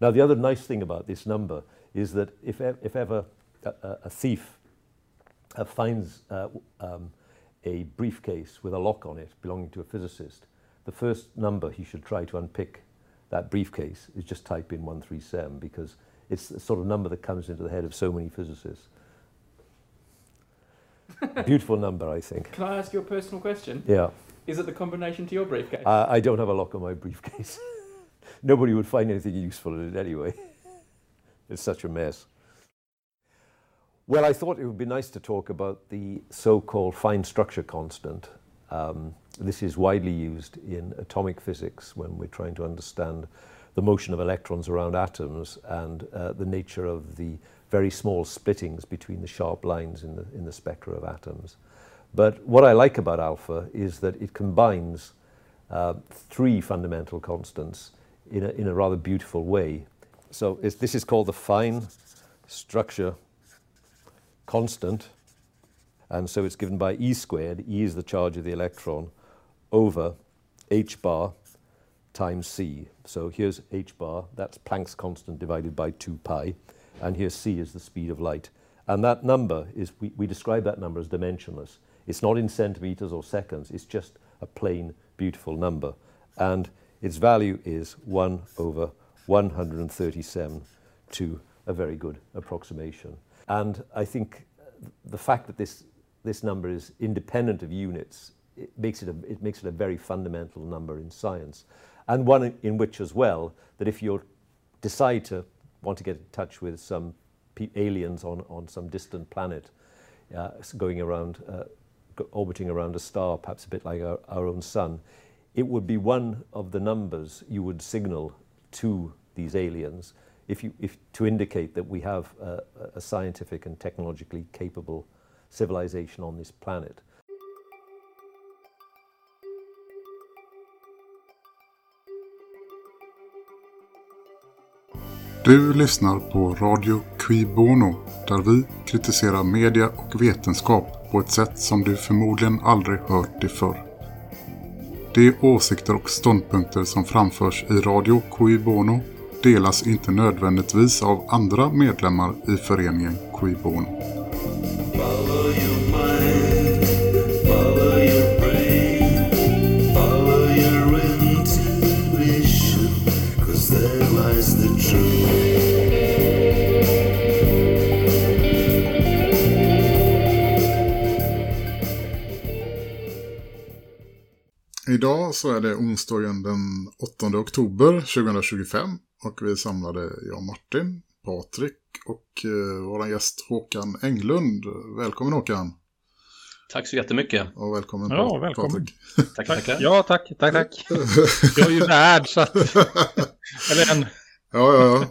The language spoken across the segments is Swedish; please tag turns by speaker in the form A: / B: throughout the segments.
A: Now, the other nice thing about this number is that if, e- if ever a, a- a thief uh, finds uh, um, a briefcase with a lock on it belonging to a physicist, the first number he should try to unpick that briefcase is just type in 137 because it's the sort of number that comes into the head of so many physicists. Beautiful number, I think.
B: Can I ask you a personal question?
A: Yeah.
B: Is it the combination to your briefcase?
A: Uh, I don't have a lock on my briefcase. Nobody would find anything useful in it anyway. it's such a mess. Well, I thought it would be nice to talk about the so called fine structure constant. Um, this is widely used in atomic physics when we're trying to understand the motion of electrons around atoms and uh, the nature of the very small splittings between the sharp lines in the, in the spectra of atoms. But what I like about alpha is that it combines uh, three fundamental constants in a, in a rather beautiful way. So this is called the fine structure constant, and so it's given by E squared. E is the charge of the electron over h bar times c. So here's h bar, that's Planck's constant divided by 2 pi, and here c is the speed of light. And that number is, we, we describe that number as dimensionless. It's not in centimeters or seconds, it's just a plain, beautiful number. And its value is 1 over 137 to a very good approximation. And I think the fact that this, this number is independent of units it makes it, a, it makes it a very fundamental number in science. And one in, which, as well, that if you decide to want to get in touch with some aliens on, on some distant planet, uh, going around, uh, orbiting around a star, perhaps a bit like our, our own sun, it would be one of the numbers you would signal to these aliens if you, if, to indicate that we have a, a scientific and technologically capable civilization on this planet.
C: Du lyssnar på Radio Qui Bono där vi kritiserar media och vetenskap på ett sätt som du förmodligen aldrig hört det förr. De åsikter och ståndpunkter som framförs i Radio Cui Bono delas inte nödvändigtvis av andra medlemmar i föreningen Cui Bono. Idag så är det onsdagen den 8 oktober 2025 och vi samlade jag Martin, Patrik och eh, vår gäst Håkan Englund. Välkommen Håkan
D: Tack så jättemycket.
C: och välkommen
E: Ja,
C: Pat-
E: välkommen.
C: Patrik.
D: Tack, tackar.
E: Ja, tack, tack, tack. Jag är ju värd så att... Eller en.
C: Ja, ja, ja.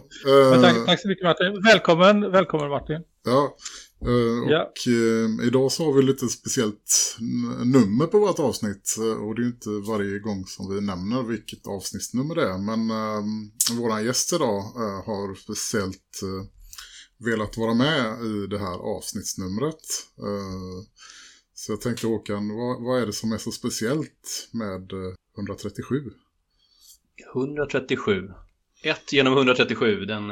E: Men
C: Eh,
E: tack, tack så mycket Martin. Välkommen, välkommen Martin.
C: ja. Och
E: Ja.
C: eh, idag så har vi lite speciellt nummer på vårt avsnitt eh, och det är ju inte varje gång som vi nämner vilket avsnittsnummer det är men uh, våran gäst idag eh, har speciellt eh, velat vara med i det här avsnittsnumret. Eh, så jag tänkte Håkan, vad, vad är det som är så speciellt med eh, 137?
D: 137. 1 genom 137, den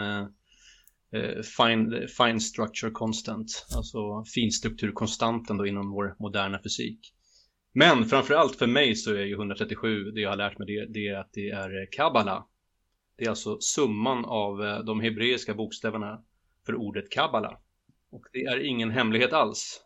D: fine, fine structure constant, alltså finstrukturkonstanten då inom vår moderna fysik. Men framförallt för mig så är ju 137, det jag har lärt mig, det, det är att det är eh, kabbala. Det är alltså summan av eh, de hebreiska bokstäverna för ordet kabbala. Och det är ingen hemlighet alls.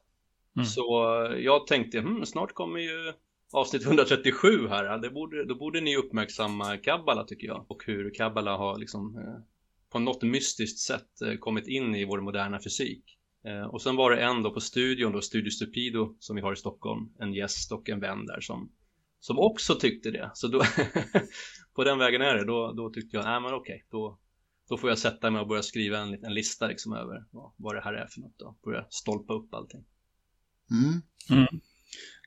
E: Mm.
D: Så eh, jag tänkte, hmm, snart kommer ju avsnitt 137 här. Det borde, då borde ni uppmärksamma kabbala tycker jag. Och hur kabbala har liksom eh, på något mystiskt sätt eh, kommit in i vår moderna fysik. Eh, och sen var det en då på studion, då Studio Stupido som vi har i Stockholm, en gäst och en vän där som, som också tyckte det. Så då, på den vägen är det. Då, då tyckte jag, nej men okej, då, då får jag sätta mig och börja skriva en, liten lista liksom över vad, vad det här är för något då. Börja stolpa upp allting.
C: Mm.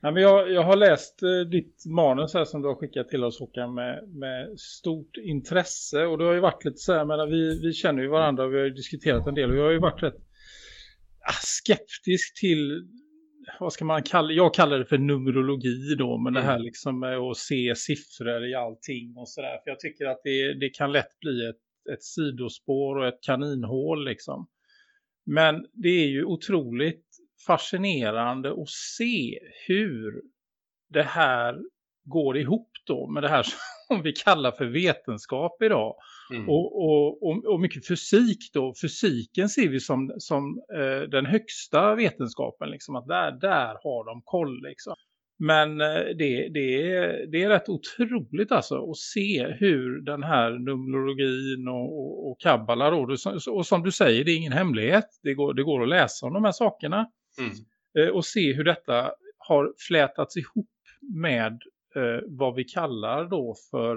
E: Ja, men jag, jag har läst eh, ditt manus här som du har skickat till oss Håkan med, med stort intresse. Och det har ju varit lite så här, menar, vi, vi känner ju varandra och vi har ju diskuterat en del. Och jag har ju varit rätt skeptisk till, vad ska man kalla jag kallar det för numerologi då. Men det här liksom med att se siffror i allting och sådär. För jag tycker att det, det kan lätt bli ett ett sidospår och ett kaninhål liksom. Men det är ju otroligt fascinerande att se hur det här går ihop då med det här som vi kallar för vetenskap idag.
D: Mm.
E: Och, och, och, och mycket fysik då. Fysiken ser vi som, som eh, den högsta vetenskapen. Liksom, att där, där har de koll liksom. Men eh, det, det, är, det är rätt otroligt alltså att se hur den här numerologin och, och, och kabbala då, och som du säger, det är ingen hemlighet. Det går, det går att läsa om de här sakerna
D: Mm.
E: Eh, och se hur detta har flätats ihop med eh, vad vi kallar då för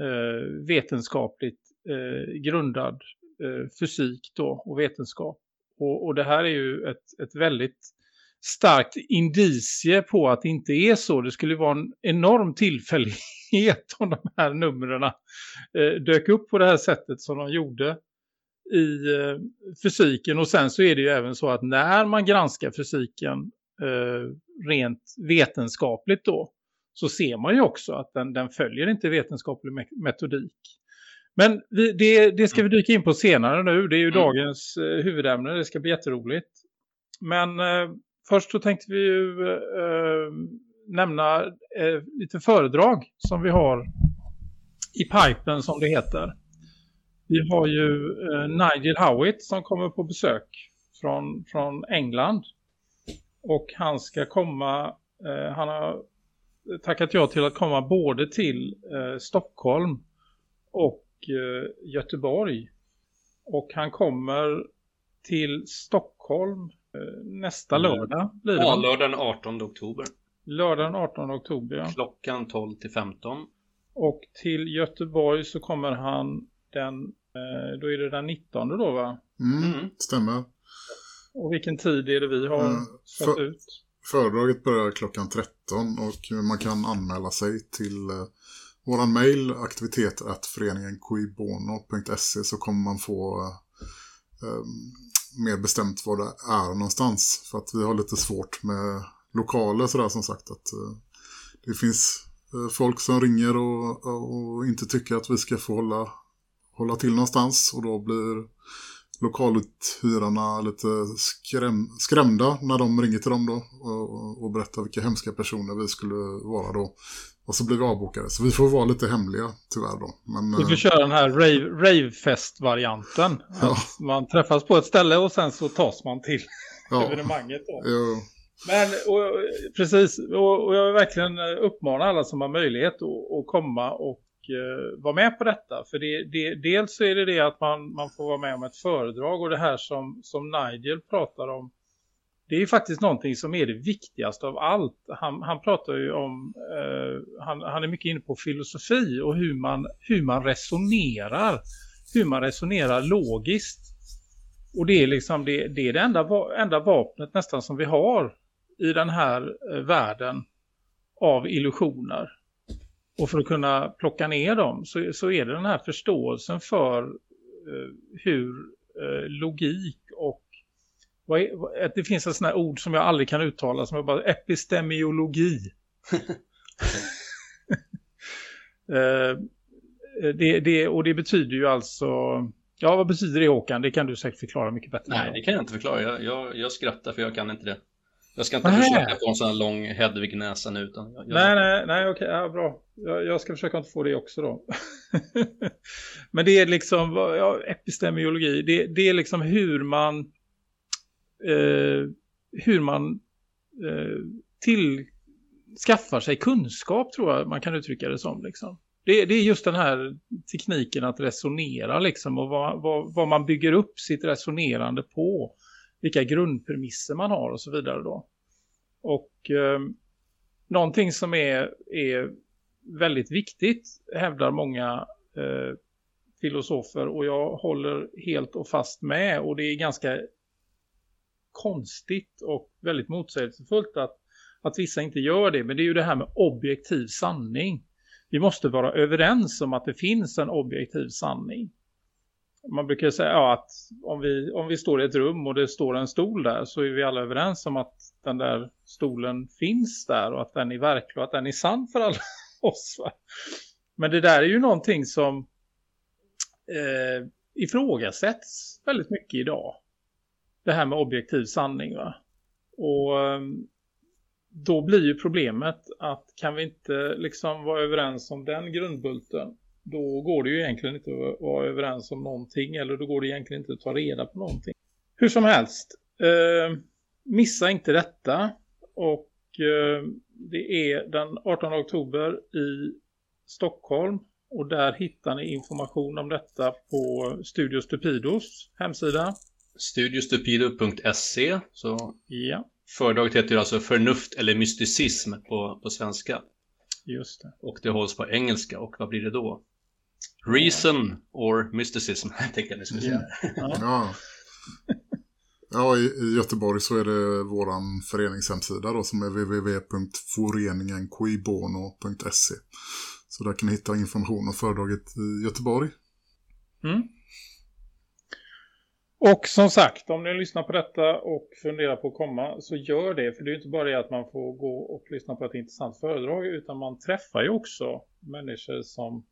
E: eh, vetenskapligt eh, grundad eh, fysik då och vetenskap. Och, och det här är ju ett, ett väldigt starkt indicie på att det inte är så. Det skulle vara en enorm tillfällighet om de här numren eh, dök upp på det här sättet som de gjorde i eh, fysiken. Och sen så är det ju även så att när man granskar fysiken eh, rent vetenskapligt då så ser man ju också att den, den följer inte vetenskaplig me- metodik. Men vi, det, det ska vi dyka in på senare nu. Det är ju
D: Mm.
E: dagens eh, huvudämne. Det ska bli jätteroligt. Men eh, först så tänkte vi ju eh, nämna eh, lite föredrag som vi har i pipen som det heter. Vi har ju eh, Nigel Howitt som kommer på besök från, från England. Och han ska komma, eh, han har tackat ja till att komma både till eh, Stockholm och Göteborg. Och han kommer till Stockholm nästa
D: Mm.
E: lördag. Blir det
D: Ja, lördagen den 18 oktober.
E: Lördag den 18 oktober. Ja.
D: Klockan 12 till 15.
E: Och till Göteborg så kommer han den, eh, då är det den 19 då va?
C: Mm,
D: Mm.
C: Stämmer.
E: Och vilken tid är det vi har
C: Mm,
E: satt
C: för-
E: ut?
C: Föredraget börjar klockan 13 och man kan anmäla sig till eh, våran mail aktivitet.föreningenquibono.se så kommer man få eh, eh, mer bestämt var det är någonstans. För att vi har lite svårt med lokaler sådär som sagt. att eh, Det finns folk som ringer och, och inte tycker att vi ska få hålla, hålla till någonstans och då blir lokaluthyrarna lite skräm, skrämda när de ringer till dem då och, och berättar vilka hemska personer vi skulle vara då. Och så blir vi avbokade. Så vi får vara lite hemliga tyvärr då. Men,
E: Vi får
C: eh,
E: köra den här rave, ravefest-varianten.
C: Ja.
E: Man träffas på ett ställe och sen så tas man till
C: ja,
E: evenemanget då.
C: ja,
E: Men och, precis, och, och jag vill verkligen uppmana alla som har möjlighet att komma och eh, vara med på detta. För det, det, dels så är det det att man, man får vara med om ett föredrag och det här som, som Nigel pratar om. Det är ju faktiskt någonting som är det viktigaste av allt. Han, han pratar ju om, eh, han, han är mycket inne på filosofi och hur man, hur man resonerar. Hur man resonerar logiskt. Och det är liksom det, det, är det enda, va- enda vapnet nästan som vi har i den här eh, världen av illusioner. Och för att kunna plocka ner dem så, så är det den här förståelsen för eh, hur eh, logik och vad är, vad, det finns ett sånt här ord som jag aldrig kan uttala som är bara epistemiologi. eh, det, det, och det betyder ju alltså Ja, vad betyder det Håkan? Det kan du säkert förklara mycket bättre.
D: Nej, det kan jag inte förklara. Jag, jag, jag skrattar för jag kan inte det. Jag ska inte
E: Nej.
D: försöka få en sån här lång Hedvig-näsa nu. Utan jag, jag,
E: Nej, nej, nej, okej, ja, bra. Jag, jag ska försöka inte få det också då. Men det är liksom, ja, epistemiologi, det, det är liksom hur man, eh, hur man eh, till, skaffar sig kunskap tror jag man kan uttrycka det som. Liksom. Det, det är just den här tekniken att resonera liksom, och vad, vad, vad man bygger upp sitt resonerande på. Vilka grundpremisser man har och så vidare då. Och eh, någonting som är, är väldigt viktigt hävdar många eh, filosofer och jag håller helt och fast med och det är ganska konstigt och väldigt motsägelsefullt att, att vissa inte gör det men det är ju det här med objektiv sanning. Vi måste vara överens om att det finns en objektiv sanning. Man brukar säga ja, att om vi, om vi står i ett rum och det står en stol där så är vi alla överens om att den där stolen finns där och att den är verklig och att den är sann för alla oss. Va? Men det där är ju någonting som eh, ifrågasätts väldigt mycket idag. Det här med objektiv sanning va. Och eh, då blir ju problemet att kan vi inte liksom vara överens om den grundbulten då går det ju egentligen inte att vara överens om någonting eller då går det egentligen inte att ta reda på någonting. Hur som helst, eh, missa inte detta och eh, det är den 18 oktober i Stockholm och där hittar ni information om detta på Studio Stupidos hemsida.
D: Studiostupido.se så
E: Ja,
D: föredraget heter alltså Förnuft eller mysticism på, på svenska.
E: just det.
D: Och det hålls på engelska och vad blir det då? Reason or mysticism, tänkte jag ni skulle säga.
C: Ja. Ja, i, i Göteborg så är det våran föreningshemsida då som är www.foreningenquibono.se Så där kan ni hitta information om föredraget i Göteborg.
E: Mm. Och som sagt, om ni lyssnar på detta och funderar på att komma så gör det. För det är ju inte bara det att man får gå och lyssna på ett intressant föredrag utan man träffar ju också människor som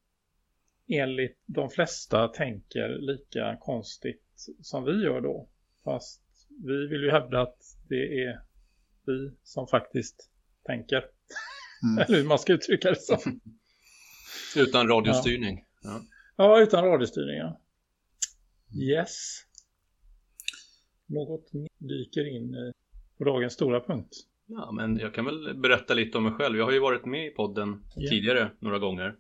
E: enligt de flesta tänker lika konstigt som vi gör då. Fast vi vill ju hävda att det är vi som faktiskt tänker.
C: Mm.
E: Eller hur man ska uttrycka det som.
D: Utan radiostyrning. Ja.
E: Ja, utan radiostyrning. ja. Yes. Något dyker in i på dagens stora punkt.
D: ja, men jag kan väl berätta lite om mig själv. Jag har ju varit med i podden
E: Ja.
D: tidigare några gånger.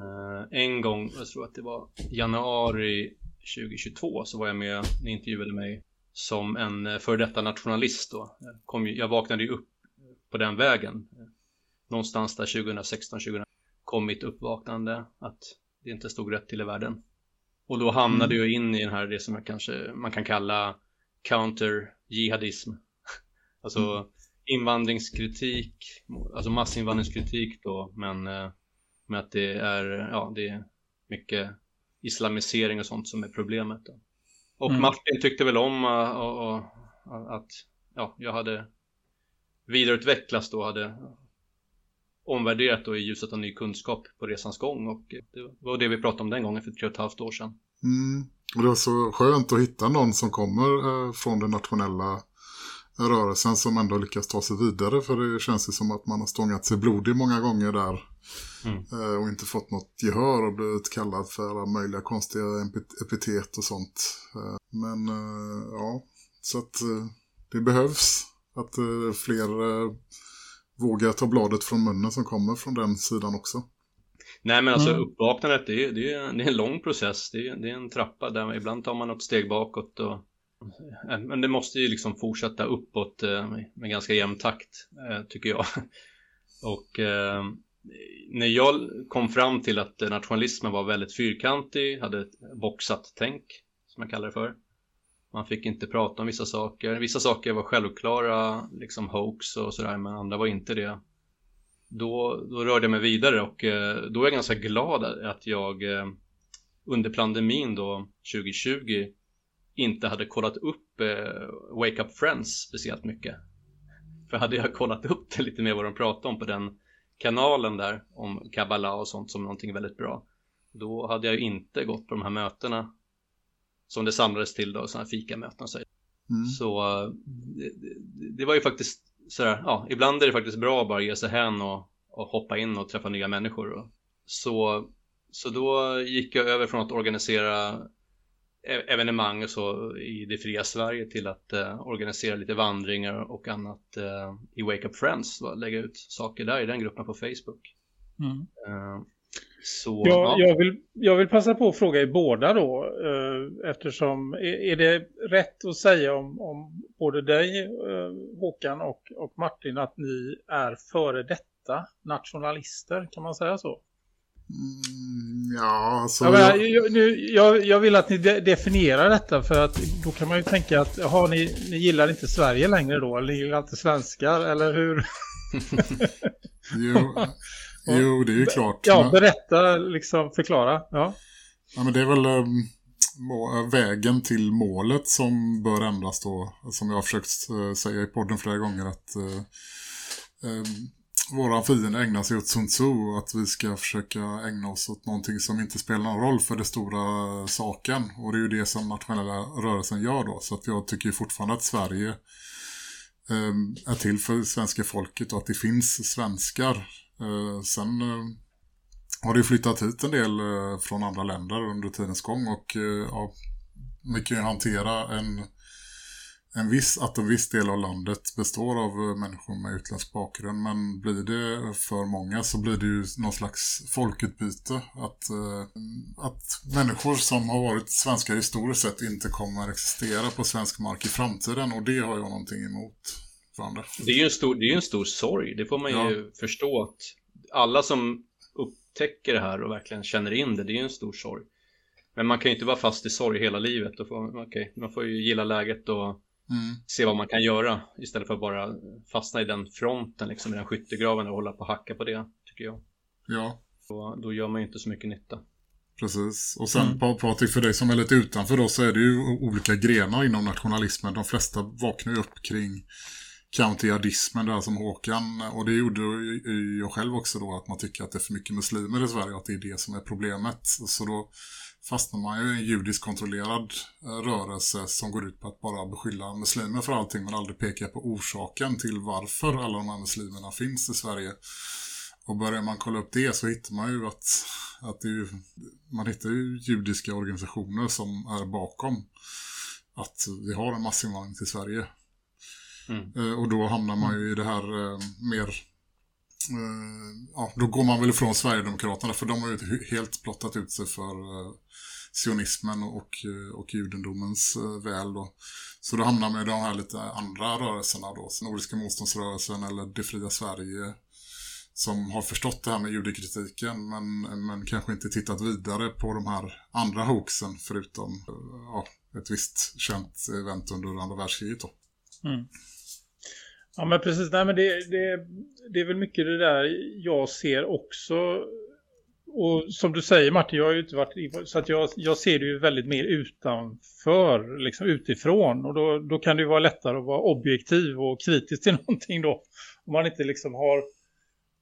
D: Eh, en gång, jag tror att det var januari 2022 så var jag med, ni intervjuade mig som en eh, före detta nationalist då. Jag, kom, jag vaknade ju upp på den vägen. Någonstans där 2016-2017 kom mitt uppvaknande att det inte stod rätt till i världen. Och då hamnade jag in i den här, det som jag kanske, man kan kalla counter-jihadism. Alltså invandringskritik, alltså massinvandringskritik då, men eh, med att det är, ja, det är mycket islamisering och sånt som är problemet. Då. Och
E: Mm.
D: Martin tyckte väl om uh, och, och, att ja, jag hade vidareutvecklats då, hade omvärderat då i ljuset av ny kunskap på resans gång och det var det vi pratade om den gången för tre och ett halvt år sedan.
C: Mm. Och det var så skönt att hitta någon som kommer eh, från den nationella rörelsen som ändå lyckas ta sig vidare. För det känns ju som att man har stångat sig blodig många gånger där.
D: Mm.
C: Eh, och inte fått något gehör och blivit kallad för alla möjliga konstiga epit- epitet och sånt. Eh, men eh, ja, så att det behövs att fler vågar ta bladet från munnen som kommer från den sidan också.
D: Nej men alltså
E: Mm.
D: uppvaknandet det är, det, är, det är en lång process, det är, det är en trappa där ibland tar man något steg bakåt och Eh, men det måste ju liksom fortsätta uppåt eh, med- ganska jämn takt eh, tycker jag. Och när jag kom fram till att nationalismen var väldigt fyrkantig, hade ett boxat tänk som jag kallar det för. Man fick inte prata om vissa saker. Vissa saker var självklara, liksom hoax och sådär, men andra var inte det då, då rörde jag mig vidare och då är jag ganska glad att jag under pandemin då 2020 inte hade kollat upp eh, Wake Up Friends speciellt mycket. För hade jag kollat upp det lite mer vad de pratade om på den kanalen där om Kabbala och sånt som någonting väldigt bra. Då hade jag ju inte gått på de här mötena som det samlades till då, sådana här fikamöten och så.
C: Mm.
D: Så eh, det, det, var ju faktiskt sådär, ja, ibland är det faktiskt bra att bara ge sig hän och, och hoppa in och träffa nya människor. Och, så, så då gick jag över från att organisera evenemang och så i det fria Sverige till att eh, organisera lite vandringar och annat eh, i Wake Up Friends. Va? Lägga ut saker där i den gruppen på Facebook.
E: Mm.
D: Eh, så,
E: Jag,
D: ja.
E: jag, vill, jag vill passa på att fråga er båda då. Eh, eftersom, är, är det rätt att säga om, om både dig eh, Håkan och, och Martin att ni är före detta nationalister? Kan man säga så?
C: Mm, ja, alltså...
E: Jag, menar,
C: jag-
E: nu, jag, jag vill att ni de, definierar detta för att då kan man ju tänka att jaha, ni, ni gillar inte Sverige längre då eller ni gillar inte svenskar eller hur?
C: Jo, jo, det är ju klart.
E: Ja,
C: Men-
E: berätta, liksom förklara. Ja.
C: Ja, men det är väl må- vägen till målet som bör ändras då. Som jag har försökt eh, säga i podden flera gånger att eh, ehm, våra fiender ägnar sig åt Sun Tzu och att vi ska försöka ägna oss åt någonting som inte spelar någon roll för det stora saken. Och det är ju det som nationella rörelsen gör då. Så att jag tycker fortfarande att Sverige eh, är till för svenska folket och att det finns svenskar. Eh, sen eh, har det ju flyttat hit en del eh, från andra länder under tidens gång och eh, ja, vi kan ju hantera en en viss, att en viss del av landet består av eh, människor med utländsk bakgrund men blir det för många så blir det ju någon slags folkutbyte att, eh, att människor som har varit svenskar historiskt sett inte kommer existera på svensk mark i framtiden och det har jag någonting emot. Varandra.
D: Det är ju en stor, det är en stor sorg, det får man ju ja. förstå att alla som upptäcker det här och verkligen känner in det, det är ju en stor sorg. Men man kan ju inte vara fast i sorg hela livet. Och få, okay, man får ju gilla läget och Mm. Se vad man kan göra istället för att bara fastna i den fronten, liksom i den skyttegraven och hålla på och hacka på det, tycker jag.
C: Ja.
D: Då, då gör man ju inte så mycket nytta.
C: Precis. Och sen mm. Patrik, för dig som är lite utanför då så är det ju olika grenar inom nationalismen. De flesta vaknar ju upp kring countyadismen där som Håkan. Och det gjorde jag själv också då att man tycker att det är för mycket muslimer i Sverige och att det är det som är problemet. Så då fastnar man ju i en judisk kontrollerad eh, rörelse som går ut på att bara beskylla muslimer för allting men aldrig peka på orsaken till varför alla de här muslimerna finns i Sverige. Och börjar man kolla upp det så hittar man ju att, att är, man hittar ju judiska organisationer som är bakom att vi har en massinvandring till Sverige. Mm. Eh, och då hamnar man ju i det här eh, mer Eh, ja, då går man väl ifrån Sverigedemokraterna för de har ju helt plottat ut sig för eh, sionismen och, och eh, judendomens väl då. Så då hamnar man i de här lite andra rörelserna då, Nordiska motståndsrörelsen eller Det fria Sverige som har förstått det här med judekritiken men, men kanske inte tittat vidare på de här andra hoaxen förutom ja, ett visst känt event under andra världskriget då. Mm.
E: Ja men precis, nej men det, det, det är väl mycket det där jag ser också och som du säger Martin, jag har ju inte varit så att jag, jag ser det ju väldigt mer utanför, liksom utifrån. Och då, då kan det ju vara lättare att vara objektiv och kritisk till någonting då. Om man inte liksom har,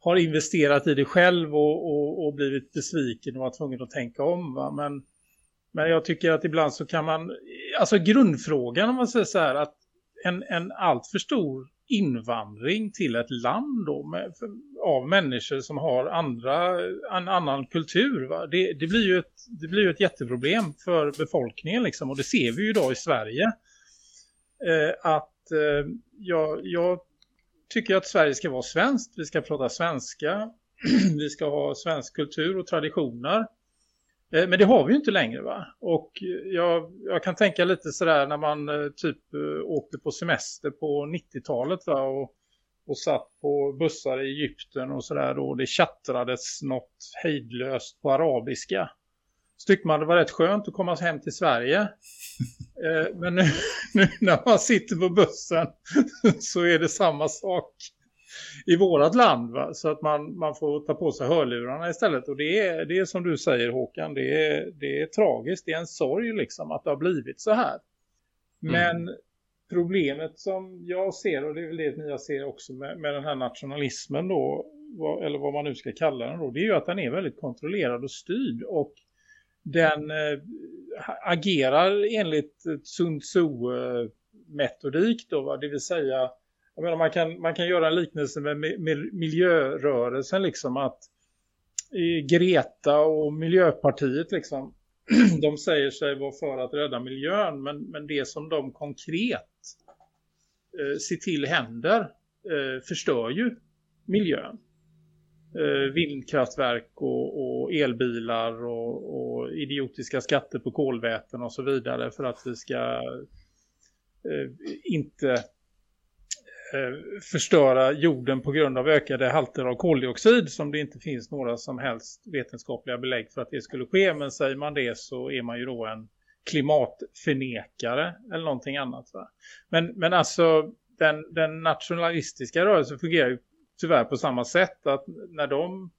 E: har investerat i det själv och, och, och blivit besviken och varit tvungen att tänka om. Va? Men, men jag tycker att ibland så kan man, alltså grundfrågan om man säger så här att en, en alltför stor invandring till ett land då med, för, av människor som har andra, en annan kultur. Va? Det, det, blir ju ett, det blir ju ett jätteproblem för befolkningen liksom. och det ser vi ju idag i Sverige. Eh, att eh, jag, jag tycker att Sverige ska vara svenskt, vi ska prata svenska, vi ska ha svensk kultur och traditioner. Eh, men det har vi ju inte längre va? Och eh, jag, jag kan tänka lite sådär när man eh, typ åkte på semester på 90-talet va? Och, och satt på bussar i Egypten och sådär då. Det chattrades något hejdlöst på arabiska. Så tyckte man det var rätt skönt att komma hem till Sverige. Men nu, nu när man sitter på bussen så är det samma sak i vårat land. Va? Så att man, man får ta på sig hörlurarna istället. Och det är, det är som du säger Håkan, det är, det är tragiskt. Det är en sorg liksom att det har blivit så här. Mm. Men mm. problemet som jag ser, och det är väl det ni ser också med, med den här nationalismen då, vad, eller vad man nu ska kalla den då, det är ju att den är väldigt kontrollerad och styrd. Och den eh, agerar enligt Sun Tzu-metodik då, va? det vill säga jag menar, man, kan, man kan göra en liknelse med, miljörörelsen liksom att Greta och Miljöpartiet liksom de säger sig vara för att rädda miljön men, men det som de konkret eh, ser till händer eh, förstör ju miljön. Eh, vindkraftverk och, och elbilar och, och, idiotiska skatter på kolväten och så vidare för att vi ska eh, inte Eh, förstöra jorden på grund av ökade halter av koldioxid som det inte finns några som helst vetenskapliga belägg för att det skulle ske. Men säger man det så är man ju då en klimatförnekare eller någonting annat. Va? Men, men alltså den, den nationalistiska rörelsen fungerar ju tyvärr på samma sätt att när de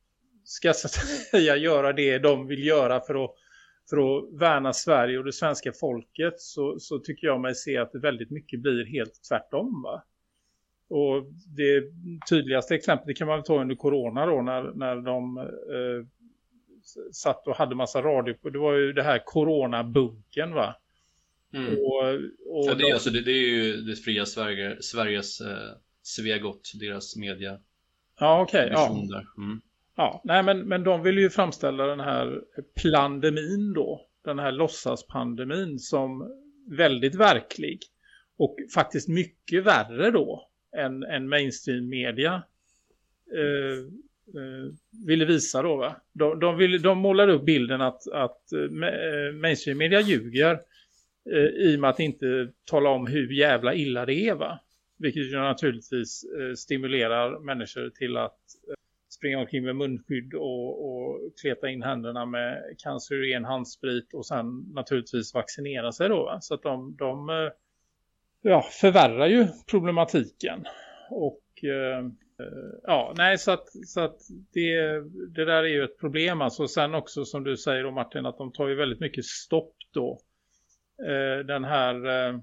E: ska så att säga göra det de vill göra för att, för att värna Sverige och det svenska folket så, så tycker jag mig se att det väldigt mycket blir helt tvärtom va? Och det tydligaste exemplet kan man väl ta under corona då när, när de eh, satt och hade massa radio. Det var ju det här coronabunken va?
D: Mm.
E: Och, och
D: Ja, det,
E: de-
D: är, alltså, det, det är ju det fria Sverige, Sveriges eh, Svegot, deras media
E: ja okej. ja.
D: vision där. Mm.
E: Ja, nej men, men de vill ju framställa den här pandemin då. Den här låtsaspandemin som väldigt verklig. Och faktiskt mycket värre då än, än mainstream media eh, eh, ville visa då va. De, de, vill, de målar upp bilden att, att eh, eh, mainstream media ljuger eh, i och med att inte tala om hur jävla illa det är va. Vilket ju naturligtvis eh, stimulerar människor till att eh, springa omkring med munskydd och, och kleta in händerna med cancerogen handsprit och sen naturligtvis vaccinera sig då. Va? Så att de, de eh, ja, förvärrar ju problematiken. Och eh, eh, ja, nej så att, så att det, det där är ju ett problem. Alltså sen också som du säger då Martin att de tar ju väldigt mycket stopp då. Eh, den här... Eh,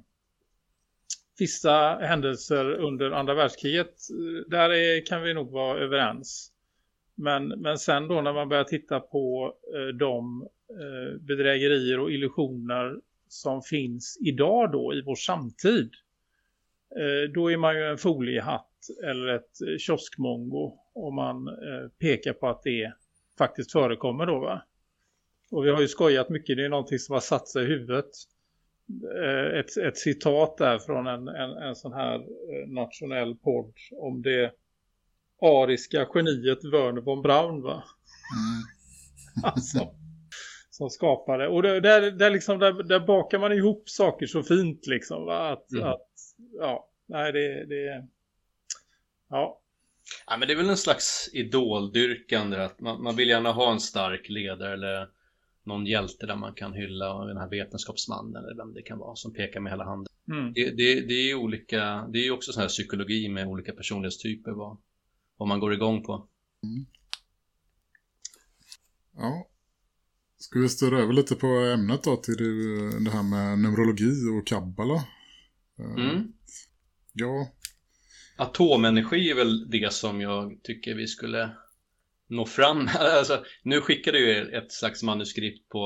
E: vissa händelser under andra världskriget, eh, där är, kan vi nog vara överens. Men, men sen då när man börjar titta på eh, de eh, bedrägerier och illusioner som finns idag då i vår samtid. Eh, då är man ju en foliehatt eller ett eh, kioskmongo om man eh, pekar på att det faktiskt förekommer då va. Och vi har ju skojat mycket, det är någonting som har satt sig i huvudet. Ett, ett citat där från en, en, en sån här nationell podd om det ariska geniet Werner von Braun va?
C: Mm.
E: Alltså, som skapade. Och det, där, där, liksom, där, där bakar man ihop saker så fint liksom va? Att,
D: Mm.
E: att ja, nej det, det ja.
D: Ja, men det är väl en slags idoldyrkande att man, man vill gärna ha en stark ledare eller någon hjälte där man kan hylla och den här vetenskapsmannen eller vem det kan vara som pekar med hela handen.
E: Mm.
D: Det, det, det är ju olika, det är ju också sån här psykologi med olika personlighetstyper vad, vad man går igång på.
C: Ja. Ska vi styra över lite på ämnet då till det, det här med numerologi och kabbala? Eh,
D: Mm.
C: Ja,
D: Atomenergi är väl det som jag tycker vi skulle nå fram alltså, Nu skickade jag ett slags manuskript på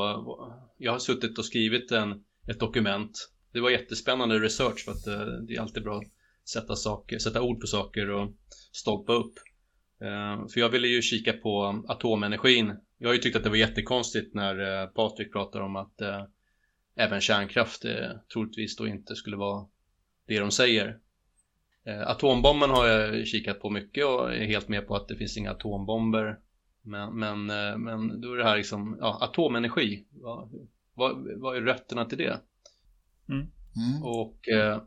D: Jag har suttit och skrivit en, ett dokument Det var jättespännande research för att eh, det är alltid bra att sätta, saker, sätta ord på saker och stolpa upp Eh, För jag ville ju kika på atomenergin Jag har ju tyckt att det var jättekonstigt när eh, Patrik pratar om att eh, även kärnkraft eh, troligtvis då inte skulle vara det de säger Eh, Atombomben har jag kikat på mycket och är helt med på att det finns inga atombomber. Men, men, eh, men då är det här liksom, ja, atomenergi. Vad, vad, vad är rötterna till det?
C: mm.
D: Och eh,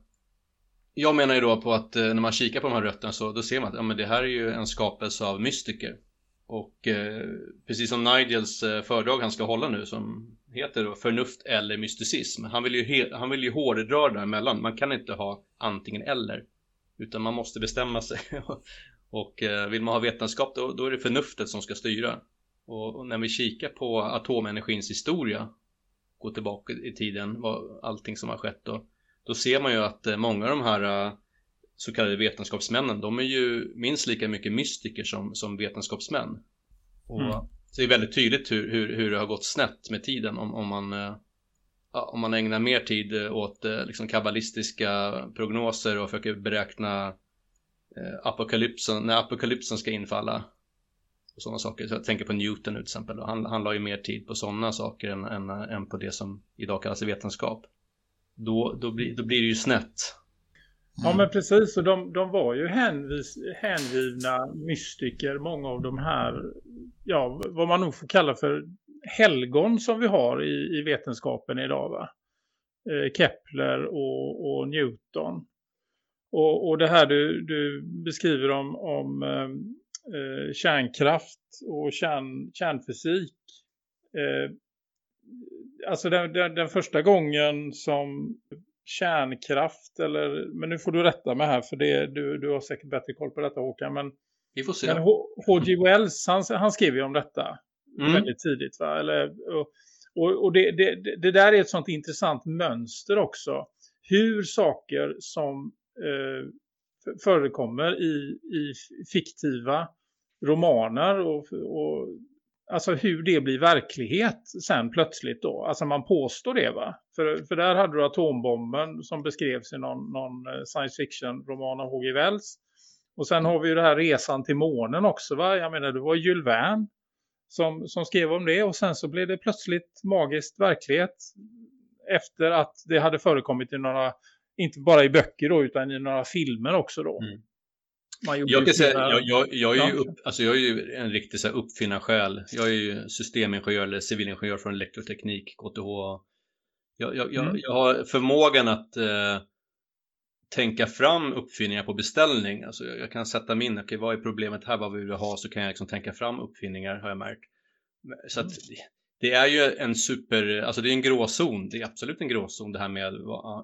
D: jag menar ju då på att eh, när man kikar på de här rötterna så då ser man att ja, men det här är ju en skapelse av mystiker. Och eh, precis som Nigels eh, föredrag han ska hålla nu som heter då förnuft eller mysticism. Han vill ju, han vill ju hårdra det däremellan. Man kan inte ha antingen eller. Utan man måste bestämma sig. och eh, vill man ha vetenskap då, då är det förnuftet som ska styra. Och, och när vi kikar på atomenergins historia, går tillbaka i tiden, vad, allting som har skett då, då ser man ju att eh, många av de här eh, så kallade vetenskapsmännen, de är ju minst lika mycket mystiker som, som vetenskapsmän. Och
E: Mm.
D: Det är väldigt tydligt hur, hur, hur det har gått snett med tiden om, om man eh, ja, om man ägnar mer tid eh, åt eh, liksom kabbalistiska prognoser och försöker beräkna eh, apokalypsen, när apokalypsen ska infalla och sådana saker. Så jag tänker på Newton till exempel. Han, han la ju mer tid på sådana saker än, än, än på det som idag kallas vetenskap. Då, då, blir, då blir det ju snett.
E: Ja men precis, och de, de var ju hänvis, hängivna mystiker, många av de här, ja vad man nog får kalla för helgon som vi har i, i vetenskapen idag va. Eh, Kepler och, och Newton. Och, och det här du, du beskriver om, om eh, eh, kärnkraft och kärn, kärnfysik. Eh, alltså den, den, den första gången som kärnkraft eller, men nu får du rätta mig här för det, du, du har säkert bättre koll på detta Håkan, men,
D: Vi får se.
E: men H.G. Wells han, han skrev ju om detta
D: Mm.
E: väldigt tidigt va, eller, och, och, och det, det, det- där är ett sånt intressant mönster också, hur saker som eh, förekommer i, i fiktiva romaner och, och alltså hur det blir verklighet sen plötsligt då. Alltså man påstår det va. För, för där hade du atombomben som beskrevs i någon, någon eh, science fiction-roman av H.G. Wells. Och sen har vi ju det här resan till månen också va. Jag menar det var Jules Verne som, som skrev om det. Och sen så blev det plötsligt magiskt verklighet. Efter att det hade förekommit i några, inte bara i böcker då utan i några filmer också då.
D: Mm. Jag kan säga, jag, jag, jag, är ju upp, alltså jag är ju en riktig så här uppfinnarsjäl. Jag är ju systemingenjör eller civilingenjör från elektroteknik, KTH. Jag, jag, jag,
E: Mm.
D: jag har förmågan att eh, tänka fram uppfinningar på beställning. Alltså jag, kan sätta min, okej vad är problemet här, vad vill vi ha, så kan jag liksom tänka fram uppfinningar har jag märkt. Så att det är ju en super, alltså det är en gråzon, det är absolut en gråzon det här med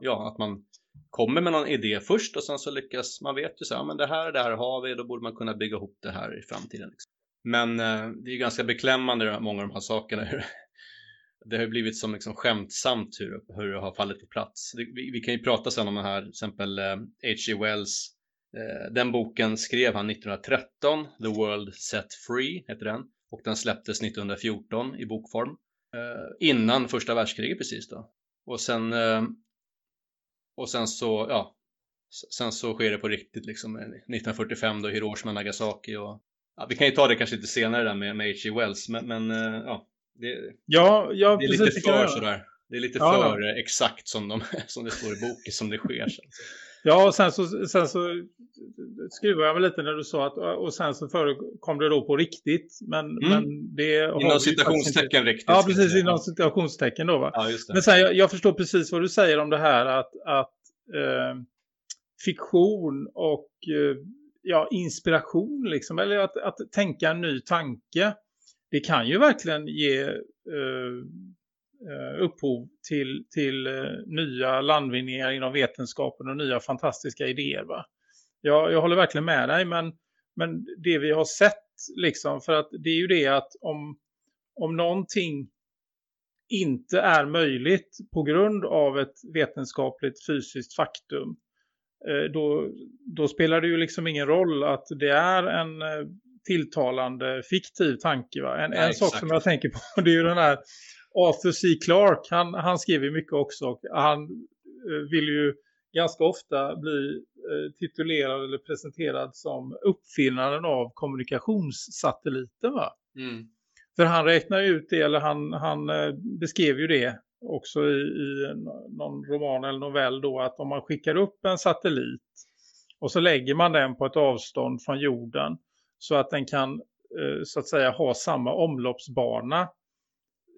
D: ja, att man kommer med någon idé först och sen så lyckas, man vet ju så här, men det här, det här har vi, då borde man kunna bygga ihop det här i framtiden. Liksom. Men eh, det är ju ganska beklämmande många av de här sakerna. Det har ju blivit som liksom skämtsamt hur, hur det har fallit på plats. Vi, vi kan ju prata sen om det här, till exempel eh, H.G. Wells. Eh, den boken skrev han 1913, The World Set Free heter den. Och den släpptes 1914 i bokform. Eh, innan första världskriget precis då. Och sen, eh, och sen så, ja, sen så sker det på riktigt liksom. eh, 1945 då Hiroshima, Nagasaki och ja, vi kan ju ta det kanske lite senare där med, med H.G. Wells, men, men eh, ja, det,
E: Ja, ja
D: det är
E: precis.
D: lite för sådär. Det är lite
E: Ja,
D: för eh, exakt som, de, som det står i boken som det sker.
E: Ja, och sen så, sen så skruvar jag väl lite när du sa att och sen så förekom det då på riktigt. Men, men det
D: Inom citationstecken riktigt.
E: Inte. Ja,
D: ska jag
E: precis
D: säga.
E: inom citationstecken då va.
D: Ja.
E: Men sen, jag, jag förstår precis vad du säger om det här att, att eh, fiktion och eh, ja, inspiration liksom, eller att, att tänka en ny tanke, det kan ju verkligen ge eh, upphov till, till eh, nya landvinningar inom vetenskapen och nya fantastiska idéer. Va? Jag, jag håller verkligen med dig, men, men det vi har sett, liksom, för att det är ju det att om, om någonting inte är möjligt på grund av ett vetenskapligt fysiskt faktum, eh, då, då spelar det ju liksom ingen roll att det är en eh, tilltalande fiktiv tanke. Va? En,
D: Nej,
E: en sak som jag tänker på det är ju den här Arthur C. Clarke, han, han skrev ju mycket också och han eh, vill ju ganska ofta bli eh, titulerad eller presenterad som uppfinnaren av kommunikationssatelliten va?
D: Mm.
E: För han räknar ut det, eller han, han eh, beskrev ju det också i, i någon roman eller novell då, att om man skickar upp en satellit och så lägger man den på ett avstånd från jorden så att den kan så att säga ha samma omloppsbana,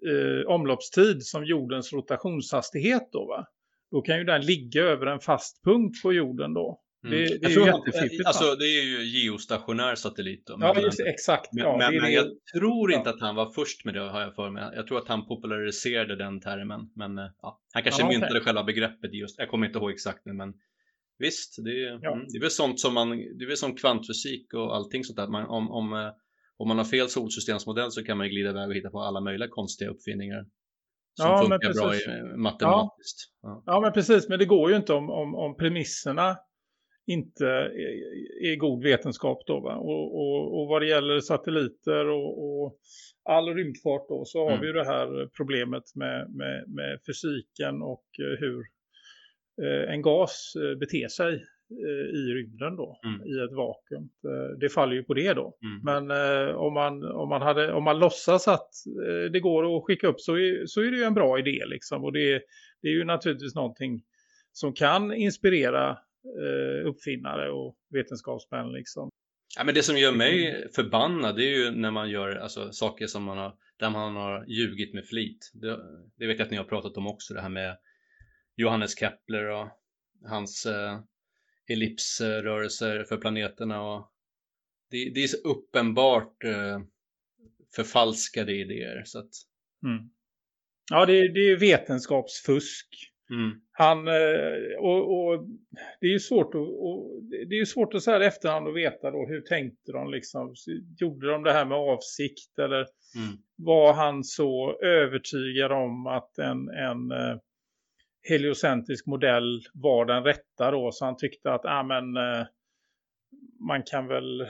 E: eh, omloppstid som jordens rotationshastighet då va? Då kan ju den ligga över en fast punkt på jorden då.
D: Mm.
E: Det, det är ju jättefiffigt.
D: Alltså
E: va?
D: det är ju geostationär satellit då.
E: ja, just, exakt.
D: Men,
E: ja,
D: men, men jag tror inte
E: Ja.
D: att han var först med det har jag för mig. Jag tror att han populariserade den termen. Men eh, ja, han kanske
E: Ja,
D: myntade själva begreppet just. Jag kommer inte ihåg exakt nu men visst, det är,
E: Ja.
D: mm, det är väl sånt som man, det är väl som kvantfysik och allting sånt där. Man, om, om, eh, om man har fel solsystemsmodell så kan man ju glida iväg och hitta på alla möjliga konstiga uppfinningar. Som
E: Ja,
D: funkar bra i, eh, matematiskt. Ja.
E: Ja, men precis. Men det går ju inte om, om, om premisserna inte är, är god vetenskap då. Va? Och, och, och vad det gäller satelliter och, och all rymdfart då så har
D: Mm.
E: vi ju det här problemet med, med, med fysiken och eh, hur eh, en gas beter sig i rymden då,
D: Mm.
E: i ett vakuum. Eh, Det faller ju på det då.
D: Mm.
E: Men eh, om, man, om, man hade, om man låtsas att eh, det går att skicka upp så är, så är det ju en bra idé. Liksom. Och det, det är ju naturligtvis någonting som kan inspirera eh, uppfinnare och vetenskapsmän. Liksom.
D: Ja, men det som gör mig förbannad det är ju när man gör alltså, saker som man har, där man har ljugit med flit. Det, det vet jag att ni har pratat om också, det här med Johannes Kepler och hans eh, ellipsrörelser för planeterna. Och det, det är så uppenbart eh, förfalskade idéer. Så att,
E: Mm. Ja, det, det är vetenskapsfusk.
D: mm,
E: Han, eh, och, och det är ju svårt att, och det är svårt att säga i efterhand att veta då hur tänkte de liksom. Gjorde de det här med avsikt eller
D: mm,
E: var han så övertygad om att en, en eh, heliocentrisk modell var den rätta då så han tyckte att ah, men, eh, man kan väl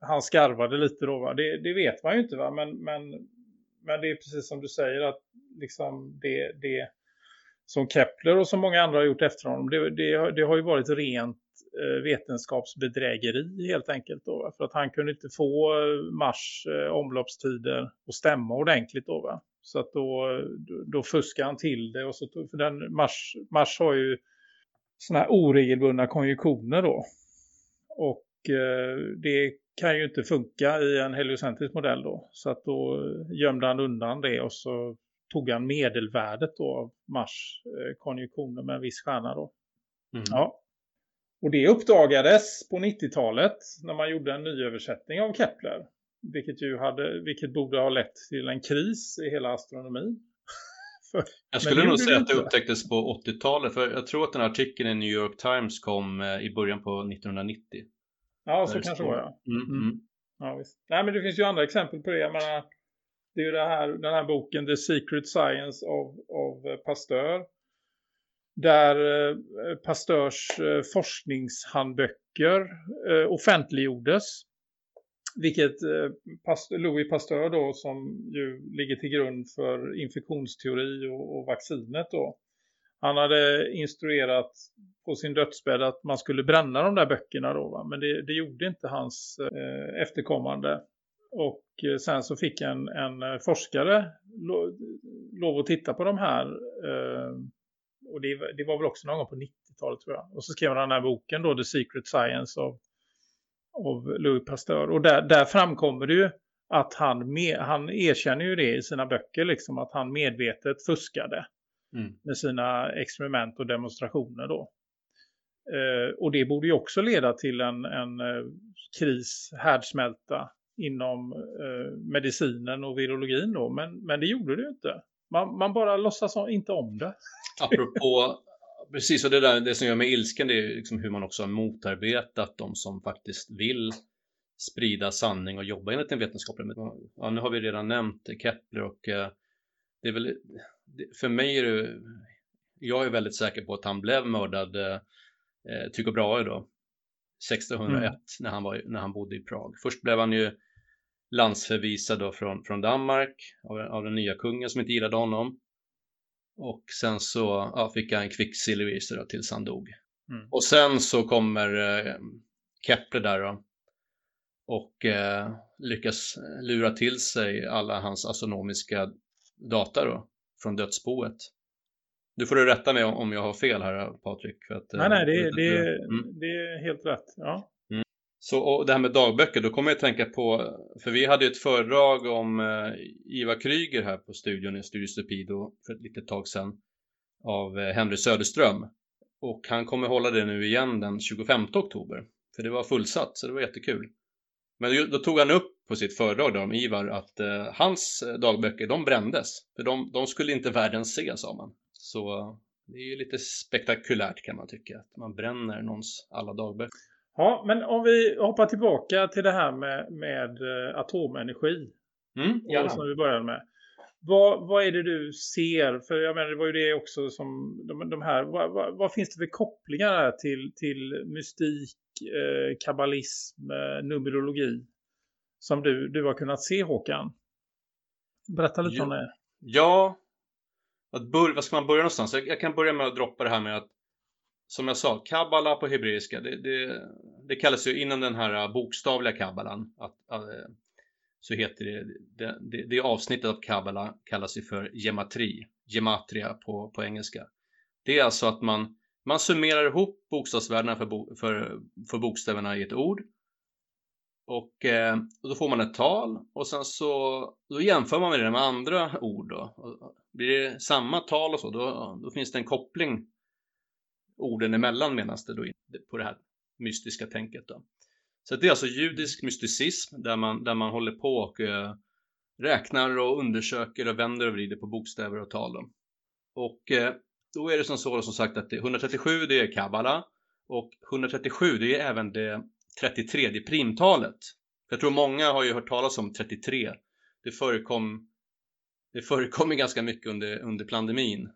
E: han skarvade lite då va? Det, det vet man ju inte va men, men, men det är precis som du säger att liksom det, det som Kepler och så många andra har gjort efter honom det, det, har- det har ju varit rent eh, vetenskapsbedrägeri helt enkelt då va? för att han kunde inte få eh, Mars eh, omloppstider att stämma ordentligt då va så att då, då, fuskar han till det och så för den Mars, Mars har ju såna här oregelbundna konjunktioner då och eh, det kan ju inte funka i en heliocentrisk modell då. Så att då gömde han undan det och så tog han medelvärdet då av Mars eh, konjunktioner med en viss stjärna då.
D: Mm.
E: Ja. Och det uppdagades på 90-talet när man gjorde en nyöversättning av Kepler. Vilket ju hade, vilket borde ha lett till en kris i hela astronomin. För-
D: Jag skulle
E: det
D: nog säga
E: det
D: att det upptäcktes på 80-talet, för jag tror att den här artikeln i New York Times kom eh, i början på 1990.
E: ja, så
D: det
E: kanske
D: står.
E: var ja.
D: Mm,
E: Mm.
D: mm.
E: Ja, visst. Nej, men det finns ju andra exempel på det. Jag menar, det är ju det här, den här boken The Secret Science of, of eh, Pasteur. Där eh, Pasteurs forskningshandböcker offentliggjordes. Vilket eh, Louis Pasteur då som ju ligger till grund för infektionsteori och, och vaccinet då. Han hade instruerat på sin dödsbädd att man skulle bränna de där böckerna då va? men det, det gjorde inte hans eh, efterkommande. Och eh, sen så fick en, en eh, forskare lo, lov att titta på de här eh, och det, var- det var väl också någon gång på 90-talet tror jag. Och så skrev han den här boken då The Secret Science of, of Louis Pasteur. Och där, där framkommer det ju att han, med, han erkänner ju det i sina böcker liksom att han medvetet fuskade
D: Mm.
E: med sina experiment och demonstrationer då. Eh, och det borde ju också leda till en, en eh, kris, härdsmälta inom eh, medicinen och virologin då. Men, men det gjorde det ju inte. Man, man bara låtsas inte om det.
D: Apropå, precis, och det, där, det som gör mig ilsken det är liksom hur man också har motarbetat de som faktiskt vill sprida sanning och jobba enligt en vetenskaplig metod. Ja, nu har vi redan nämnt Kepler och eh, det är väl, för mig är det, jag är väldigt säker på att han blev mördad eh, Tycho Brahe då, 1601
E: Mm.
D: när, han var, när han bodde i Prag. Först blev han ju landsförvisad då från, från Danmark av, av den nya kungen som inte gillade honom. Och sen så ja, fick han en kvicksilvergifter då tills han dog.
E: Mm.
D: Och sen så kommer eh, Kepler där då och eh, lyckas lura till sig alla hans astronomiska data då från dödsboet. Du får du rätta mig om- jag har fel här Patrik. För att, eh,
E: nej, nej, det, det,
D: inte. Mm.
E: det är helt rätt. Ja.
D: Så och det här med dagböcker, då kommer jag att tänka på, för vi hade ju ett föredrag om eh, Ivar Kryger här på studion i Studio Stupido för ett litet tag sedan av eh, Henry Söderström. Och han kommer hålla det nu igen den 25 oktober. För det var fullsatt, så det var jättekul. Men då tog han upp på sitt föredrag då om Ivar att eh, hans eh, dagböcker, de brändes. För de, de skulle inte världen se, sa man. Så eh, det är ju lite spektakulärt kan man tycka, att man bränner någons alla dagböcker
E: ja, men om vi hoppar tillbaka till det här med, med eh, atomenergi.
D: Mm,
E: som vi började med. Vad, vad är det du ser? För jag menar, det var ju det också som de, de här, vad, vad, vad finns det för kopplingar här till, till mystik, eh, kabbalism, eh, numerologi som du, du har kunnat se Håkan? Berätta lite
D: Jo.
E: om det.
D: Ja, att börja, vad ska man börja någonstans? Jag, jag kan börja med att droppa det här med att, som jag sa, kabbala på hebreiska, det, det, det kallas ju inom den här äh, bokstavliga kabbalan, att, att, så heter det, det, det, det avsnittet av kabbala kallas ju för gematri, gematria på, på engelska. Det är alltså att man, man summerar ihop bokstavsvärdena för, bo, för, för bokstäverna i ett ord och eh, och då får man ett tal och sen så då jämför man med det med andra ord då. Och blir det samma tal och så, då, då finns det en koppling orden emellan medan det då på det här mystiska tänket då. Så det är alltså judisk mysticism där man, där man håller på och eh, räknar och undersöker och vänder och vrider på bokstäver och tal då. Och eh, då är det som så som sagt att det, 137 det är kabbala och 137 det är även det 33 primtalet. Jag tror många har ju hört talas om 33. Det förekom, det förekom ganska mycket under, under pandemin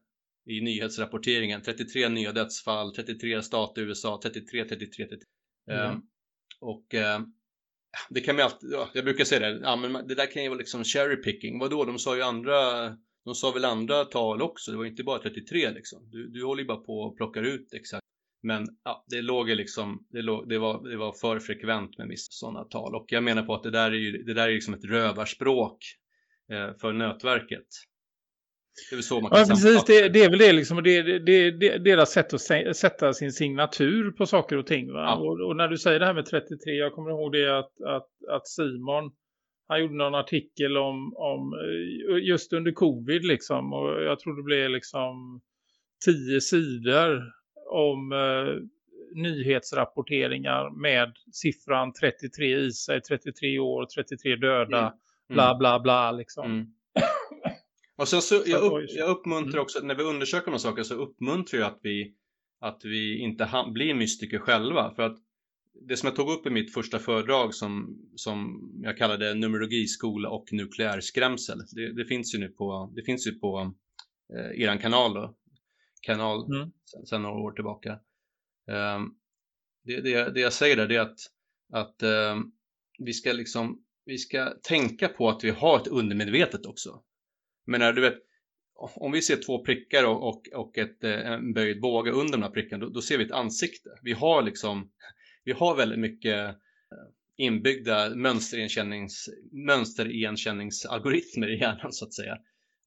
D: i nyhetsrapporteringen. 33 nya dödsfall, 33 stater i USA, 33, 33, 33. Eh,
E: Mm.
D: och eh, det kan man alltid, ja, jag brukar säga det, ja, men det där kan ju vara liksom cherry picking. Vadå, de sa ju andra, de sa väl andra tal också, det var inte bara 33 liksom. Du, du håller ju bara på och plockar ut exakt. Men ja, det låg ju liksom, det, låg, det, var, det var för frekvent med vissa sådana tal. Och jag menar på att det där är ju, det där är liksom ett rövarspråk eh, för nötverket. Det är så man kan
E: Ja, precis. Det, det är väl det liksom. Det, det, deras sätt att sä- sätta sin signatur på saker och ting.
D: Ja.
E: Och, och när du säger det här med 33, jag kommer ihåg det att, att, att Simon, han gjorde någon artikel om, om eh, just under covid liksom. Och jag tror det blev liksom tio sidor om eh, nyhetsrapporteringar med siffran 33 i sig, 33 år, 33 döda,
D: Mm.
E: bla bla bla liksom.
D: Mm. Och sen så, jag, upp, jag uppmuntrar
E: Mm.
D: också, när vi undersöker de här sakerna så uppmuntrar jag att vi, att vi inte blir mystiker själva. För att det som jag tog upp i mitt första föredrag som, som jag kallade numerologiskola och nukleärskrämsel. Det, det finns ju nu på, det finns ju på eh, eran kanal då. Kanal
E: Mm.
D: sen, sen några år tillbaka. Ehm, det, det, det jag säger där det är att, att ehm, vi ska liksom vi ska tänka på att vi har ett undermedvetet också. Men när du vet, om vi ser två prickar och, och, och ett, eh, en böjd båge under de här prickarna, då, då ser vi ett ansikte. Vi har liksom, vi har väldigt mycket eh, inbyggda mönsterigenkännings, mönsterigenkänningsalgoritmer i hjärnan så att säga.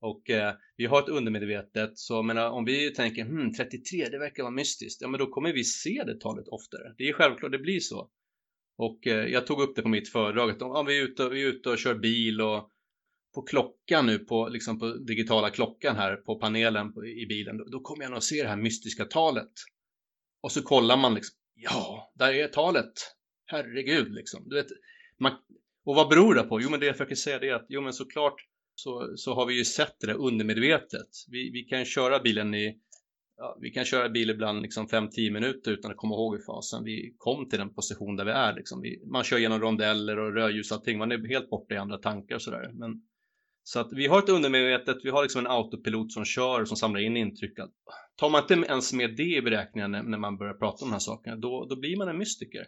D: Och eh, vi har ett undermedvetet, så menar, om vi tänker hmm, 33, det verkar vara mystiskt, ja men då kommer vi se det talet oftare. Det är självklart, det blir så. Och eh, jag tog upp det på mitt föredrag, att om vi är ute, vi är ute och kör bil och på klockan nu, på, liksom på digitala klockan här på panelen på, i bilen, då, då kommer jag nog att se det här mystiska talet. Och så kollar man liksom, ja, där är talet. Herregud, liksom. Du vet, man, och vad beror det på? Jo, men det jag försöker säga det är att, jo, men såklart så, så har vi ju sett det där undermedvetet. Vi, vi kan köra bilen i, ja, vi kan köra bil ibland liksom 5-10 minuter utan att komma ihåg i fasen vi kom till den position där vi är. Liksom. Vi, man kör genom rondeller och rödljus och allting, man är helt borta i andra tankar och sådär. Men, så att vi har ett undermedvetet, vi har liksom en autopilot som kör och som samlar in intryck. Tar man inte ens med det i beräkningen när, när man börjar prata om de här sakerna, då, då blir man en mystiker.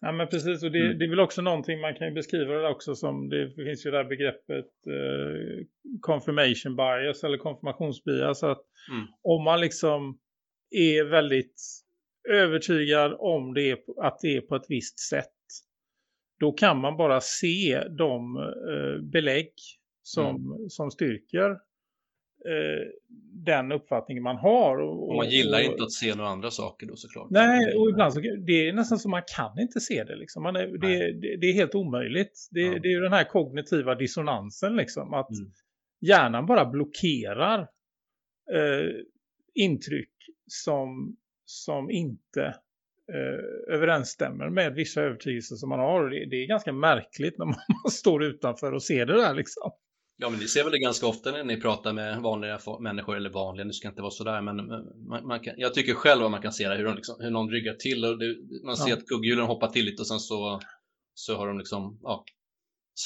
E: Ja men precis och det,
D: Mm.
E: det är väl också någonting man kan beskriva det också som det finns ju det här begreppet eh, confirmation bias eller konfirmationsbias att
D: Mm.
E: om man liksom är väldigt övertygad om det att det är på ett visst sätt då kan man bara se de eh, belägg som,
D: Mm.
E: som styrker eh, den uppfattningen man har. Och,
D: Och man gillar
E: och-
D: inte att se några andra saker då såklart.
E: Nej, och ibland så det är nästan som man kan inte se det. Liksom. Man är, det, det, det är helt omöjligt. Det,
D: Ja.
E: det är ju den här kognitiva dissonansen. Liksom, att
D: Mm.
E: hjärnan bara blockerar eh, intryck som, som inte eh, överensstämmer med vissa övertygelser som man har. Det, det är ganska märkligt när man står utanför och ser det där. Liksom.
D: Ja, men ni ser väl det ganska ofta när ni pratar med vanliga människor, eller vanliga, nu ska inte vara sådär, men men man, man kan, jag tycker själv att man kan se det, hur, de liksom, hur någon ryggar till och det, man ser
E: Ja.
D: att kugghjulen hoppar till lite och sen så, så har de liksom, ja,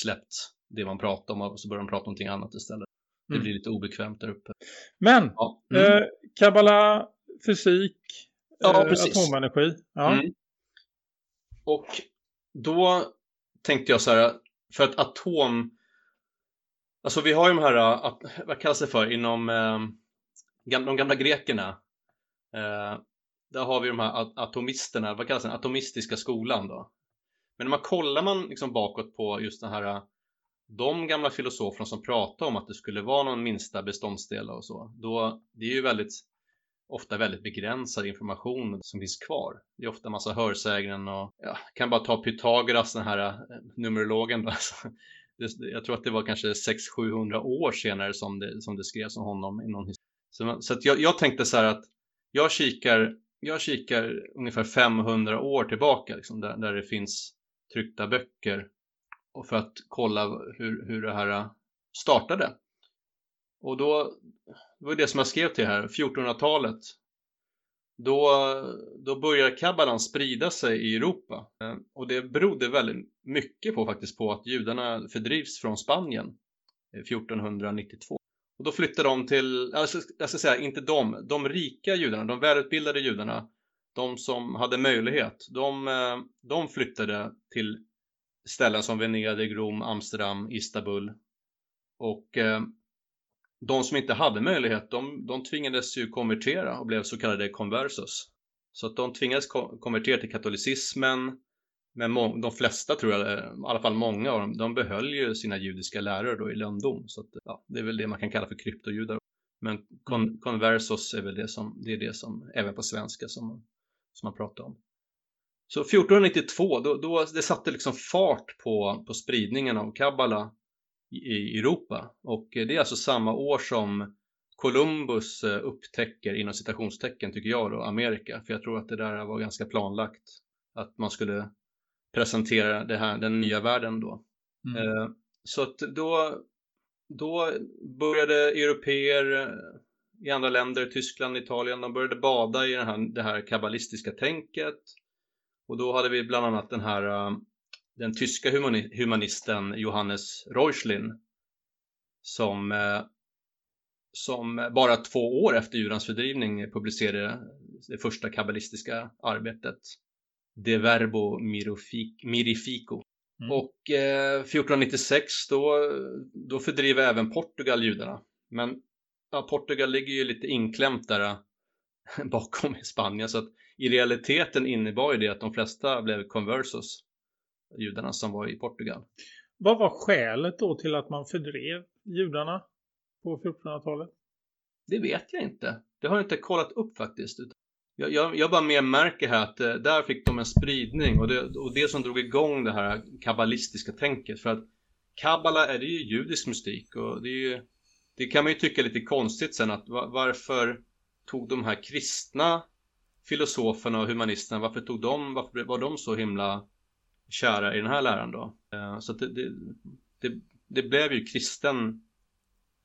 D: släppt det man pratar om och så börjar de prata om någonting annat istället. Det
E: Mm.
D: blir lite obekvämt där uppe.
E: Men
D: Ja, mm.
E: eh, Kabbala, fysik,
D: Ja,
E: eh,
D: precis.
E: atomenergi. Ja.
D: Mm. Och då tänkte jag så här, för att atom, alltså vi har ju de här, äh, vad kallas det för, inom eh, de gamla grekerna, eh, där har vi de här atomisterna, vad kallas den, atomistiska skolan då. Men om man kollar man liksom bakåt på just den här, äh, de gamla filosoferna som pratar om att det skulle vara någon minsta beståndsdel och så, då, det är ju väldigt ofta väldigt begränsad information som finns kvar. Det är ofta massa hörsägen och ja, kan bara ta Pythagoras, den här äh, numerologen. Då. det, jag tror att det var kanske 600-700 år senare som det, som det skrevs om honom i någon historia. Så, så att jag, jag tänkte så här att jag kikar, jag kikar ungefär 500 år tillbaka liksom, där, där det finns tryckta böcker och för att kolla hur, hur det här startade. Och då, det var det som jag skrev till här, 1400-talet. Då, då börjar kabbalan sprida sig i Europa. Eh, och det berodde väldigt mycket på faktiskt på att judarna fördrivs från Spanien eh, 1492. Och då flyttar de till, alltså, jag ska säga inte de, de rika judarna, de välutbildade judarna, de som hade möjlighet, de, eh, de flyttade till ställen som Venedig, Rom, Amsterdam, Istanbul. Och de som inte hade möjlighet, de, de tvingades ju konvertera och blev så kallade conversos. Så att de tvingades ko- konvertera till katolicismen. Men de flesta tror jag, i alla fall många av dem, de behöll ju sina judiska lärare då i lönndom. Så att, ja, det är väl det man kan kalla för kryptojudar. Men con- conversos är väl det som, det är det som, även på svenska som, som man pratar om. Så 1492, då, då det satte liksom fart på, på spridningen av kabbala i, Europa. Och eh, det är alltså samma år som Columbus eh, upptäcker, inom citationstecken tycker jag då, Amerika. För jag tror att det där var ganska planlagt. Att man skulle presentera det här, den nya världen då.
E: Mm.
D: Eh, Så att då, då började europeer i andra länder, Tyskland, Italien, de började bada i det här, det här kabbalistiska tänket. Och då hade vi bland annat den här den tyska humani- humanisten Johannes Reuchlin som, eh, som bara två år efter judans fördrivning publicerade det första kabbalistiska arbetet De Verbo Mirifico.
E: Mm.
D: Och eh, 1496 då, då fördriver även Portugal judarna. Men ja, Portugal ligger ju lite inklämt där eh, bakom Spanien så att i realiteten innebar ju det att de flesta blev conversos, judarna som var i Portugal.
E: Vad var skälet då till att man fördrev judarna på 1400-talet?
D: Det vet jag inte. Det har jag inte kollat upp faktiskt. Jag, jag, jag bara mer märker här att eh, där fick de en spridning och det, och det som drog igång det här kabbalistiska tänket. För att kabbala är det ju judisk mystik och det är ju, det kan man ju tycka är lite konstigt sen att va- varför tog de här kristna filosoferna och humanisterna, varför tog de, varför var de så himla kära i den här läran då? Eh, Så det, det, det, det blev ju kristen,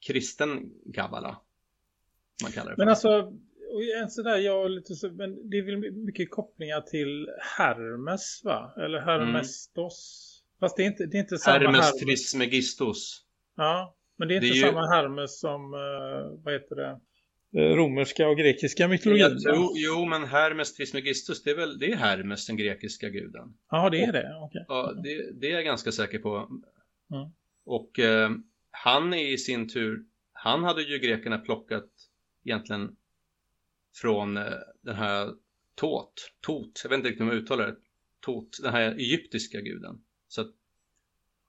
D: kristen kabbala. Man kallar det för.
E: Men alltså, en sådär, jag lite så, men det är väl mycket kopplingar till Hermes va? Eller Hermestos. Fast det är inte, det är inte samma
D: Hermes
E: Hermes.
D: Trismegistus.
E: Ja, men det är
D: Det
E: inte
D: är ju-
E: samma Hermes som, eh, vad heter det? Eh, Romerska och grekiska mytologin.
D: Tror, jo, men Hermes Trismegistus, det är väl det är Hermes, den grekiska guden.
E: Ja, det är det. Okej.
D: Ja, det, det är jag ganska säker på.
E: Mm.
D: Och eh, han är i sin tur, han hade ju grekerna plockat egentligen från eh, den här Tot, Tot, jag vet inte riktigt hur man uttalar det, Tot, den här egyptiska guden. Så, att,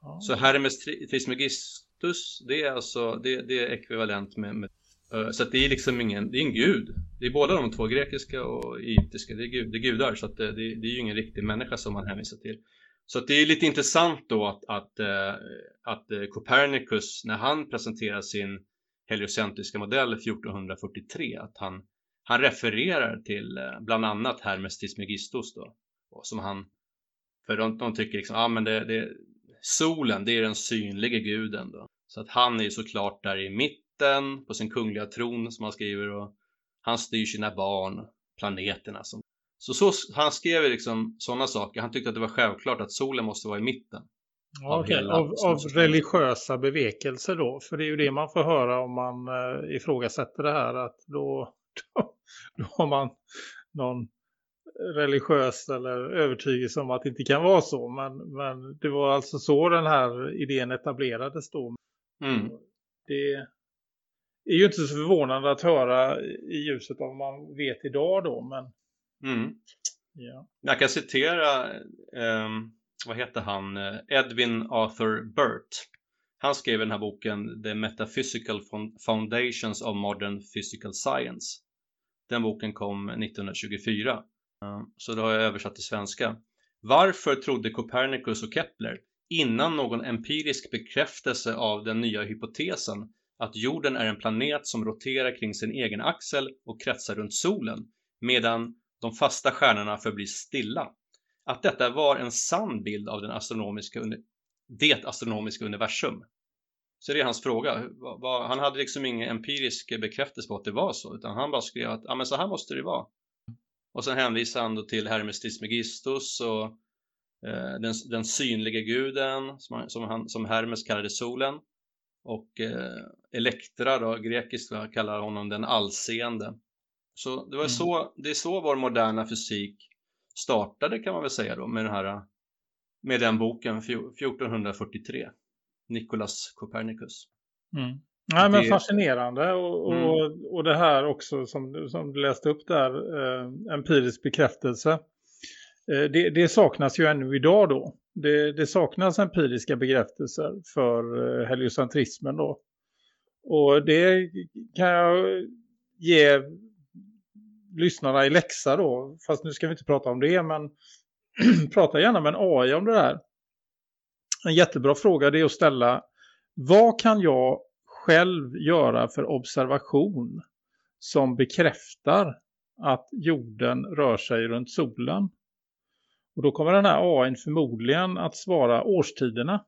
E: Ja.
D: så Hermes Tri- Trismegistus, det är alltså, det, det är ekvivalent med, med Eh, så att det är liksom ingen, det är en gud. Det är båda de två, grekiska och egyptiska, det är, gud, det är gudar. Så att det, det, det är ju ingen riktig människa som man hänvisar till. Så att det är lite intressant då att, att, eh, att Copernicus, när han presenterar sin heliocentriska modell 1443, att han, han refererar till bland annat Hermes Trismegistus då. Som han, för de, de tycker liksom, ja ah, men det, det, solen, det är den synliga guden då. Så att han är ju såklart där i mitten på sin kungliga tron som han skriver och han styr sina barn, planeterna som så, så han skrev liksom sådana saker. Han tyckte att det var självklart att solen måste vara i mitten.
E: Ja,
D: av
E: okej.
D: hela
E: av, av religiösa bevekelser då. För det är ju det man får höra om man eh, ifrågasätter det här. Att då, då, då har man någon religiös eller övertygelse om att det inte kan vara så. Men, men det var alltså så den här idén etablerades då.
D: Mm.
E: Det är ju inte så förvånande att höra i ljuset av vad man vet idag då. Men
D: Mm.
E: ja.
D: Jag kan citera, ehm, vad heter han, Eh, Edwin Arthur Burt. Han skrev den här boken The Metaphysical Foundations of Modern Physical Science. Den boken kom 1924. Eh, Så det har jag översatt till svenska. Varför trodde Copernicus och Kepler innan någon empirisk bekräftelse av den nya hypotesen att jorden är en planet som roterar kring sin egen axel och kretsar runt solen medan de fasta stjärnorna förblir stilla. Att detta var en sann bild av den astronomiska det astronomiska universum. Så det är hans fråga. Han hade liksom ingen empirisk bekräftelse på att det var så, utan han bara skrev att ja, men så här måste det vara. Och sen hänvisar han då till Hermes Trismegistus och eh, den, den synliga guden som, han, som, han, som Hermes kallade solen. Och eh, Elektra då, grekiskt kallar honom den allseende. Så det var
E: Mm.
D: så, det är så vår moderna fysik startade kan man väl säga då med den här med den boken fjo- 1443 Nicolas Copernicus.
E: Mm. Nej, men fascinerande och, och, och det här också som, som du läste upp där, eh, empirisk bekräftelse. Eh, det, det saknas ju ännu idag då. Det, det saknas empiriska bekräftelser för eh, heliocentrismen då. Och det kan jag ge lyssnarna i läxa då, fast nu ska vi inte prata om det, men prata gärna med en AI om det där. En jättebra fråga det är att ställa, vad kan jag själv göra för observation som bekräftar att jorden rör sig runt solen? Och då kommer den här AI förmodligen att svara årstiderna.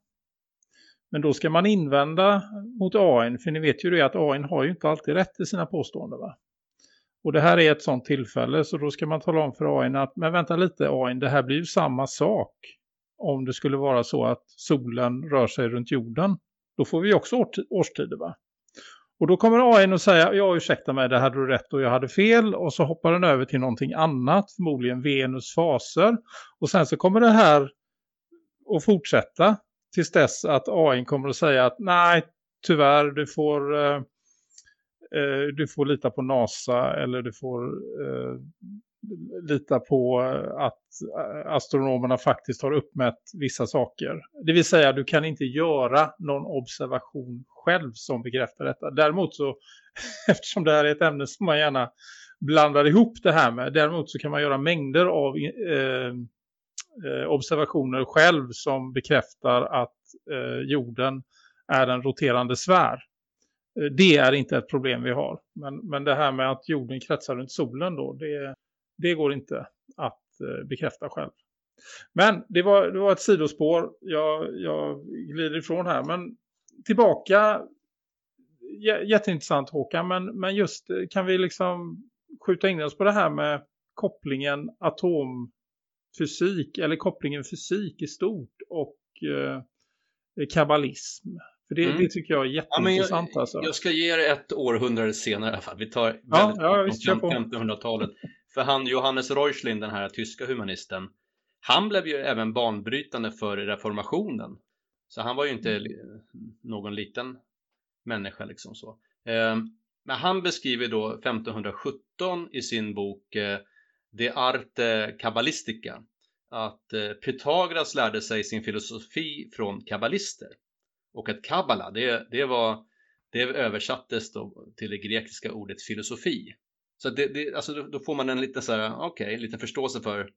E: Men då ska man invända mot AI, för ni vet ju det att AI har ju inte alltid rätt i sina påståenden va? Och det här är ett sånt tillfälle så då ska man tala om för AI att men vänta lite AI, det här blir ju samma sak om det skulle vara så att solen rör sig runt jorden. Då får vi också årstider va? Och då kommer AI att säga, ja ursäkta mig, det hade du rätt och jag hade fel. Och så hoppar den över till någonting annat, förmodligen Venus faser. Och sen så kommer det här att fortsätta tills dess att AI kommer att säga att nej, tyvärr, du får, eh, eh, du får lita på NASA eller du får eh, lita på eh, att eh, astronomerna faktiskt har uppmätt vissa saker. Det vill säga du kan inte göra någon observation själv som bekräftar detta. Däremot så, eftersom det här är ett ämne som man gärna blandar ihop det här med, däremot så kan man göra mängder av eh, eh observationer själv som bekräftar att eh, jorden är en roterande sfär. Det är inte ett problem vi har. Men, men det här med att jorden kretsar runt solen då, det, det går inte att eh, bekräfta själv. Men det var, det var ett sidospår. Jag, jag glider ifrån här. Men tillbaka. Jätteintressant Håkan. Men, men just eh, kan vi liksom skjuta in oss på det här med kopplingen atomfysik eller kopplingen fysik i stort och eh, kabbalism. För det,
D: Mm.
E: det tycker jag är
D: Ja,
E: jätteintressant
D: jag,
E: alltså.
D: jag ska ge er ett århundrade senare i alla fall. Vi tar
E: Ja, ja,
D: om
E: visst, kör på.
D: 1500-talet. För han, Johannes Reuchlin, den här tyska humanisten, han blev ju även banbrytande för reformationen. Så han var ju inte li- någon liten människa liksom så. Eh, Men han beskriver då 1517 i sin bok eh, De Arte Kabbalistica att eh, Pythagoras lärde sig sin filosofi från kabbalister och att kabbala det, det var det översattes då till det grekiska ordet filosofi. Så det, det, alltså då, då får man en liten så här, okej, en liten förståelse för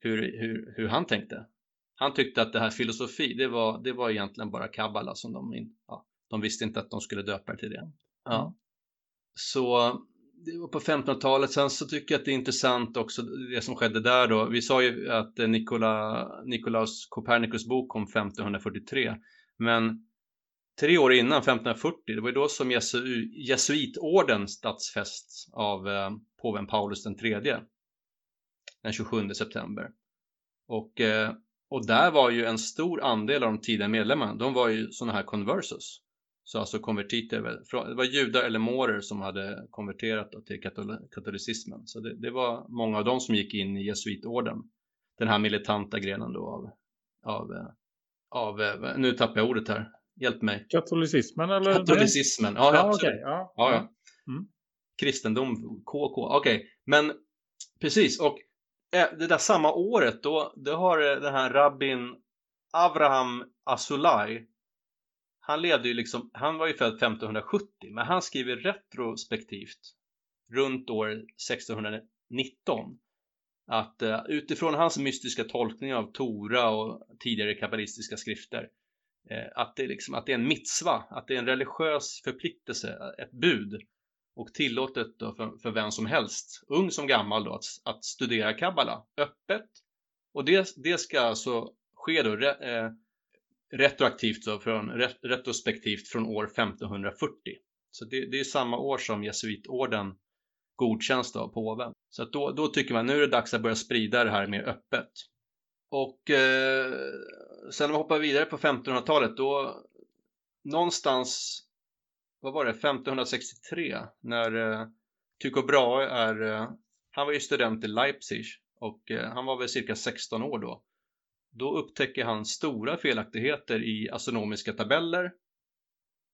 D: hur, hur, hur han tänkte. Han tyckte att det här filosofi, det var, det var egentligen bara kabbala som de, in, ja, de visste inte att de skulle döpa det till det. Ja. Så det var på 1500-talet. Sen så tycker jag att det är intressant också det som skedde där då. Vi sa ju att Nikola, Nikolaus Copernicus bok kom 1543. Men tre år innan, 1540, det var ju då som jesu, jesuitorden statsfästs av eh, påven Paulus den tredje. Den 27 september. Och, eh, och där var ju en stor andel av de tidiga medlemmarna, de var ju sådana här conversus. Så alltså konvertiter, det var judar eller morer som hade konverterat till katol- katolicismen. Så det, det var många av dem som gick in i jesuitorden. Den här militanta grenen då av, av, eh, av eh, nu tappar jag ordet här, hjälp mig.
E: Katolicismen eller?
D: Katolicismen, ja,
E: Ja,
D: absolut.
E: ja.
D: Ja, ja.
E: Mm.
D: Kristendom, KK, okej. Men precis, och eh, det där samma året då, då har eh, den här rabbin Avraham Asulaj, han levde ju liksom, han var ju född 1570, men han skriver retrospektivt runt år 1619 att eh, utifrån hans mystiska tolkning av Tora och tidigare kabbalistiska skrifter Eh, att, det är liksom, att det är en mitzva, att det är en religiös förpliktelse, ett bud och tillåtet då för, för vem som helst, ung som gammal då, att, att studera kabbala öppet och det, det ska alltså ske då re, eh, retroaktivt då, från, retrospektivt från år 1540 så det, det är samma år som jesuitorden godkänns av påven. Så att då, då tycker man nu är det dags att börja sprida det här mer öppet. Och eh, sen om vi hoppar vidare på 1500-talet då någonstans, vad var det, 1563 när eh, Tycho Brahe är, eh, han var ju student i Leipzig och eh, han var väl cirka 16 år då. Då upptäcker han stora felaktigheter i astronomiska tabeller.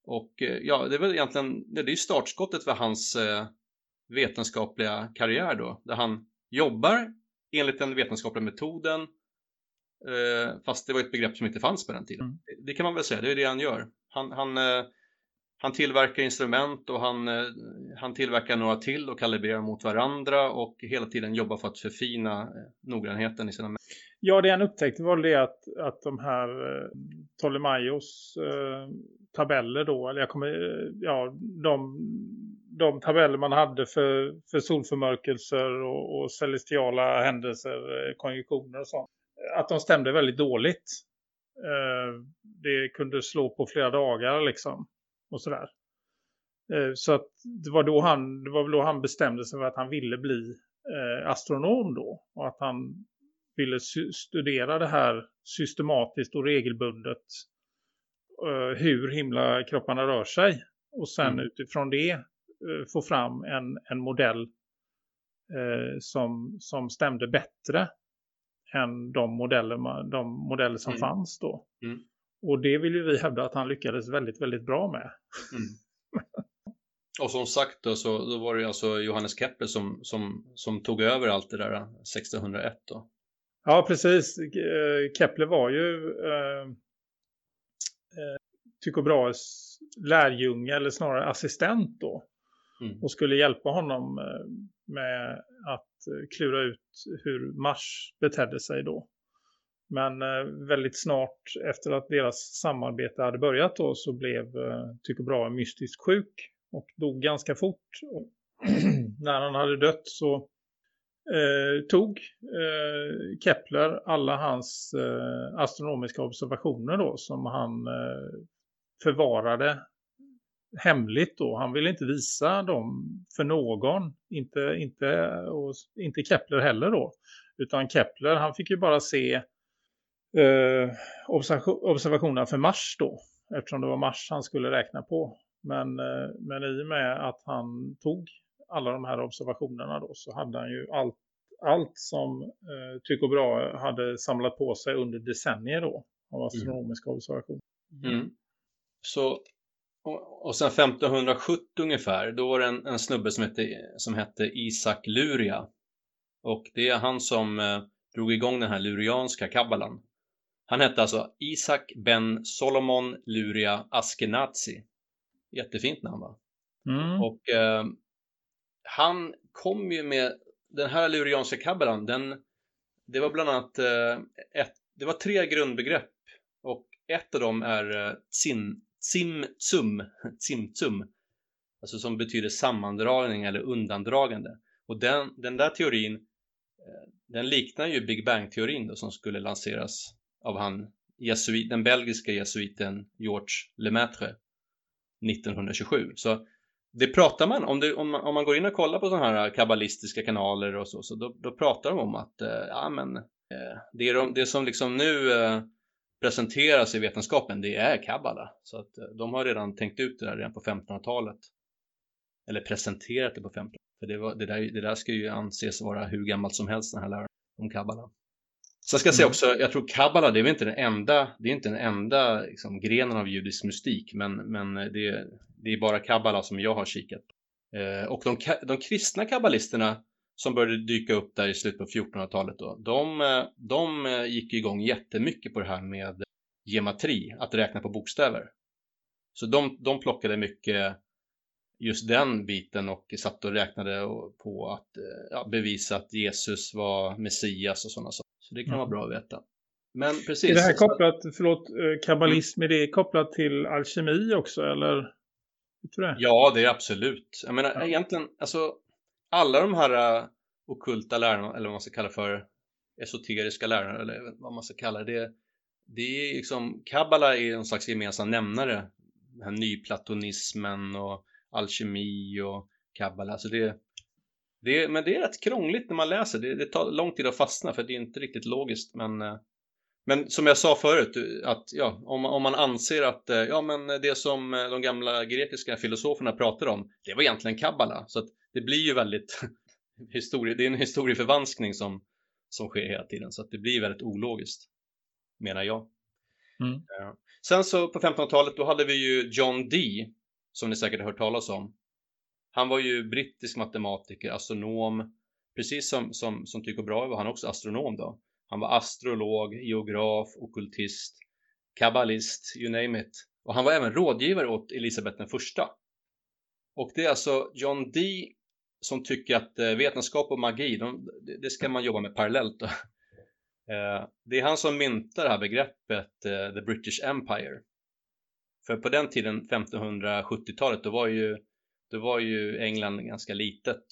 D: Och eh, ja, det är väl egentligen, det är ju startskottet för hans eh, vetenskapliga karriär då, där han jobbar enligt den vetenskapliga metoden, fast det var ett begrepp som inte fanns på den tiden.
E: Mm.
D: Det kan man väl säga, det är det han gör. Han, han, eh, han tillverkar instrument och han, eh, han tillverkar några till och kalibrerar mot varandra och hela tiden jobbar för att förfina eh, noggrannheten i sina
E: Ja, det han upptäckte var det att, att de här eh, Ptolemaios eh, tabeller då, eller jag kommer, eh, ja, de, de tabeller man hade för, för solförmörkelser och, och celestiala händelser, eh, konjunktioner och sånt, att de stämde väldigt dåligt. Eh, det kunde slå på flera dagar liksom och sådär. Eh, så att det var då han, det var väl då han bestämde sig för att han ville bli eh, astronom då och att han ville studera det här systematiskt och regelbundet hur himlakropparna rör sig och sen
D: Mm.
E: utifrån det få fram en, en modell som, som stämde bättre än de modeller, de modeller som
D: Mm.
E: fanns då.
D: Mm.
E: Och det vill ju vi hävda att han lyckades väldigt, väldigt bra med.
D: Mm. Och som sagt då, så då var det alltså Johannes Kepler som, som, som tog över allt det där 1601 då.
E: Ja, precis. Eh, Kepler var ju eh, eh, Tycho Brahes lärjunge eller snarare assistent då.
D: Mm.
E: Och skulle hjälpa honom eh, med att eh, klura ut hur Mars betedde sig då. Men eh, väldigt snart efter att deras samarbete hade börjat då så blev Tycho Brahe mystiskt sjuk och dog ganska fort. Och när han hade dött så eh, tog eh, Kepler alla hans eh, astronomiska observationer då som han eh, förvarade hemligt då. Han ville inte visa dem för någon, inte, inte, och inte Kepler heller då. Utan Kepler, han fick ju bara se eh, observation, observationerna för Mars då. Eftersom det var Mars han skulle räkna på. Men, eh, men i och med att han tog alla de här observationerna då så hade han ju allt, allt som eh, Tycho Brahe hade samlat på sig under decennier då av astronomiska observationer.
D: Mm. Så, och, och sen 1570 ungefär, då var det en, en snubbe som hette, som hette Isak Luria. Och det är han som eh, drog igång den här lurianska kabbalan. Han hette alltså Isak ben Solomon Luria Askenazi. Jättefint namn va?
E: Mm.
D: Och eh, han kom ju med den här lurianska kabbalan, den, det var bland annat eh, ett, det var tre grundbegrepp och ett av dem är eh, tsimtsum, tsimtsum, alltså som betyder sammandragning eller undandragande. Och den, den där teorin, eh, den liknar ju Big Bang-teorin då, som skulle lanseras av han, jesuit, den belgiska jesuiten George Lemaitre 1927. Så det pratar man om, det, om, man, om man går in och kollar på sådana här kabbalistiska kanaler och så, så då, då pratar de om att eh, ja, men, eh, det, är de, det som liksom nu eh, presenteras i vetenskapen, det är kabbala. Så att eh, de har redan tänkt ut det där redan på 1500-talet. Eller presenterat det på 1500-talet. För det, var, det, där, det där ska ju anses vara hur gammalt som helst den här läran om kabbala. Så jag ska säga
E: Mm.
D: också, jag tror kabbala, det är inte den enda, det är inte den enda liksom, grenen av judisk mystik, men, men det, det är bara kabbala som jag har kikat på. Eh, och de, de kristna kabbalisterna som började dyka upp där i slutet på 1400-talet då, de, eh, de eh, gick igång jättemycket på det här med gematri, att räkna på bokstäver. Så de, de plockade mycket just den biten och satt och räknade på att eh, ja, bevisa att Jesus var Messias och sådana saker. Så det kan
E: Mm.
D: vara bra att veta. Men precis.
E: Är det här kopplat, förlåt, kabbalism, är det kopplat till alkemi också eller? Det?
D: Ja, det är absolut. Jag menar
E: Ja.
D: egentligen, alltså alla de här uh, okulta lärarna, eller vad man ska kalla för esoteriska lärare eller vad man ska kalla det. Det är liksom, kabbala är en slags gemensam nämnare. Den här nyplatonismen och alkemi och kabbala. Så det, det, men det är rätt krångligt när man läser. Det, det tar lång tid att fastna för det är inte riktigt logiskt. Men, äh, men som jag sa förut, att ja, om, man- om man anser att äh, ja, men det som de gamla grekiska filosoferna pratade om, det var egentligen kabbala. Så att det blir ju väldigt historie, det är en historieförvanskning som, som sker hela tiden så att det blir väldigt ologiskt menar jag.
E: Mm.
D: Eh, Sen så på 1500-talet då hade vi ju John Dee som ni säkert har hört talas om. Han var ju brittisk matematiker, astronom, precis som, som, som Tycho Brahe var han också astronom då. Han var astrolog, geograf, okultist, kabbalist, you name it. Och han var även rådgivare åt Elisabeth den första. Och det är alltså John Dee som tycker att eh, vetenskap och magi, de, det- ska man jobba med parallellt. Då. Eh, det är han som myntar det här begreppet eh, The British Empire. För på den tiden, 1570-talet, då var ju, då var ju England ganska litet.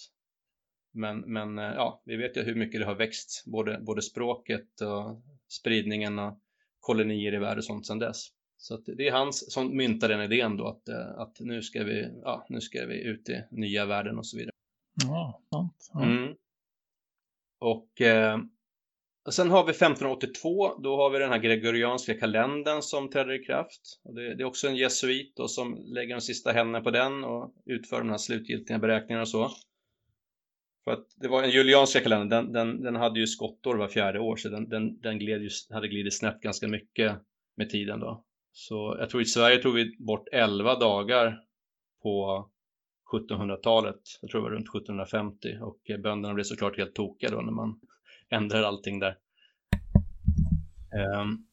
D: Men, men ja, vi vet ju hur mycket det har växt, både, både språket och spridningen och kolonier i världen och sånt sedan dess. Så att det är han som myntar den idén då att, att nu, ska vi, ja, nu ska vi ut i nya världen och så vidare.
E: Ja, sant. Ja.
D: Mm. Och eh, sen har vi 1582, då har vi den här gregorianska kalendern som träder i kraft. Och det, det är också en jesuit då, som lägger de sista händerna på den och utför de här slutgiltiga beräkningarna och så. För att det var en julianska kalender, den, den, den hade ju skottår var fjärde år så den, den, den gled ju, hade glidit snett ganska mycket med tiden då. Så jag tror i Sverige tog vi bort 11 dagar på 1700-talet, jag tror det var runt 1750 och eh, bönderna blev såklart helt tokiga då när man ändrar allting där. Ehm,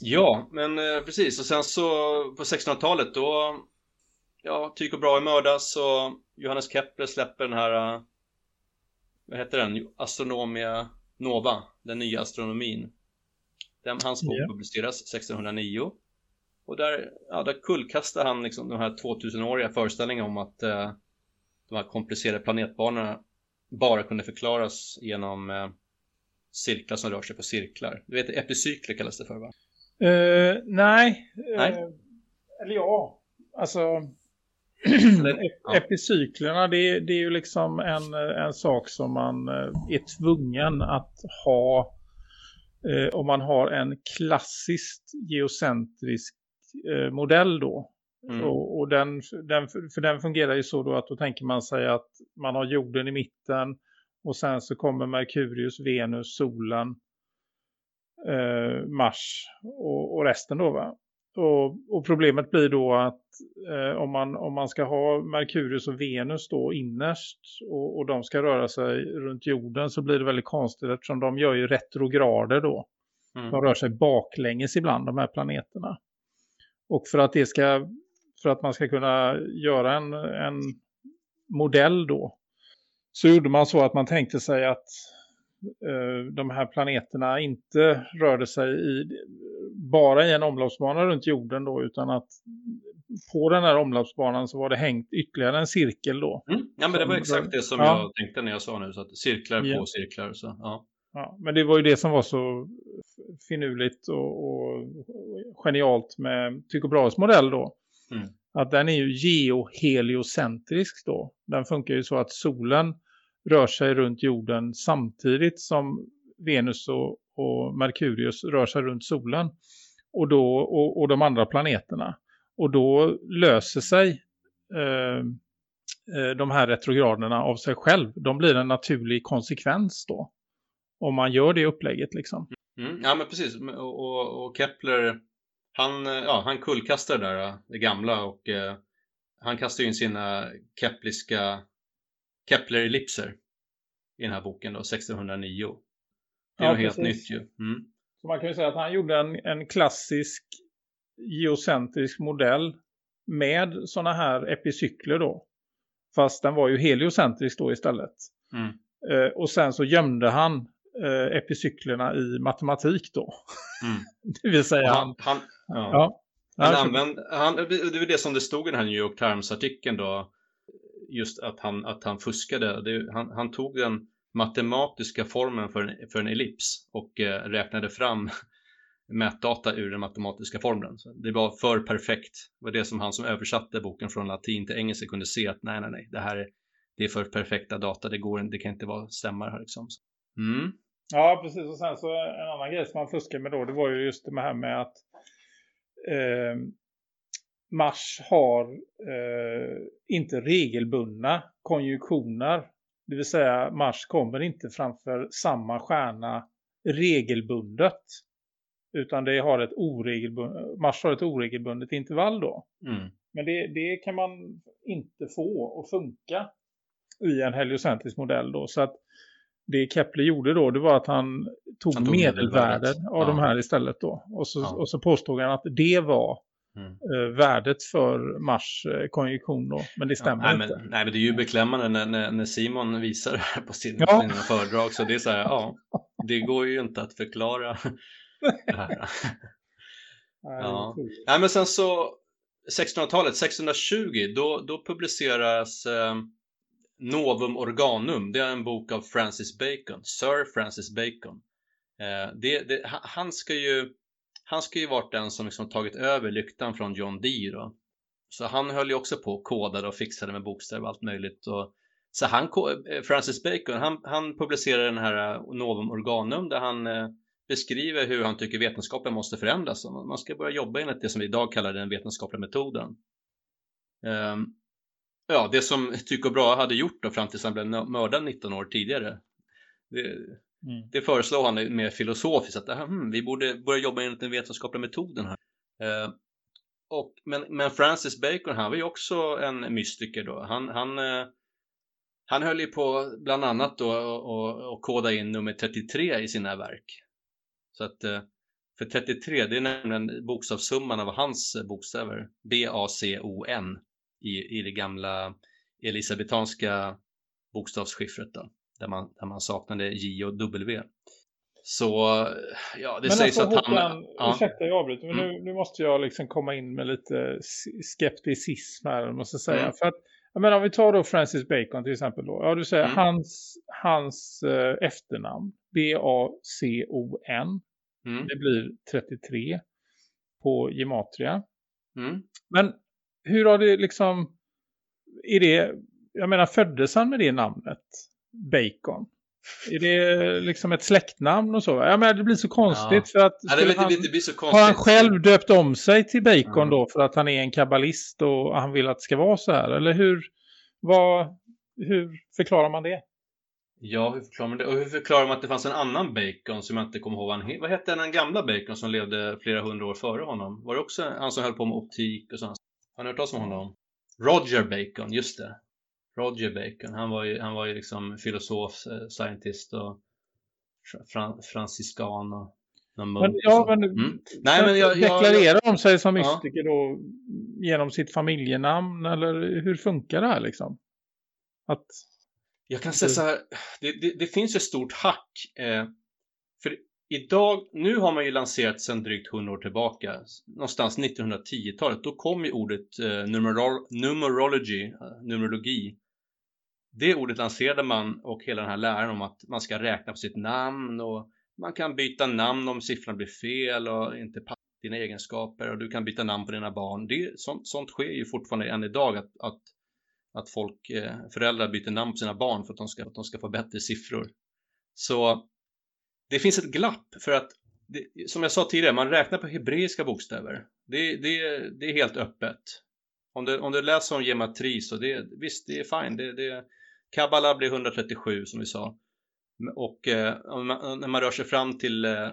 D: ja, men eh, precis och sen så på 1600-talet då ja, Tycho Brahe mördas och Johannes Kepler släpper den här eh, vad heter den? Astronomia Nova, den nya astronomin. Den, hans bok publiceras 1609 och där, ja, där kullkastar han liksom de här 2000-åriga föreställningarna om att eh, de här komplicerade planetbanorna bara kunde förklaras genom eh, cirklar som rör sig på cirklar. Du vet, epicykler kallas det för va?
E: Eh, nej.
D: Nej.
E: Eh, eller ja. Alltså. Epicyklerna det, det är ju liksom en, en sak som man eh, är tvungen att ha eh, om man har en klassiskt geocentrisk eh, modell då.
D: Mm.
E: Och, och den, den, för den fungerar ju så då att då tänker man sig att man har jorden i mitten och sen så kommer Merkurius, Venus, solen, eh, Mars och, och resten då va. Och, och problemet blir då att eh, om, man, om man ska ha Merkurius och Venus då innerst och, och de ska röra sig runt jorden så blir det väldigt konstigt eftersom de gör ju retrograder då.
D: Mm.
E: De rör sig baklänges ibland de här planeterna. Och för att det ska för att man ska kunna göra en, en modell då så gjorde man så att man tänkte sig att eh, de här planeterna inte rörde sig i, bara i en omloppsbana runt jorden då utan att på den här omloppsbanan så var det hängt ytterligare en cirkel då.
D: Mm. Ja, men det var exakt det som
E: Ja.
D: jag tänkte när jag sa nu, så att cirklar
E: Ja.
D: på cirklar. Så, ja.
E: Ja, men det var ju det som var så finurligt och, och genialt med Tycho Brahes modell då.
D: Mm.
E: Att den är ju geoheliocentrisk då. Den funkar ju så att solen rör sig runt jorden samtidigt som Venus och, och Merkurius rör sig runt solen. Och, då, och, och de andra planeterna. Och då löser sig eh, eh, de här retrograderna av sig själv. De blir en naturlig konsekvens då om man gör det upplägget liksom.
D: Mm. ja, men precis. Och, och, och Kepler, han, eh, ja, han kullkastar det där, eh, det gamla och eh, han kastar in sina kepliska Kepler-ellipser i den här boken då, 1609. Det är
E: Ja,
D: något helt nytt ju. Mm.
E: Så man kan ju säga att han gjorde en, en klassisk geocentrisk modell med sådana här epicykler då. Fast den var ju heliocentrisk då istället.
D: Mm.
E: Eh, och sen så gömde han eh, epicyklerna i matematik då.
D: Mm.
E: det vill säga
D: Och
E: han...
D: han, ja.
E: Ja.
D: Han använde, han, det var det som det stod i den här New York Times-artikeln då, just att han, att han fuskade. Det, han, han tog den matematiska formeln för en, för en ellips och eh, räknade fram mätdata ur den matematiska formeln. Så det var för perfekt. Det var det som han som översatte boken från latin till engelska kunde se att nej, nej, nej, det här är, det är för perfekta data, det, går, det kan inte vara stämma här liksom. Mm.
E: Ja, precis. Och sen så en annan grej som man fuskade med då, det var ju just det här med att eh, Mars har eh, inte regelbundna konjunktioner. Det vill säga Mars kommer inte framför samma stjärna regelbundet. Utan det har ett oregelbundet, Mars har ett oregelbundet intervall då.
D: Mm.
E: Men det, det kan man inte få att funka i en heliocentrisk modell då. Så att det Kepler gjorde då det var att han tog,
D: Han tog
E: medelvärdet av de
D: Ja.
E: här istället då. Och så,
D: Ja.
E: och så påstod han att det var
D: Mm.
E: eh, värdet för Mars eh, konjunktion då. Men det stämmer
D: nej,
E: inte.
D: men, nej, men det är ju beklämmande när, när, när Simon visar det här på sin,
E: Ja.
D: sina föredrag. Så det är så här, ja, det går ju inte att förklara det här. Ja. Nej, men sen så 1600-talet, 1620, då, då publiceras eh, Novum Organum. Det är en bok av Francis Bacon, Sir Francis Bacon. Eh, det, det, han ska ju han ska ju varit den som liksom tagit över lyktan från John Dee då. Så han höll ju också på och kodade och fixade med bokstäver och allt möjligt. Och, så han, eh, Francis Bacon, han, han publicerade den här eh, Novum Organum där han eh, beskriver hur han tycker vetenskapen måste förändras. Man ska börja jobba enligt det som vi idag kallar den vetenskapliga metoden. Ehm, ja, det som Tycho Brahe hade gjort då fram tills han blev mördad 19 år tidigare. Det,
E: Mm.
D: det föreslår han mer filosofiskt att "Ah, hmm, vi borde börja jobba enligt den vetenskapliga metoden här. Eh, och, men, men Francis Bacon, han var ju också en mystiker då. Han, han, eh, han höll ju på bland annat då och, koda in nummer 33 i sina verk. Så att, eh, för 33, det är nämligen bokstavssumman av hans bokstäver. B-A-C-O-N i, i det gamla elisabetanska bokstavsskiffret då. Där man, där man saknade J och W. Så, ja, det
E: Men
D: sägs
E: alltså,
D: att han...
E: Håkan,
D: ja,
E: ursäkta jag avbryter, men
D: Mm.
E: nu, nu måste jag liksom komma in med lite skepticism här, måste säga.
D: Mm.
E: För att, jag menar, om vi tar då Francis Bacon till exempel då. Ja, du säger
D: Mm.
E: hans, hans eh, efternamn, B-A-C-O-N,
D: mm,
E: det blir 33 på gematria.
D: mm.
E: Men hur har det liksom, är det, jag menar föddes han med det namnet, Bacon? Är det liksom ett släktnamn och så? Ja men det blir så konstigt för att
D: Ja, det, det,
E: han,
D: det, blir så konstigt.
E: har han själv döpt om sig till Bacon
D: Ja.
E: då för att han är en kabbalist och han vill att det ska vara så här? Eller hur, vad, hur förklarar man det?
D: Ja, hur förklarar man det? Och hur förklarar man att det fanns en annan Bacon som jag inte kommer ihåg vad han Vad hette den gamla Bacon som levde flera hundra år före honom? Var det också han som höll på med optik och sånt? Har ni hört talas om honom? Roger Bacon, just det. Roger Bacon, han var ju, han var ju liksom filosof, eh, scientist och fran, fransiskan och
E: Men, ja, men,
D: Mm. Nej, men jag, jag,
E: deklarerar de sig som
D: Ja.
E: mystiker då genom sitt familjenamm eller hur funkar det här liksom? Att,
D: Jag kan säga så här, det, det, det finns ett stort hack. Eh, idag, nu har man ju lanserat sedan drygt 100 år tillbaka, någonstans 1910-talet, då kom ju ordet eh, numerol, numerology, eh, numerologi. Det ordet lanserade man och hela den här läran om att man ska räkna på sitt namn och man kan byta namn om siffrorna blir fel och inte passar dina egenskaper och du kan byta namn på dina barn. Det, sånt, sånt sker ju fortfarande än idag att, att att folk, eh, föräldrar byter namn på sina barn för att de, ska, att de ska få bättre siffror. Så det finns ett glapp för att, det, som jag sa tidigare, man räknar på hebreiska bokstäver. Det, det, det är helt öppet. Om du, om du läser om gematri så det, visst, det är fine. Det, det, Kabbala blir 137 som vi sa. Och eh, man, när man rör sig fram till, eh,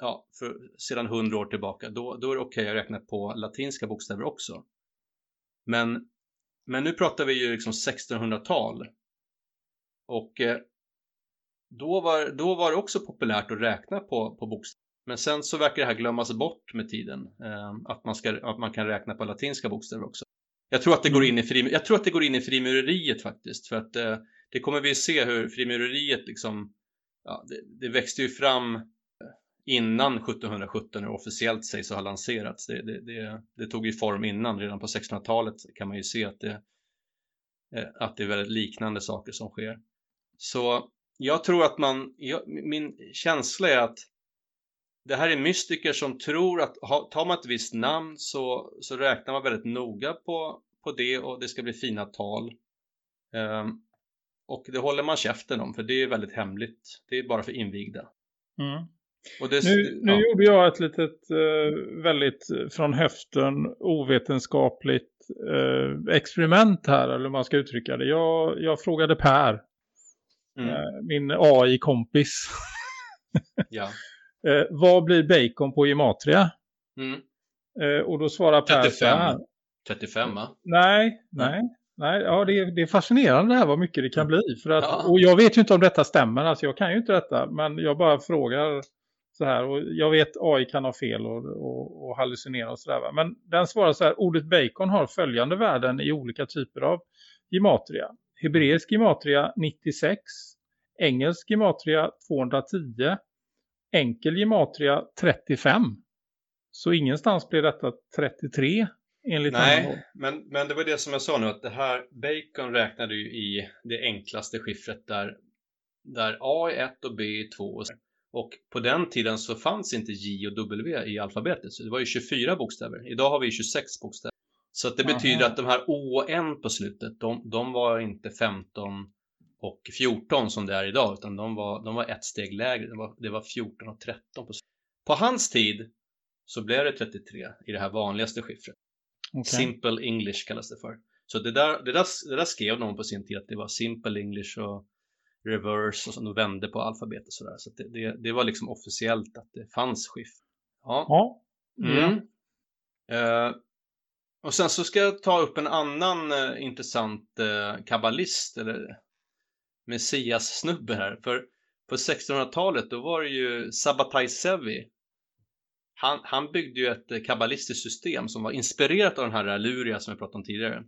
D: ja, för, sedan 100 år tillbaka, då, då är det okej att räkna på latinska bokstäver också. Men men nu pratar vi ju liksom 1600-tal. Och eh, då, var, då var det också populärt att räkna på, på bokstäver. Men sen så verkar det här glömmas bort med tiden. Eh, att, man ska, att man kan räkna på latinska bokstäver också. Jag tror att det går in i, frim, jag tror att det går in i frimureriet faktiskt. För att eh, det kommer vi se hur frimureriet liksom, ja, det, det växte ju fram eh, innan 1717 när officiellt sägs ha lanserats. Det, det, det, det tog ju form innan, redan på 1600-talet kan man ju se att det, eh, att det är väldigt liknande saker som sker. Så jag tror att man, jag, min känsla är att det här är mystiker som tror att ha, tar man ett visst namn så, så räknar man väldigt noga på, på det och det ska bli fina tal. Um, och det håller man käften om för det är väldigt hemligt. Det är bara för invigda.
E: mm.
D: Det,
E: Nu, nu
D: ja.
E: gjorde jag ett litet eh, väldigt eh, från höften ovetenskapligt eh, experiment här, eller hur man ska uttrycka det. Jag, jag frågade Per,
D: Mm,
E: eh, min AI-kompis,
D: ja.
E: eh, vad blir bacon på gematria?
D: Mm.
E: Eh, och då svarar Per
D: 35.
E: så här.
D: 35 va?
E: Nej, nej. Nej, ja, det, är, det är fascinerande det här vad mycket det kan bli. För att,
D: Ja.
E: Och jag vet ju inte om detta stämmer, alltså jag kan ju inte detta. Men jag bara frågar så här. Och jag vet AI kan ha fel och, och, och hallucinera och sådär. Men den svarar så här, ordet bacon har följande värden i olika typer av gematria. Hebreisk gematria 96, engelsk gematria 210, enkel gematria 35. Så ingenstans blir detta 33 enligt
D: Nej, men, men det var det som jag sa nu att det här Bacon räknade ju i det enklaste skiffret där, där A är 1 och B är 2. Och på den tiden så fanns inte J och W i alfabetet, så det var ju 24 bokstäver. Idag har vi 26 bokstäver. Så det betyder att de här O och N på slutet, de, de var inte 15 och 14 som det är idag, utan de var, de var ett steg lägre. Det var, det var 14 och 13 på slutet. På hans tid så blev det 33 i det här vanligaste skiffret.
E: Okej.
D: Simple English kallas det för. Så det där, det, där, det där skrev någon på sin tid att det var Simple English och Reverse och så de vände på alfabetet och sådär. Så att det, det, det var liksom officiellt att det fanns skiff. Ja.
E: Ja.
D: Mm. Eh, och sen så ska jag ta upp en annan eh, intressant eh, kabbalist eller messias-snubbe här. För på 1600-talet då var det ju Sabbatai Sevi. Han, han byggde ju ett eh, kabbalistiskt system som var inspirerat av den här Luria som vi pratade om tidigare.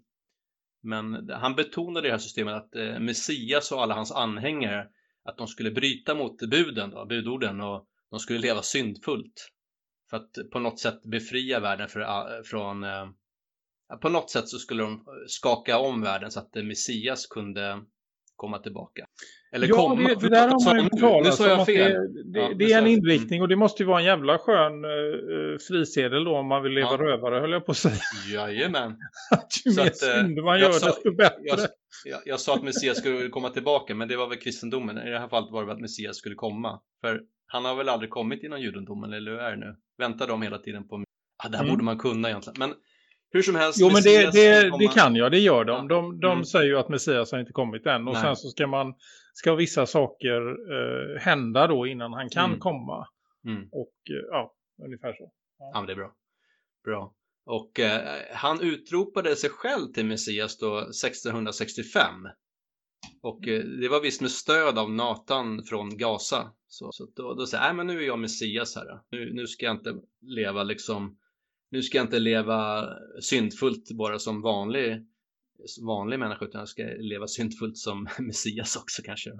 D: Men han betonade i det här systemet att eh, Messias och alla hans anhängare att de skulle bryta mot buden, då, budorden och de skulle leva syndfullt. För att på något sätt befria världen för, eh, från eh, på något sätt så skulle de skaka om världen så att eh, Messias kunde komma tillbaka. Eller
E: ja,
D: komma.
E: det, det där har man ju hört
D: nu? sa jag fel.
E: Det, det,
D: Ja,
E: det är en
D: jag-
E: inriktning och det måste ju vara en jävla skön uh, frisedel då om man vill leva
D: Ja.
E: rövare höll jag på att säga.
D: Jajamän.
E: Att ju
D: Så
E: mer
D: att, eh,
E: synd man
D: jag
E: gör
D: sa-
E: desto bättre.
D: Jag, jag, jag sa att Messias skulle komma tillbaka, men det var väl kristendomen. I det här fallet var det väl att Messias skulle komma. För han har väl aldrig kommit inom judendomen, eller hur är det nu? Väntar de hela tiden på... Ja, det här
E: Mm.
D: borde man kunna egentligen. Men hur som helst,
E: Jo men det, det, det kan jag, det gör de.
D: Ja.
E: De, de
D: Mm.
E: säger ju att Messias har inte kommit än. Och
D: Nej.
E: sen så ska man ska vissa saker eh, hända då innan han kan
D: Mm.
E: komma.
D: Mm.
E: Och eh, ja, ungefär så.
D: Ja, men det är bra. Bra. Och eh, han utropade sig själv till Messias då 1665. Och eh, det var visst med stöd av Nathan från Gaza. Så, så då, då säger nej men nu är jag Messias här. Nu, nu ska jag inte leva liksom, nu ska jag inte leva syndfullt bara som vanlig, vanlig människa utan jag ska leva syndfullt som Messias också kanske.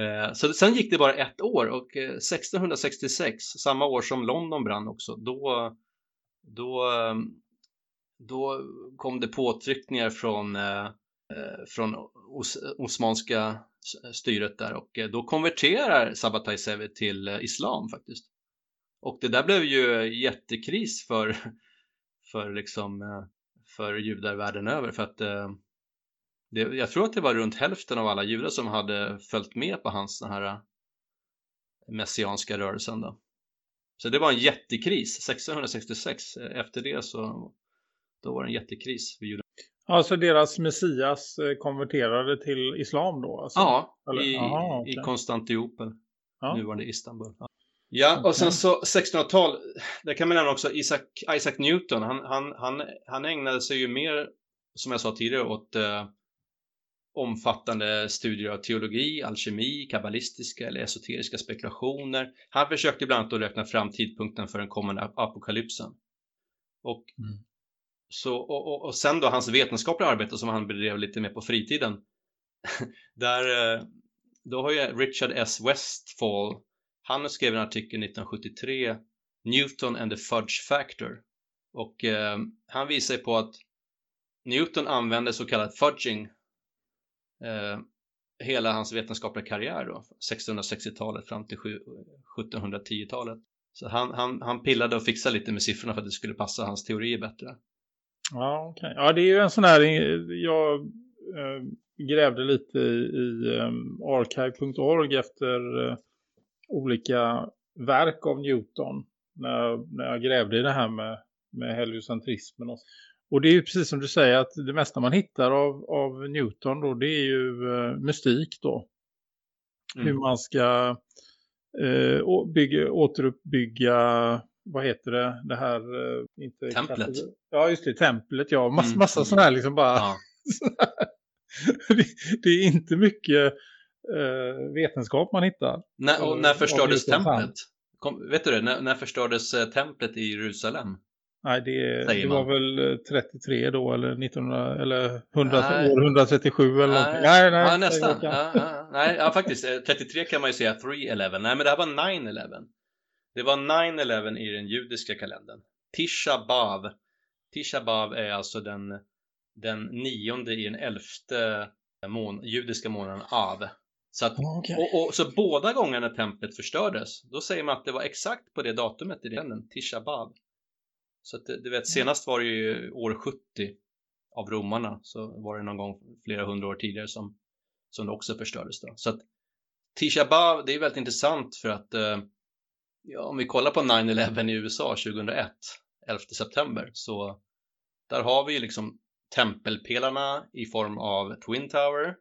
D: Eh, så sen gick det bara ett år och eh, 1666, samma år som London brann också, då, då, eh, då kom det påtryckningar från, från os osmanska styret där och då konverterar Sabbatai Sevi till islam faktiskt. Och det där blev ju jättekris för, för liksom eh, för judar världen över för att eh, det, jag tror att det var runt hälften av alla judar som hade följt med på hans den här eh, messianska rörelsen då. Så det var en jättekris 1666. Eh, Efter det så då var det en jättekris för judar.
E: Alltså deras Messias konverterade till islam då? Alltså.
D: Ja,
E: eller-
D: i,
E: aha,
D: i. Konstantinopel,
E: Ja.
D: nuvarande Istanbul. Ja, ja och sen så 1600-tal, där kan man nämna också Isaac, Isaac Newton, han, han, han, han ägnade sig ju mer, som jag sa tidigare, åt eh, omfattande studier av teologi, alkemi, kabbalistiska eller esoteriska spekulationer. Han försökte bland annat att räkna fram tidpunkten för den kommande ap- apokalypsen. Och,
E: Mm.
D: så, och, och, och sen då hans vetenskapliga arbete som han bedrev lite mer på fritiden. Där, eh, då har ju Richard S. Westfall, han skrev en artikel 1973, Newton and the Fudge Factor. Och eh, han visar ju på att Newton använde så kallad fudging eh, hela hans vetenskapliga karriär då, 1660-talet fram till 1710-talet. Så han, han, han pillade och fixade lite med siffrorna för att det skulle passa hans teorier bättre.
E: Ja, okay. Ja, det är ju en sån här... Jag äh, grävde lite i, i eh, um, archive.org efter äh, olika verk av Newton när jag, när jag grävde i det här med, med heliocentrismen. Och, och det är ju precis som du säger att det mesta man hittar av, av Newton då det är ju eh, mystik då.
D: Mm.
E: Hur man ska eh, bygga, återuppbygga, vad heter det, det här... Eh, inte
D: Templet.
E: Ja just det, templet ja. Mass,
D: Mm,
E: massa sådana här liksom bara...
D: Ja.
E: det, det är inte mycket eh, vetenskap man hittar.
D: När, och när
E: av
D: förstördes templet? Kom, vet du det? När, när förstördes eh, templet i Jerusalem?
E: Nej, det, det var väl eh, 33 då eller 1900 eller 100,
D: Nej.
E: år 137 eller någonting. Nej, nej.
D: ja, nästan. Ja, ja, nej, ja, faktiskt. eh, 33 kan man ju säga 3-11. Nej, men det här var 9-11. Det var 9-11 i den judiska kalendern. Tisha B'Av. Tisha B'Av är alltså den, den nionde i den elfte mån, judiska månaden Av. Så, att,
E: okej.
D: och, och, så båda gångerna templet förstördes, då säger man att det var exakt på det datumet i den, Tisha B'Av. Så att du vet, senast var det ju år 70 av romarna, så var det någon gång flera hundra år tidigare som, som det också förstördes då. Så att Tisha B'Av, det är väldigt intressant för att eh, ja, om vi kollar på 9-11 i USA 2001, 11 september, så där har vi ju liksom tempelpelarna i form av Twin Tower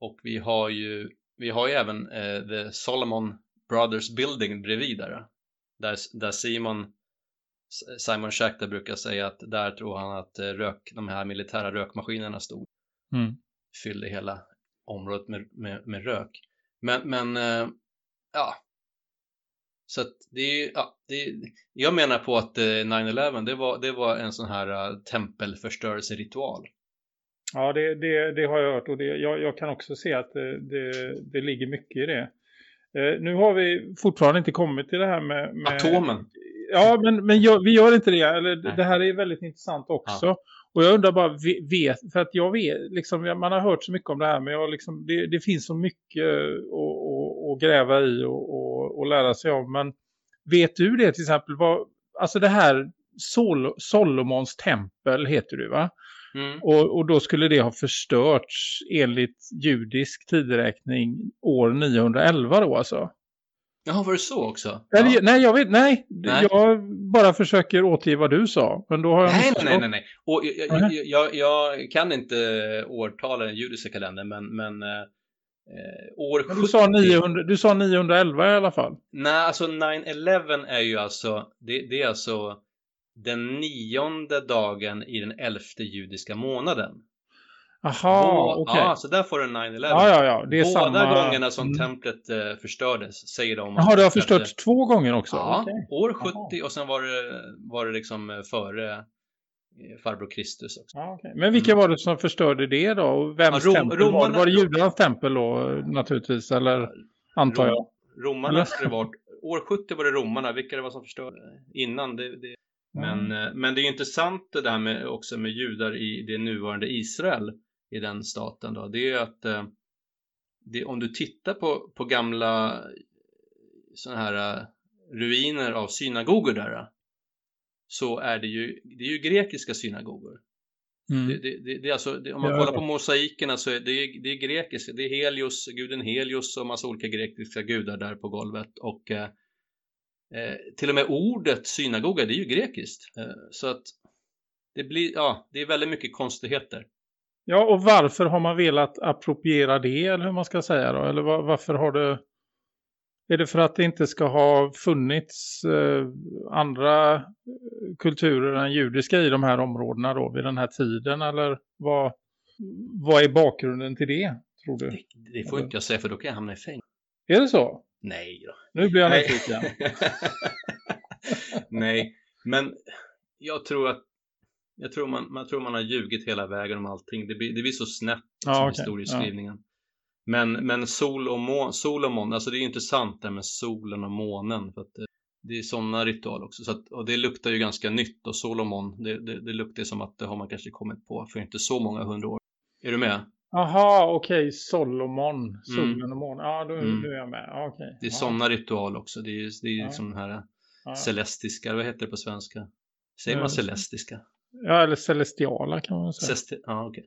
D: och vi har ju, vi har ju även eh, The Solomon Brothers Building bredvid där. Där, där Simon, Simon Schachter brukar säga att där tror han att eh, rök, de här militära rökmaskinerna stod
E: Mm.
D: fyllde hela området med, med, med rök. Men, men eh, ja. Så att det är, ja, det jag menar på att eh, 9-11 det var, det var en sån här uh, tempelförstörelseritual.
E: Ja, det, det, det har jag hört och det, jag, jag kan också se att det, det, det ligger mycket i det. Eh, nu har vi fortfarande inte kommit till det här med... med
D: Atomen.
E: Ja, men, men gör, vi gör inte det. Eller,
D: Nej.
E: det här är väldigt intressant också. Och jag undrar bara, ve- vet, för att jag vet, liksom, man har hört så mycket om det här, men jag, liksom, det, det finns så mycket att, gräva i och, och, och lära sig om. Men vet du det till exempel? Vad, alltså det här Sol, Solomons tempel heter det va?
D: Mm.
E: Och, och då skulle det ha förstörts enligt judisk tideräkning år 911 då alltså?
D: Jaha, var det så också?
E: Eller,
D: Ja.
E: Nej, jag vet, nej.
D: Nej.
E: Jag bara försöker återge vad du sa. Men då har jag
D: Nej, nej, nej, nej, nej. Och jag, jag,
E: Nej.
D: jag, jag kan inte årtalen i den judiska kalendern, men, men eh, eh, år
E: Men
D: 70...
E: du, sa 900, du sa 911 i alla fall.
D: Nej, alltså 9-11 är ju alltså, det, det är alltså den nionde dagen i den elfte judiska månaden.
E: Aha, okej.
D: Ja, så där får du 9-11.
E: Ja, ja, ja. Det är
D: Båda
E: samma...
D: gångerna som
E: Mm.
D: templet eh, förstördes säger de.
E: Jaha, det har förstörts två gånger också?
D: Ja,
E: Okej.
D: år
E: Jaha.
D: 70 och sen var det, var det liksom eh, före eh, farbror Kristus också.
E: Ja, okej. Men vilka var det som förstörde det då? Och vems
D: Ja, Rom-
E: tempel var det?
D: romarna-
E: Var det judarnas tempel då naturligtvis? Eller antar jag?
D: Romarna skulle det varit, år 70 var det romarna, vilka det var som förstörde innan det, det. Men, eh, men det är intressant det där med också med judar i det nuvarande Israel i den staten då. Det är att eh, det, om du tittar på, på gamla sådana här eh, ruiner av synagogor där eh, så är det ju, det är ju grekiska synagogor.
E: Mm.
D: Det, det, det, det är alltså, det, om man
E: Ja.
D: kollar på mosaikerna så är det, det är grekiska. Det är Helios, guden Helios och massa olika grekiska gudar där på golvet. Och eh, eh, till och med ordet synagoga, det är ju grekiskt. Eh, så att det blir, ja, det är väldigt mycket konstigheter.
E: Ja, och varför har man velat appropriera det? Eller hur man ska säga då? Eller var, varför har det... Är det för att det inte ska ha funnits eh, andra eh, kulturer än judiska i de här områdena då vid den här tiden? Eller vad, vad är bakgrunden till det, tror du?
D: Det, det får inte jag säga för då kan jag hamna i fängelse.
E: Är det så?
D: Nej då.
E: Nu blir jag nyfiken.
D: Nej, men jag tror att jag tror man, man tror man har ljugit hela vägen om allting. Det blir, det blir så snett
E: Ja,
D: som
E: okej.
D: historieskrivningen. Men, men sol och mån, sol och månen, alltså det är intressant det med solen och månen. För att det, det är sådana ritualer också. Så att, och det luktar ju ganska nytt och sol och mån, det, det, det luktar som att det har man kanske kommit på för inte så många hundra år. Är du med?
E: Aha, okej. Solomon. Solen och månen. Ja, då,
D: Mm.
E: nu är jag med. Ja, Okej.
D: Det är
E: ja.
D: sådana ritual också. Det är, det är
E: Ja.
D: liksom den här
E: Ja.
D: celestiska, vad heter det på svenska? Säger
E: Eh,
D: man celestiska?
E: ja, eller celestiala kan man säga.
D: Cesti- ja, okej.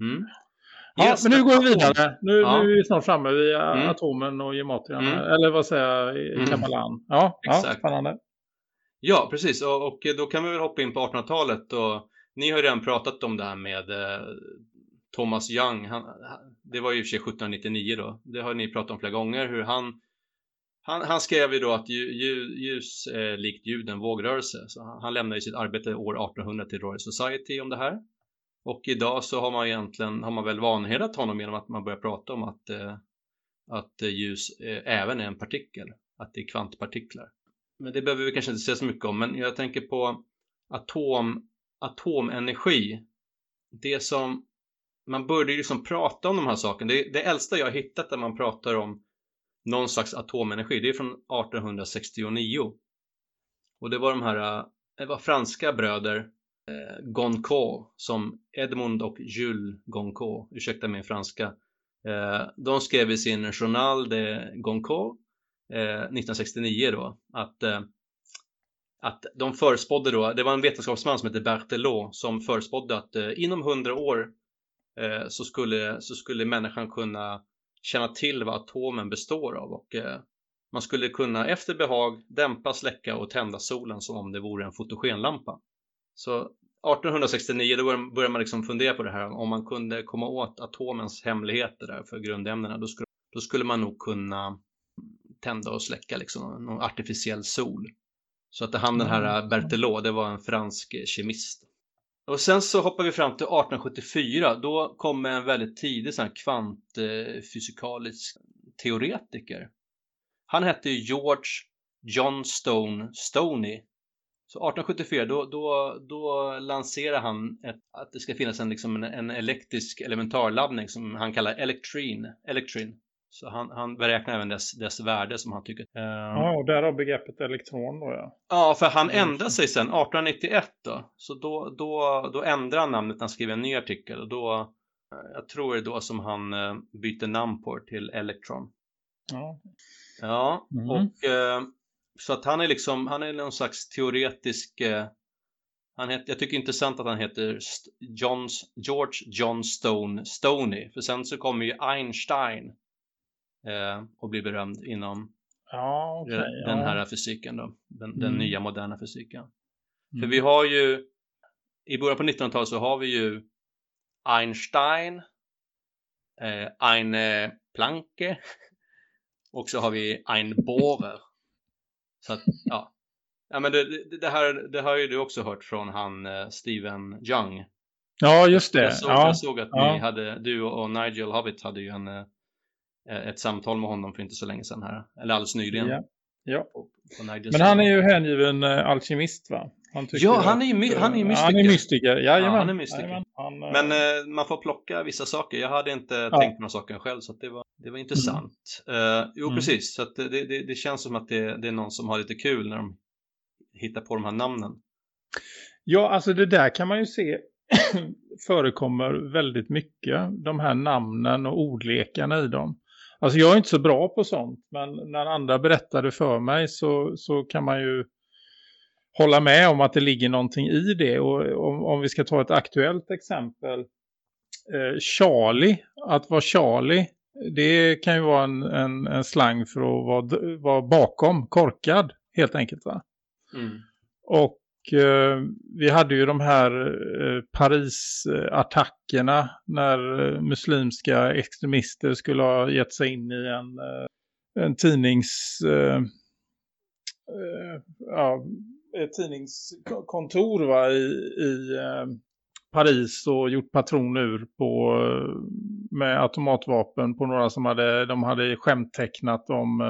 D: Mm.
E: Ja,
D: Yes,
E: men nu går vi vidare. Nu,
D: Ja.
E: nu är vi snart framme vid
D: Mm.
E: atomen och gematrian.
D: Mm.
E: Eller vad säger jag,
D: Mm.
E: kabbalan. Ja, ja,
D: Exakt.
E: spännande.
D: Ja, precis. Och, och då kan vi väl hoppa in på 1800-talet. Och ni har ju redan pratat om det här med eh, Thomas Young. Han, det var ju i och för sig 1799 då. Det har ni pratat om flera gånger. Hur han, han, han skrev ju då att ljus, ljus är likt ljud en vågrörelse. Så han, han lämnade ju sitt arbete år 1800 till Royal Society om det här. Och idag så har man egentligen, har man väl vanhedrat honom genom att man börjar prata om att, eh, att ljus eh, även är en partikel. Att det är kvantpartiklar. Men det behöver vi kanske inte säga så mycket om, men jag tänker på atom, atomenergi. Det som man började ju liksom prata om de här sakerna. Det, det äldsta jag hittat där man pratar om någon slags atomenergi, det är från 1869. Och det var de här, eh, det var franska bröder eh, Goncourt som Edmond och Jules Goncourt, ursäkta min franska. Eh, de skrev i sin Journal de Goncourt eh, 1969 då att, eh, att de förespådde då, det var en vetenskapsman som hette Berthelot som förespådde att eh, inom hundra år eh, så, skulle, så skulle människan kunna känna till vad atomen består av och eh, man skulle kunna efter behag dämpa, släcka och tända solen som om det vore en fotogenlampa. Så 1869 då började- man liksom fundera på det här om man kunde komma åt atomens hemligheter där för grundämnena då skulle, då skulle man nog kunna tända och släcka liksom någon artificiell sol. Så att han den här Berthelot, det var en fransk kemist. Och sen så hoppar vi fram till 1874. Då kommer en väldigt tidig sån här kvantfysikalisk teoretiker. Han hette George John Stone Stoney. Så 1874 då, då, då lanserar han ett, att det ska finnas en, liksom en, en elektrisk elementarladdning som han kallar elektrin. elektrin. Så han, han beräknar även dess, dess värde som han tycker. Eh,
E: Ja, och där har begreppet elektron då ja.
D: Ja, för han ändrade sig sen 1891 då. Så då, då, då ändrade han namnet när han skrev en ny artikel. Och då, eh, jag tror det är då som han eh, byter namn på till Electron.
E: ja.
D: Ja,
E: Mm.
D: och eh, så att han är liksom, han är någon slags teoretisk han heter, jag tycker det är intressant att han heter Johns, George John Stone Stoney. För sen så kommer ju Einstein eh, och blir berömd inom
E: Ja, okej.
D: den
E: ja.
D: här fysiken då. Den, den
E: Mm.
D: nya moderna fysiken. För
E: Mm.
D: vi har ju i början på 1900-talet så har vi ju Einstein, eh, Ein eh, Planke och så har vi Ein Bohrer. Så att, ja. Ja men det, det, det här det har ju du också hört från han eh, Steven Young.
E: Ja, just det.
D: Jag såg,
E: ja.
D: jag såg att
E: ja.
D: ni hade, du och Nigel Hobbit hade ju en, eh, ett samtal med honom för inte så länge sedan här. Eller alldeles nyligen.
E: Ja. Ja.
D: På, på
E: Men han
D: sida.
E: är ju hängiven eh, alkemist va? Han
D: Ja,
E: att,
D: han är ju my- han är ju
E: eh,
D: mystiker.
E: Han är mystiker, jajamän.
D: Ja, han är mystiker.
E: Jajamän. Han, eh,
D: Men eh, man får plocka vissa saker. Jag hade inte tänkt på de sakerna själv så att det, var, det var intressant. Eh, jo,
E: Mm.
D: precis. Så att det, det, det känns som att det, det är någon som har lite kul när de hittar på de här namnen.
E: Ja, alltså det där kan man ju se förekommer väldigt mycket. De här namnen och ordlekarna i dem. Alltså jag är inte så bra på sånt. Men när andra berättade för mig så, så kan man ju hålla med om att det ligger någonting i det. Och om, om vi ska ta ett aktuellt exempel. Eh, Charlie, att vara Charlie. Det kan ju vara en, en, en slang för att vara, vara bakom, korkad helt enkelt va?
D: Mm.
E: Och eh, vi hade ju de här eh, Paris-attackerna när eh, muslimska extremister skulle ha gett sig in i en, eh, en tidnings... Eh, eh, ja, ett tidningskontor va, i, i Paris och gjort patron ur på, med automatvapen på några som hade, de hade skämttecknat om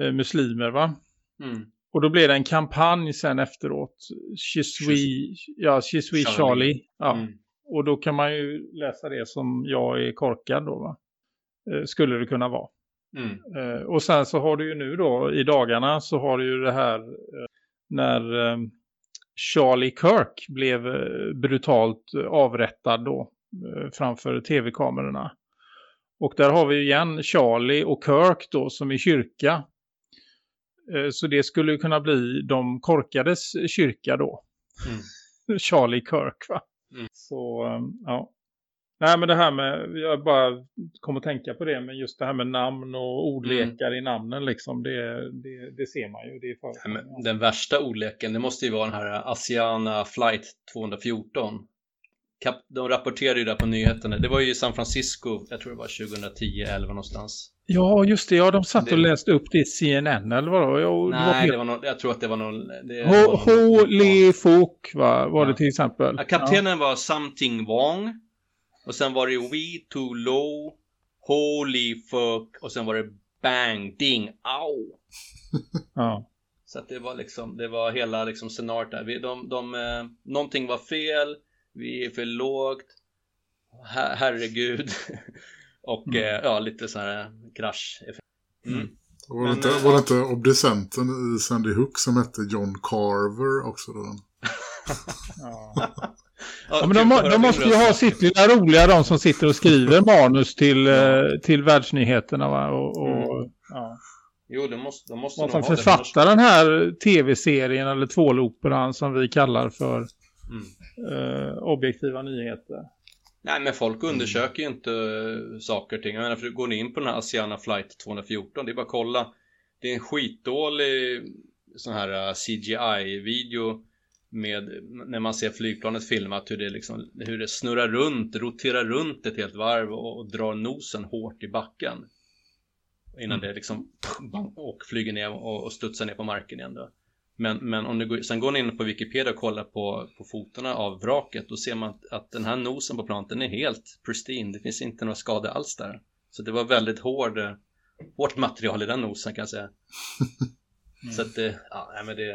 E: eh, muslimer va.
D: Mm.
E: Och då blev det en kampanj sen efteråt. Suis, ja, suis
D: Charlie.
E: Charlie. Ja.
D: Mm.
E: Och då kan man ju läsa det som jag är korkad då va. Eh, skulle det kunna vara.
D: Mm.
E: Eh, och sen så har du ju nu då i dagarna så har du ju det här eh, när eh, Charlie Kirk blev eh, brutalt eh, avrättad då framför tv-kamerorna. Och där har vi ju igen Charlie och Kirk då som är kyrka. Eh, Så det skulle kunna bli de korkades kyrka då.
D: Mm.
E: Charlie Kirk va?
D: Mm.
E: Så eh, ja. Nej men det här med, jag bara kommer att tänka på det, men just det här med namn och ordlekar i namnen liksom, det, det, det ser man ju. Det är för,
D: Den värsta ordleken, det måste ju vara den här Asiana flight 214. De rapporterade ju där på nyheterna. Det var ju i San Francisco, jag tror det var 2010, 11 någonstans.
E: Ja, just det. Ja, de satt och
D: Det-
E: läste upp det i CNN eller vad det var.
D: Nej, det var någon, jag tror att det var någon... Det
E: Ho,
D: var någon-
E: Ho Li Fok va, var
D: Ja.
E: det till exempel.
D: Ja, kaptenen var Something Wong. Och sen var det We Too Low, Holy Fuck och sen var det Bang Ding Au.
E: Ja.
D: Så att det var liksom, det var hela liksom scenariot där. Vi, de, de, eh, någonting var fel, vi är för lågt, her, herregud. och
E: Mm.
D: eh, ja, lite så här krasch. Mm.
C: Var, det
D: Men,
C: inte,
D: eh,
C: var det inte obducenten i Sandy Hook som hette John Carver också då?
E: Ja.
D: Ja,
E: men de, de måste ju ha sitt lilla roliga, de som sitter och skriver manus till, eh, till världsnyheterna. Va? Och, och,
D: Mm.
E: ja.
D: Jo, de måste, de måste
E: De
D: nog
E: författar den här tv-serien eller tvåloperan som vi kallar för
D: Mm.
E: Eh, objektiva nyheter.
D: Nej, men folk undersöker ju inte eh, saker och ting. Jag menar, för går ni in på den här Asiana flight 214, det är bara att kolla. Det är en skitdålig sån här eh, CGI-video med när man ser flygplanet filmat hur det liksom hur det snurrar runt, roterar runt ett helt varv och, och drar nosen hårt i backen. Innan det liksom och flyger ner och, och studsar ner på marken igen då. Men, men om du går, sen går ni in på Wikipedia och kollar på, på fotona av vraket då ser man att, att den här nosen på planet den är helt pristine. Det finns inte några skador alls där. Så det var väldigt hård, eh, hårt material i den nosen kan jag säga. Så att det, ja, nej, men det,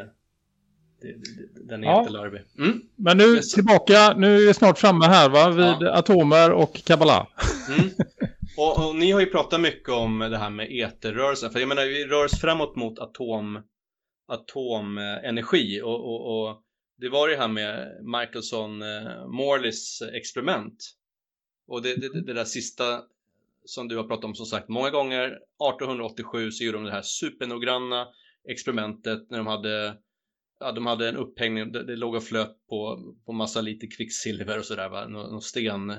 D: det, det den är
E: Ja.
D: jättelarvig. Mm,
E: Men nu
D: Yes.
E: tillbaka, nu är vi snart framme här va, vid atomer och kabbala.
D: mm. Och, och ni har ju pratat mycket om det här med eterrörelsen. För jag menar, vi rör oss framåt mot atom, atomenergi. Och, och, och det var det här med Michelson eh, Morleys experiment. Och det, det, det där sista som du har pratat om som sagt många gånger. 1887 så gjorde de det här supernoggranna experimentet när de hade Ja, de hade en upphängning, det, det låg och flöt på, på massa lite kvicksilver och sådär va, någon, någon sten eh,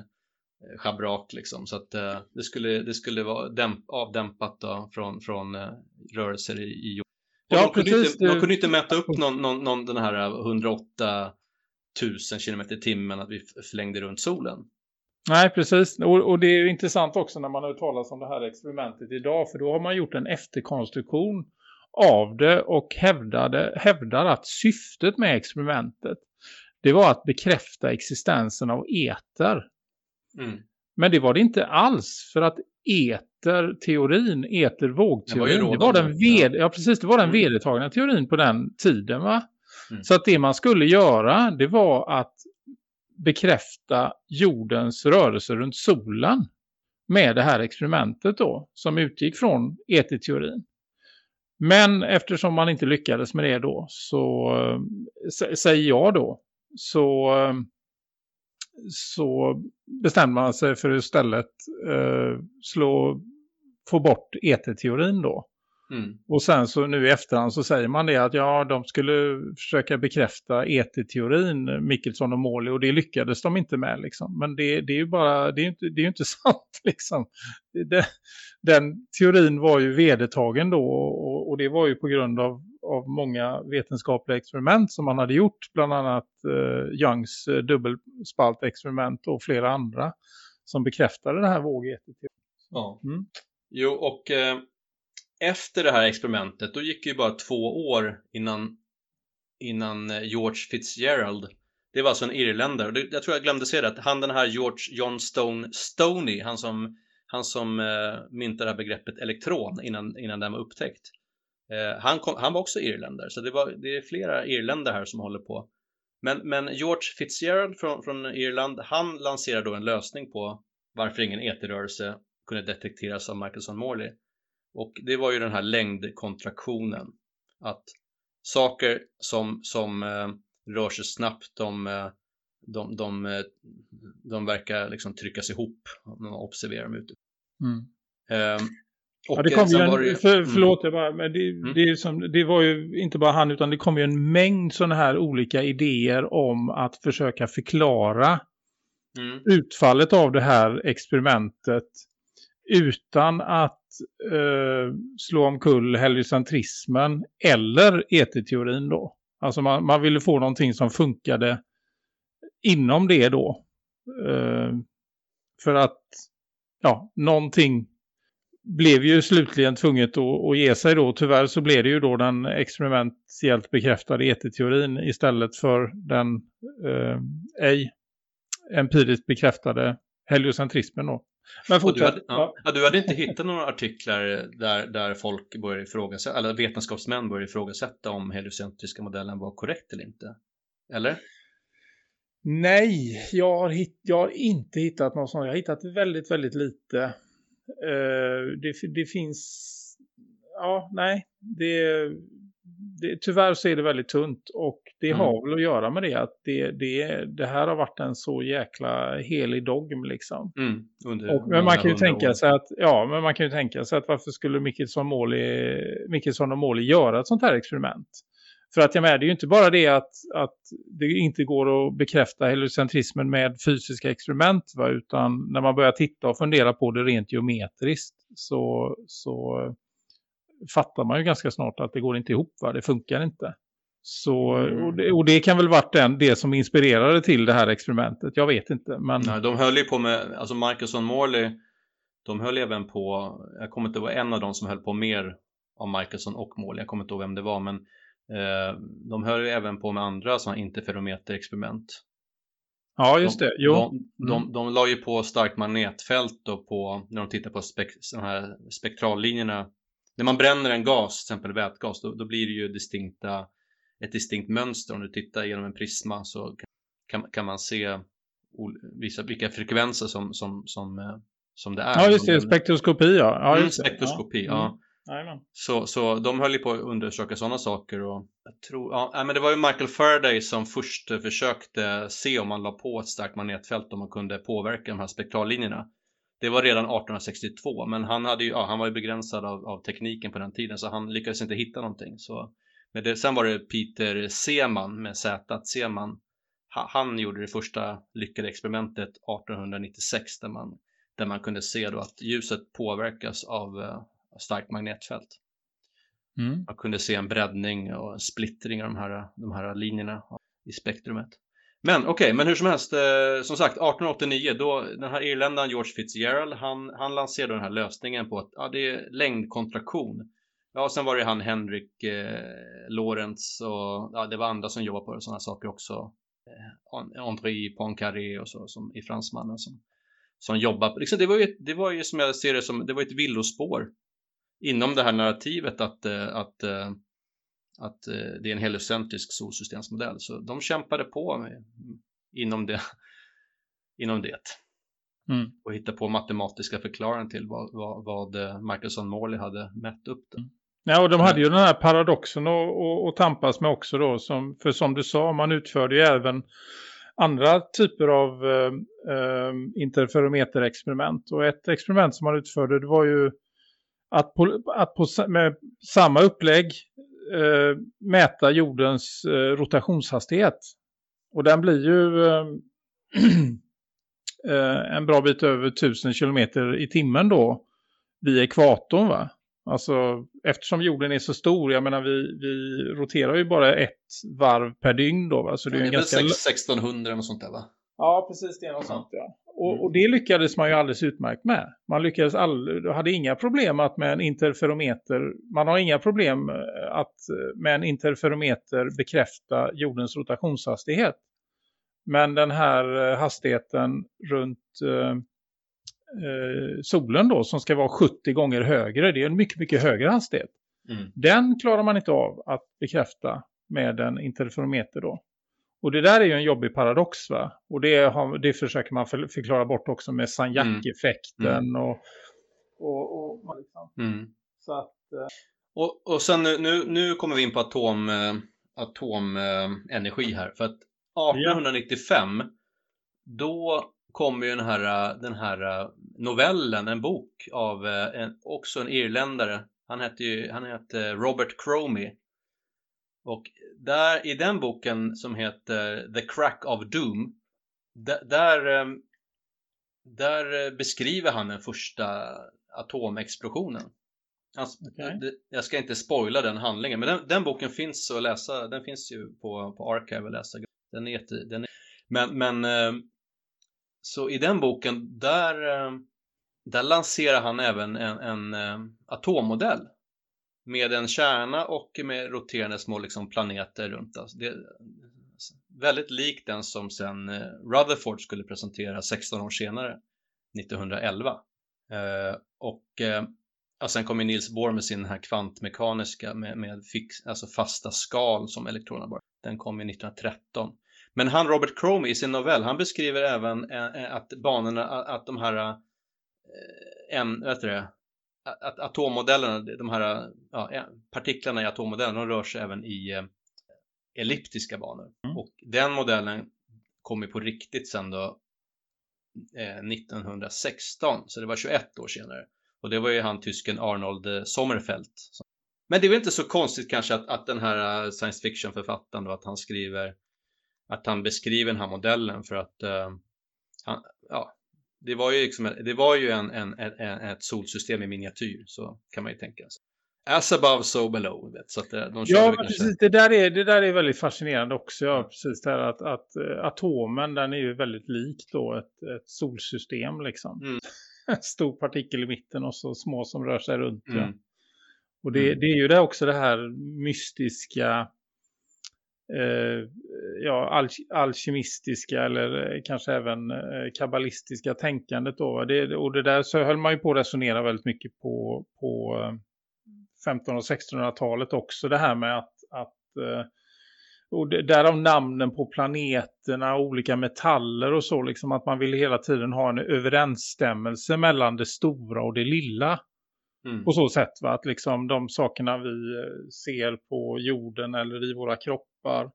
D: schabrak liksom. Så att eh, det skulle, det skulle vara dämp, avdämpat då, från, från eh, rörelser i, i jorden.
E: Ja,
D: de, kunde
E: precis,
D: inte, de
E: det-
D: kunde inte mäta upp någon, någon, någon den här 108 000 km i timmen att vi förlängde runt solen.
E: Nej, precis. Och, och det är ju intressant också när man har talas om det här experimentet idag. För då har man gjort en efterkonstruktion av det och hävdade, hävdar att syftet med experimentet det var att bekräfta existensen av eter.
D: Mm.
E: Men det var det inte alls för att eterteorin, etervågteorin,
D: Det var ju
E: det var den,
D: ja.
E: ved, ja, precis, det var den
D: Mm.
E: vedertagna teorin på den tiden va?
D: Mm.
E: Så att det man skulle göra det var att bekräfta jordens rörelse runt solen med det här experimentet då som utgick från eterteorin. Men eftersom man inte lyckades med det då så eh, sä- säger jag då så eh, så bestämde man sig för att istället eh, slå få bort eterteorin då.
D: Mm.
E: Och sen så nu i efterhand så säger man det att ja, de skulle försöka bekräfta eterteorin, Mickelson och Morley, och det lyckades de inte med liksom. Men det, det är ju bara, det är ju inte, det är inte sant liksom. Det, den teorin var ju vedertagen då och, och det var ju på grund av, av många vetenskapliga experiment som man hade gjort, bland annat eh, Youngs eh, dubbelspaltexperiment och flera andra som bekräftade det här vågeterteorin.
D: Ja.
E: Mm.
D: Jo, och eh, efter det här experimentet, då gick det ju bara två år innan, innan eh, George Fitzgerald, det var alltså en irländare, jag tror jag glömde säga det, att han den här George John Stone Stoney, han som, han som eh, myntade det här begreppet elektron innan, innan den var upptäckt. Eh, han, kom, han var också irländare, så det, var, det är flera irländare här som håller på. Men, men George Fitzgerald från, från Irland, han lanserade då en lösning på varför ingen eterrörelse kunde detekteras av Michelson Morley. Och det var ju den här längdkontraktionen. Att saker som, som eh, rör sig snabbt, de, eh, de, de, eh, de verkar liksom tryckas ihop om man observerar dem ute.
E: Mm.
D: Ehm, och
E: Ja, det
D: eh,
E: kom ju en,
D: var det
E: för,
D: mm.
E: förlåt, jag bara, men det,
D: Mm.
E: det, som, det var ju inte bara han utan det kom ju en mängd sådana här olika idéer om att försöka förklara
D: Mm.
E: utfallet av det här experimentet utan att eh, slå omkull heliocentrismen eller eteteorin då. Alltså man, man ville få någonting som funkade inom det då. Eh, för att ja, någonting blev ju slutligen tvunget att, att ge sig då. Tyvärr så blev det ju då den experimentellt bekräftade eteteorin istället för den eh, ej empiriskt bekräftade heliocentrismen då. Men
D: du, hade, ja. Ja, du hade inte hittat några artiklar där, där folk började ifrågasätta, eller vetenskapsmän började ifrågasätta om heliocentriska modellen var korrekt eller inte? Eller?
E: Nej, jag har, hitt, jag har inte hittat något sånt. Jag har hittat väldigt, väldigt lite. Eh, det, det finns... Ja, nej. Det, det, tyvärr så är det väldigt tunt. Och det
D: Mm.
E: har väl att göra med det att det, det, det här har varit en så jäkla helig dogm liksom.
D: Mm, under
E: Och, men man kan ju tänka
D: år.
E: sig att, ja, men man kan ju tänka sig att varför skulle Mickelson och Måli göra ett sånt här experiment? För att jag menar, det är ju inte bara det att, att det inte går att bekräfta heliocentrismen med fysiska experiment, va? utan när man börjar titta och fundera på det rent geometriskt så, så fattar man ju ganska snart att det går inte ihop, va? det funkar inte. Så, och, det, och det kan väl varit den, det som inspirerade till det här experimentet, jag vet inte. Men...
D: Nej, de höll ju på med, alltså Michelson Morley, de höll även på, jag kommer inte ihåg en av dem som höll på mer av Michelson och Morley, jag kommer inte ihåg vem det var, men de höll ju även på med andra sådana interferometerexperiment.
E: Ja, just det. Jo.
D: De, de, de la ju på starkt magnetfält då på, när de tittar på spek, de här spektrallinjerna. När man bränner en gas, till exempel vätgas, då, då blir det ju distinkta, ett distinkt mönster. Om du tittar genom en prisma så kan, kan man se vissa, vilka frekvenser som, som, som, eh, som det är.
E: Ja, just det. Spektroskopi, ja. ja
D: Mm,
E: just det.
D: spektroskopi,
E: ja.
D: ja.
E: Jajamän.
D: Så, så de höll ju på att undersöka sådana saker och jag tror, ja, men det var ju Michael Faraday som först försökte se om man la på ett starkt magnetfält om man kunde påverka de här spektrallinjerna. Det var redan 1862, men han, hade ju, ja, han var ju begränsad av, av tekniken på den tiden så han lyckades inte hitta någonting. Så, men det, sen var det Peter Seman med Z, Seman. Han gjorde det första lyckade experimentet 1896 där man, där man kunde se då att ljuset påverkas av eh, starkt magnetfält.
E: Mm.
D: Man kunde se en breddning och en splittring av de här, de här linjerna i spektrumet. Men okej, men hur som helst, eh, som sagt 1889 då den här irländaren George Fitzgerald han, han lanserade den här lösningen på att ja, det är längdkontraktion. Ja, sen var det han Henrik eh, Lorentz och ja, det var andra som jobbade på sådana saker också. Eh, André Poincaré och så som i fransmannen som, som jobbar. Liksom, det, var ju, det var ju som jag ser det som, det var ett villospår inom det här narrativet att, eh, att, eh, att eh, det är en heliocentrisk solsystemsmodell. Så de kämpade på inom det. Inom det.
E: Mm.
D: Och hitta på matematiska förklaringar till vad, vad, vad Michelson Morley hade mätt upp det.
E: Ja, och de hade ju den här paradoxen att, att, att tampas med också då. Som, för som du sa, man utförde ju även andra typer av eh, interferometerexperiment. Och ett experiment som man utförde det var ju att på, att på med samma upplägg eh, mäta jordens eh, rotationshastighet. Och den blir ju eh, eh, en bra bit över 1000 kilometer i timmen då vid ekvatorn va? Alltså eftersom jorden är så stor, jag menar vi, vi roterar ju bara ett varv per dygn då va? Så det är
D: Det är
E: ganska...
D: sex- 1600 och sånt där va?
E: Ja, precis det är något sånt ja. Och, och det lyckades man ju alldeles utmärkt med. Man lyckades all, hade inga problem att med en interferometer, man har inga problem eh, att eh, med en interferometer bekräfta jordens rotationshastighet. Men den här eh, hastigheten runt eh, eh, solen då som ska vara 70 gånger högre, det är en mycket, mycket högre hastighet.
D: Mm.
E: Den klarar man inte av att bekräfta med en interferometer då. Och det där är ju en jobbig paradox va? Och det, har, det försöker man för, förklara bort också med Sagnac-effekten och, och, och liksom.
D: Mm.
E: Så att, eh,
D: Och, och sen nu, nu, kommer vi in på atom, eh, atomenergi här. För att 1895 då kom ju den här, den här eh, novellen, en bok av eh, en, också en irländare. Han hette ju han hette Robert Cromie. Och där, i den boken som heter The Crack of Doom där, där, eh, där beskriver han den första atomexplosionen. Alltså, det, jag ska inte spoila den handlingen, men den, den boken finns att läsa. Den finns ju på, på Archive att läsa. Den är den är, men, men eh, så i den boken, där, eh, där lanserar han även en, en atommodell med en kärna och med roterande små liksom, planeter runt. Alltså, det, väldigt lik den som sen eh, Rutherford skulle presentera 16 år senare, 1911. Eh, och eh, och sen kom ju Niels Bohr med sin här kvantmekaniska med, med fix, alltså fasta skal som elektronerna bara. Den kom ju 1913. Men han Robert Crome i sin novell, han beskriver även eh, eh att banorna, att, att de här eh, en, vet du det, att, atommodellerna, de här ja, partiklarna i atommodellen, de rör sig även i eh, elliptiska banor.
E: Mm.
D: Och den modellen kom ju på riktigt sen då eh, 1916, så det var 21 år senare. Och det var ju han tysken Arnold eh, Sommerfeld. Men det är väl inte så konstigt kanske att, att den här eh, science fiction-författaren då, att han skriver, att han beskriver den här modellen för att eh, han, ja, det var ju, liksom, det var ju en, en, en, ett solsystem i miniatyr, så kan man ju tänka sig. As above, so below. Vet, så att eh, de
E: Ja,
D: kanske...
E: precis. Det där, är, det där är väldigt fascinerande också. Ja, precis det här att, att eh, atomen, den är ju väldigt lik då ett, ett solsystem liksom.
D: Mm.
E: En stor partikel i mitten och så små som rör sig runt. Ja.
D: Mm.
E: Och det,
D: Mm.
E: det är ju det också det här mystiska, eh, ja, al alkemistiska eller eh, kanske även eh, kabbalistiska tänkandet då. Det, och det där så höll man ju på att resonera väldigt mycket på, på eh, 1500- och 1600-talet också. Det här med att, att eh, och det- därav namnen på planeterna, olika metaller och så. Liksom att man vill hela tiden ha en överensstämmelse mellan det stora och det lilla
D: Mm.
E: på så sätt. Va? Att liksom de sakerna vi eh, ser på jorden eller i våra kroppar,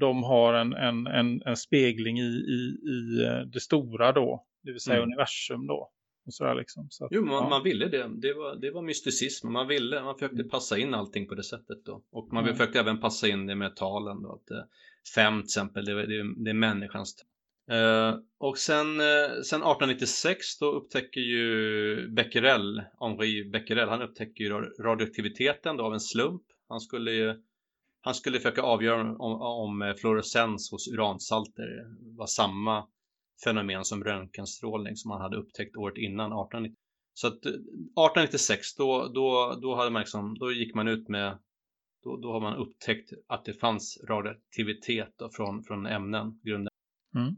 E: de har en, en, en, en spegling i, i, i eh, det stora då, det vill säga
D: Mm.
E: universum då. Och sådär liksom. Så att,
D: Jo, man,
E: ja.
D: man ville det. Det var, det var mysticism. Man ville, man försökte passa in allting på det sättet då. Och man
E: Mm.
D: försökte även passa in det med talen då. Att, eh, fem till exempel, det, är- det, det är människans Eh, och sen, eh, sen 1896 då upptäcker ju Becquerel, Henri Becquerel, han upptäcker ju radioaktiviteten då av en slump. Han skulle ju han skulle försöka avgöra om, om eh, fluorescens hos uransalter var samma fenomen som röntgenstrålning som man hade upptäckt året innan 1890. Så att eh, 1896 då, då, då, hade man liksom, då gick man ut med då, då har man upptäckt att det fanns radioaktivitet då från, från ämnen, grunden.
E: Mm.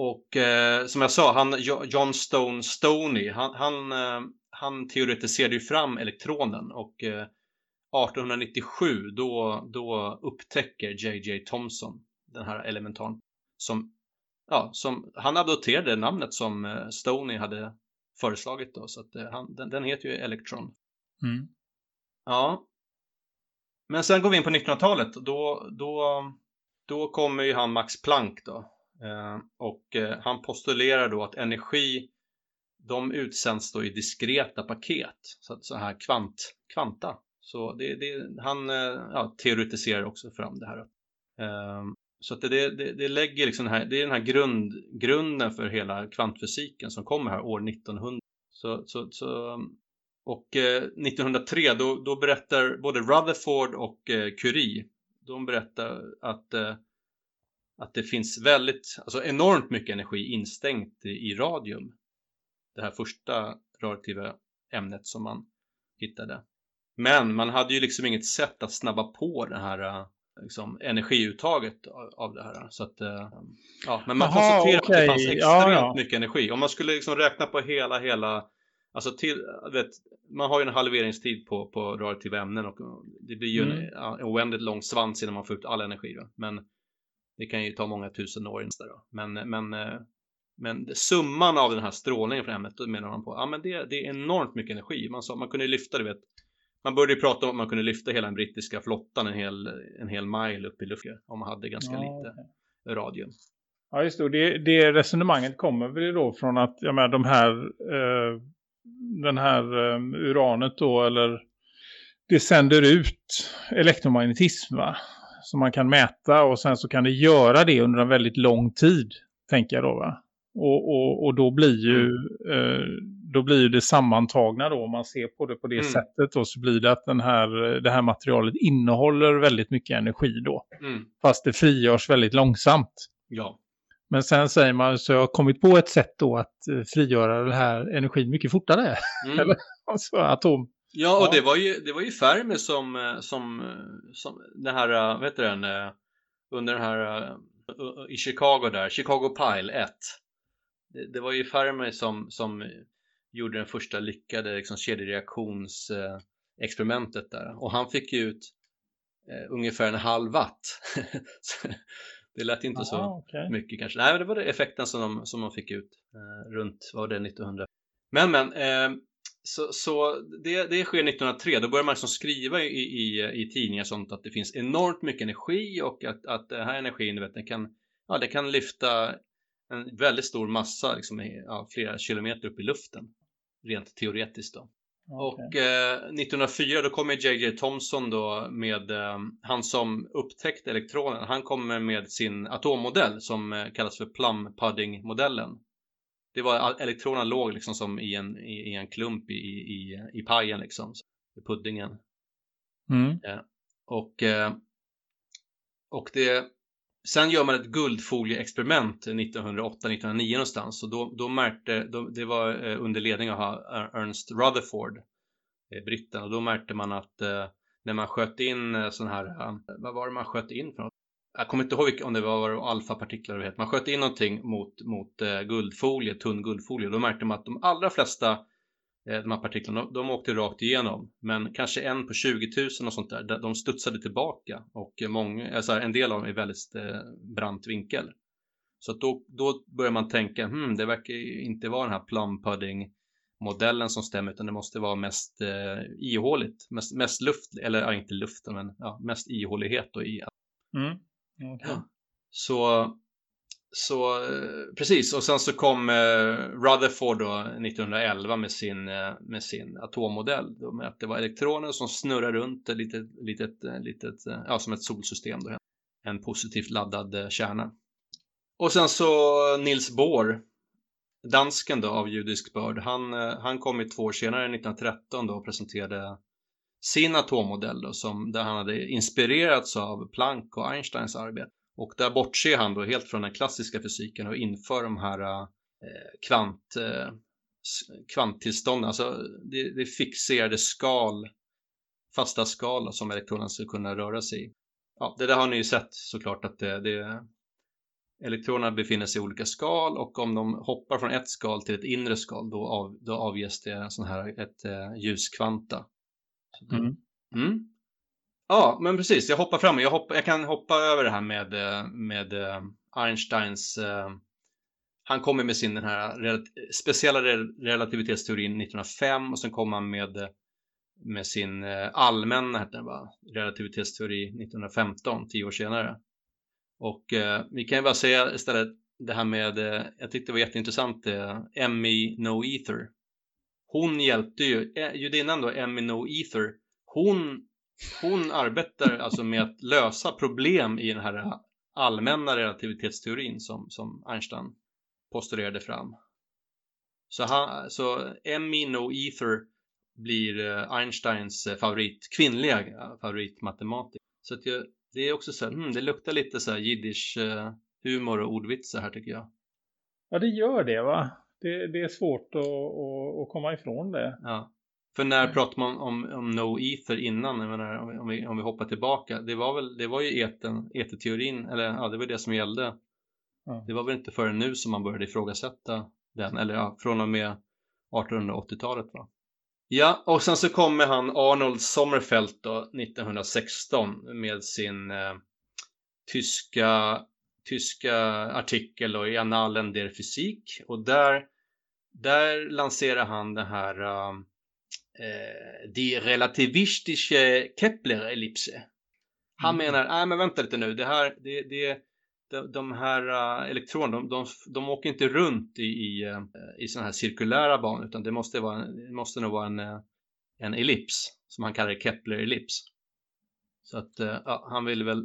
D: Och eh, som jag sa, han, Jo- John Stone Stoney, han, han, eh, han teoretiserade ju fram elektronen och eh, 1897 då, då upptäcker J.J. Thomson den här elementaren som, ja, som han adopterade namnet som eh, Stoney hade föreslagit då, så att eh, han, den, den heter ju Electron.
E: Mm.
D: Ja. Men sen går vi in på 1900-talet. Då, då, då kommer ju han Max Planck då. Eh, och eh, han postulerar då att energi de utsänds då i diskreta paket. Så, att så här kvant, kvanta. Så det, det, han eh, ja, teoretiserar också fram det här. Så att det, det, det lägger liksom den här, det är den här grund, grunden för hela kvantfysiken som kommer här år 1900. Så, så, så och eh, 1903 då, då berättar både Rutherford och eh, Curie, de berättar att, eh, att det finns väldigt, alltså enormt mycket energi instängt i, i radium. Det här första radioaktiva ämnet som man hittade. Men man hade ju liksom inget sätt att snabba på det här liksom, energiuttaget av, det här. Så att, eh, ja, men man
E: Jaha,
D: konstaterar att det fanns extremt
E: Ja, ja.
D: mycket energi. Om man skulle liksom räkna på hela, hela Alltså till, vet, man har ju en halveringstid på, på radioaktiva ämnen och det blir ju
E: Mm.
D: en, en oändligt lång svans innan man får ut all energi. Då. Men det kan ju ta många tusen år då. Men, men, eh, men summan av den här strålningen från ämnet, då menar man på, ja men det, det är enormt mycket energi. Man, sa, man kunde lyfta, du vet, man började ju prata om att man kunde lyfta hela den brittiska flottan en hel, en hel mile upp i luften om man hade ganska
E: Ja,
D: lite
E: okej.
D: radium.
E: Ja, just det. Det. Det resonemanget kommer väl då från att jag menar, de här, eh, den här eh, uranet då, eller det sänder ut elektromagnetism va? Som man kan mäta och sen så kan det göra det under en väldigt lång tid. tänker jag då va? Och, och, och då blir ju eh, då blir ju det sammantagna då om man ser på det på det
D: Mm.
E: sättet då så blir det att den här, det här materialet innehåller väldigt mycket energi då.
D: Mm.
E: Fast det frigörs väldigt långsamt.
D: Ja.
E: Men sen säger man så jag har kommit på ett sätt då att eh, frigöra den här energin mycket fortare.
D: Mm.
E: Eller? Alltså atom.
D: Ja, och
E: Ja.
D: det var ju, det var ju Fermi som, eh, som, eh, som den här, eh, vad heter den, under den här, i Chicago där, Chicago Pile 1. Det, det var ju Fermi som, som gjorde den första lyckade liksom, kedjereaktionsexperimentet där. Och han fick ju ut eh, ungefär en halv watt. Det lät inte så
E: Aha, okej.
D: mycket kanske. Nej, men det var det effekten som de, som de fick ut eh, runt, vad var det, 1900. Men, men, eh, så, så det, det sker 1903. Då börjar man liksom skriva i, i, i tidningar sånt att det finns enormt mycket energi och att, att den här energin, vet, den kan, ja, det kan lyfta en väldigt stor massa, liksom, ja, flera kilometer upp i luften. Rent teoretiskt då.
E: Okej.
D: Och eh, 1904 då kommer J.J. Thomson då med eh, han som upptäckte elektronen. Han kommer med sin atommodell som eh, kallas för plum pudding modellen. Det var elektronerna låg liksom som i en, i, i en klump i, i, i pajen liksom. I puddingen.
E: Mm.
D: Och, eh, och det, sen gör man ett guldfolieexperiment 1908-1909 någonstans. Och då, då märkte, då, det var eh, under ledning av Ernst Rutherford, eh, britten. Och då märkte man att när man sköt in sån här, vad var det man sköt in för något? Jag kommer inte ihåg om det var alfapartiklar eller vad det heter. Man sköt in någonting mot, mot eh, guldfolie, tunn guldfolie. Då märkte man att de allra flesta eh, de här partiklarna, de, de åkte rakt igenom. Men kanske en på 20 000 och sånt där, de studsade tillbaka. Och många, alltså en del av dem i väldigt eh, brant vinkel. Så att då, då börjar man tänka, hmm, det verkar inte vara den här plum pudding modellen som stämmer utan det måste vara mest eh, ihåligt, mest, mest luft, eller ja, inte luft men ja, mest ihålighet då i
E: Mm. Okej.
D: så, så eh, precis, och sen så kom eh, Rutherford då 1911 med sin, eh, med sin atommodell. Då med att det var elektroner som snurrar runt ett litet, litet, litet, ja, som ett solsystem. Då, en positivt laddad kärna. Och sen så Nils Bohr, dansken då av judisk börd, han, han kom ju två år senare, 1913 då och presenterade sin atommodell då, som, där han hade inspirerats av Planck och Einsteins arbete. Och där bortser han då helt från den klassiska fysiken och inför de här eh, kvant, eh, kvanttillstånden, alltså det, det fixerade skal, fasta skal som elektronerna ska kunna röra sig i. Ja, det där har ni ju sett såklart att det, det elektronerna befinner sig i olika skal och om de hoppar från ett skal till ett inre skal då, av, då avges det sån här ett eh, ljuskvanta. Typ.
E: Mm.
D: Mm. Ja, men precis. Jag hoppar fram. Jag, hoppar, jag kan hoppa över det här med, eh, med eh, Einsteins... Eh, han kommer med sin den här speciella relativitetsteorin 1905 och sen kommer han med, med sin allmänna heter va? relativitetsteori 1915, tio år senare. Och eh, vi kan ju bara säga istället det här med, eh, jag tyckte det var jätteintressant, eh, Emmy No Ether. Hon hjälpte ju, eh, judinnan då, Emmy No Ether, hon, hon arbetar alltså med att lösa problem i den här allmänna relativitetsteorin som, som Einstein postulerade fram. Så, han, så Emmy No Ether blir eh, Einsteins eh, favorit, kvinnliga favoritmatematiker. Så att jag, det är också så här, hmm, det luktar lite så här jiddisch humor och ordvitsar här tycker jag.
E: Ja, det gör det va? Det, det är svårt att, att, att komma ifrån det.
D: Ja. För när pratar man om, om no ether innan? Jag menar, om, vi- om, vi, om vi hoppar tillbaka. Det var väl, det var ju eten, eterteorin, eller ja, det var det som gällde.
E: Ja.
D: Det var väl inte förrän nu som man började ifrågasätta den, eller ja, från och med 1880-talet va? Ja, och sen så kommer han Arnold Sommerfeld då 1916 med sin eh, tyska, tyska artikel då, i Annalen der Physik och där, där lanserar han det här eh, eh, Die relativistische Kepler-ellipse. Han
E: Mm.
D: menar, nej men vänta lite nu, det här, det, det, de, de här uh, elektronerna, de, de, de åker inte runt i, i, eh, i sådana här cirkulära banor, utan det måste, vara, det måste nog vara en, eh, en ellips, som han kallar Kepler-ellips. Så att, ja, han ville väl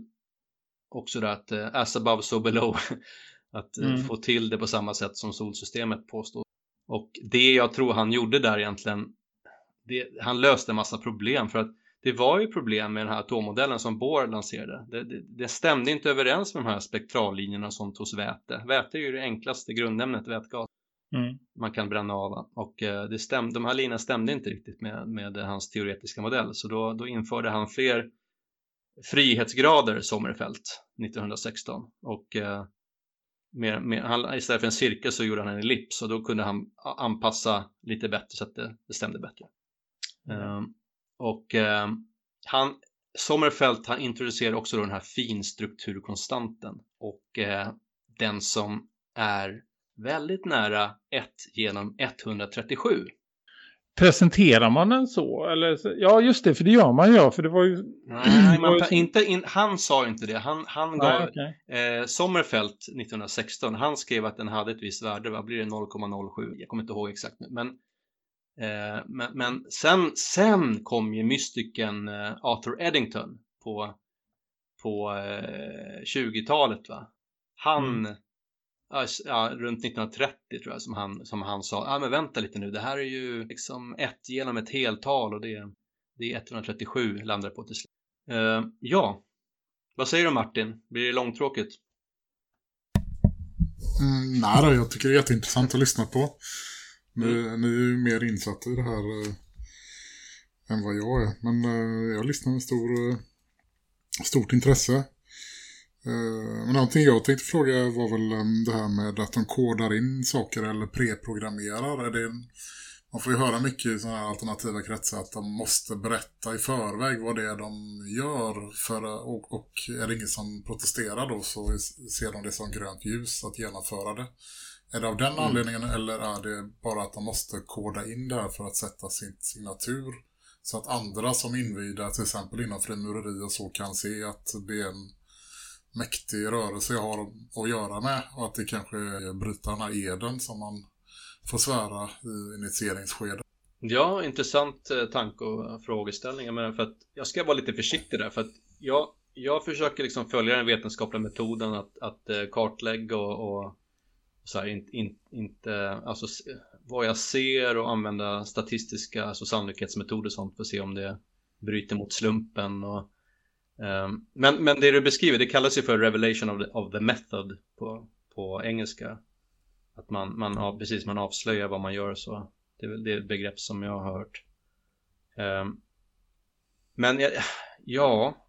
D: också då att, eh, as above so below, Att eh,
E: Mm.
D: få till det på samma sätt som solsystemet påstår. Och det jag tror han gjorde där egentligen, det, han löste en massa problem för att det var ju problem med den här atommodellen som Bohr lanserade. Det, det, det stämde inte överens med de här spektrallinjerna som hos väte. Väte är ju det enklaste grundämnet, vätgas
E: Mm.
D: man kan bränna av. Och eh, det stäm, de här linjerna stämde inte riktigt med, med hans teoretiska modell. Så då, då införde han fler frihetsgrader, Sommerfeld, 1916. Och eh, med, med, han, istället för en cirkel så gjorde han en ellips och då kunde han anpassa lite bättre så att det, det stämde bättre. Eh, och eh, han, Sommerfeld han introducerade också då den här finstrukturkonstanten och eh, den som är väldigt nära 1 genom 137.
E: Presenterar man den så? Eller, ja, just det, för det gör man ju. För det var ju...
D: Nej, man, inte in, han sa inte det. Han, han gav,
E: Nej, okej.
D: eh, Sommerfeld 1916, han skrev att den hade ett visst värde, vad blir det 0,07? Jag kommer inte ihåg exakt nu, men, eh, men, men sen, sen kom ju mystiken eh, Arthur Eddington på, på eh, 20-talet va? Han,
E: Mm.
D: Ja, runt 1930 tror jag som han, som han sa, ja ah, men vänta lite nu, det här är ju liksom ett genom ett heltal och det, det är 137 landar på till slut. Eh, ja, vad säger du Martin? Blir det långtråkigt?
C: Mm, nej då, jag tycker det är jätteintressant att lyssna på. Ni, ni är ju mer insatta i det här eh, än vad jag är. Men eh, jag lyssnar med stor, eh, stort intresse. Eh, men någonting jag tänkte fråga var väl eh, det här med att de kodar in saker eller preprogrammerar. Är det man får ju höra mycket i sådana här alternativa kretsar att de måste berätta i förväg vad det är de gör. För, och, och är det ingen som protesterar då så ser de det som grönt ljus att genomföra det. Är det av den anledningen eller är det bara att de måste koda in det här för att sätta sin signatur? Så att andra som invida till exempel inom frimureri och så kan se att det är en mäktig rörelse jag har att göra med och att det kanske bryter den här eden som man får svära i initieringsskedet.
D: Ja, intressant eh, tanke och frågeställning. Men för att jag ska vara lite försiktig där. För att jag, jag försöker liksom följa den vetenskapliga metoden att, att eh, kartlägga och, och så här, in, in, inte, alltså vad jag ser och använda statistiska, alltså sannolikhetsmetoder och sånt för att se om det bryter mot slumpen. Och, Ehm, men, men det du beskriver, det kallas ju för revelation of the, of the method på, på engelska. Att man, man, av- precis, man avslöjar vad man gör så. Det är väl det begrepp som jag har hört. Um, men jag, ja,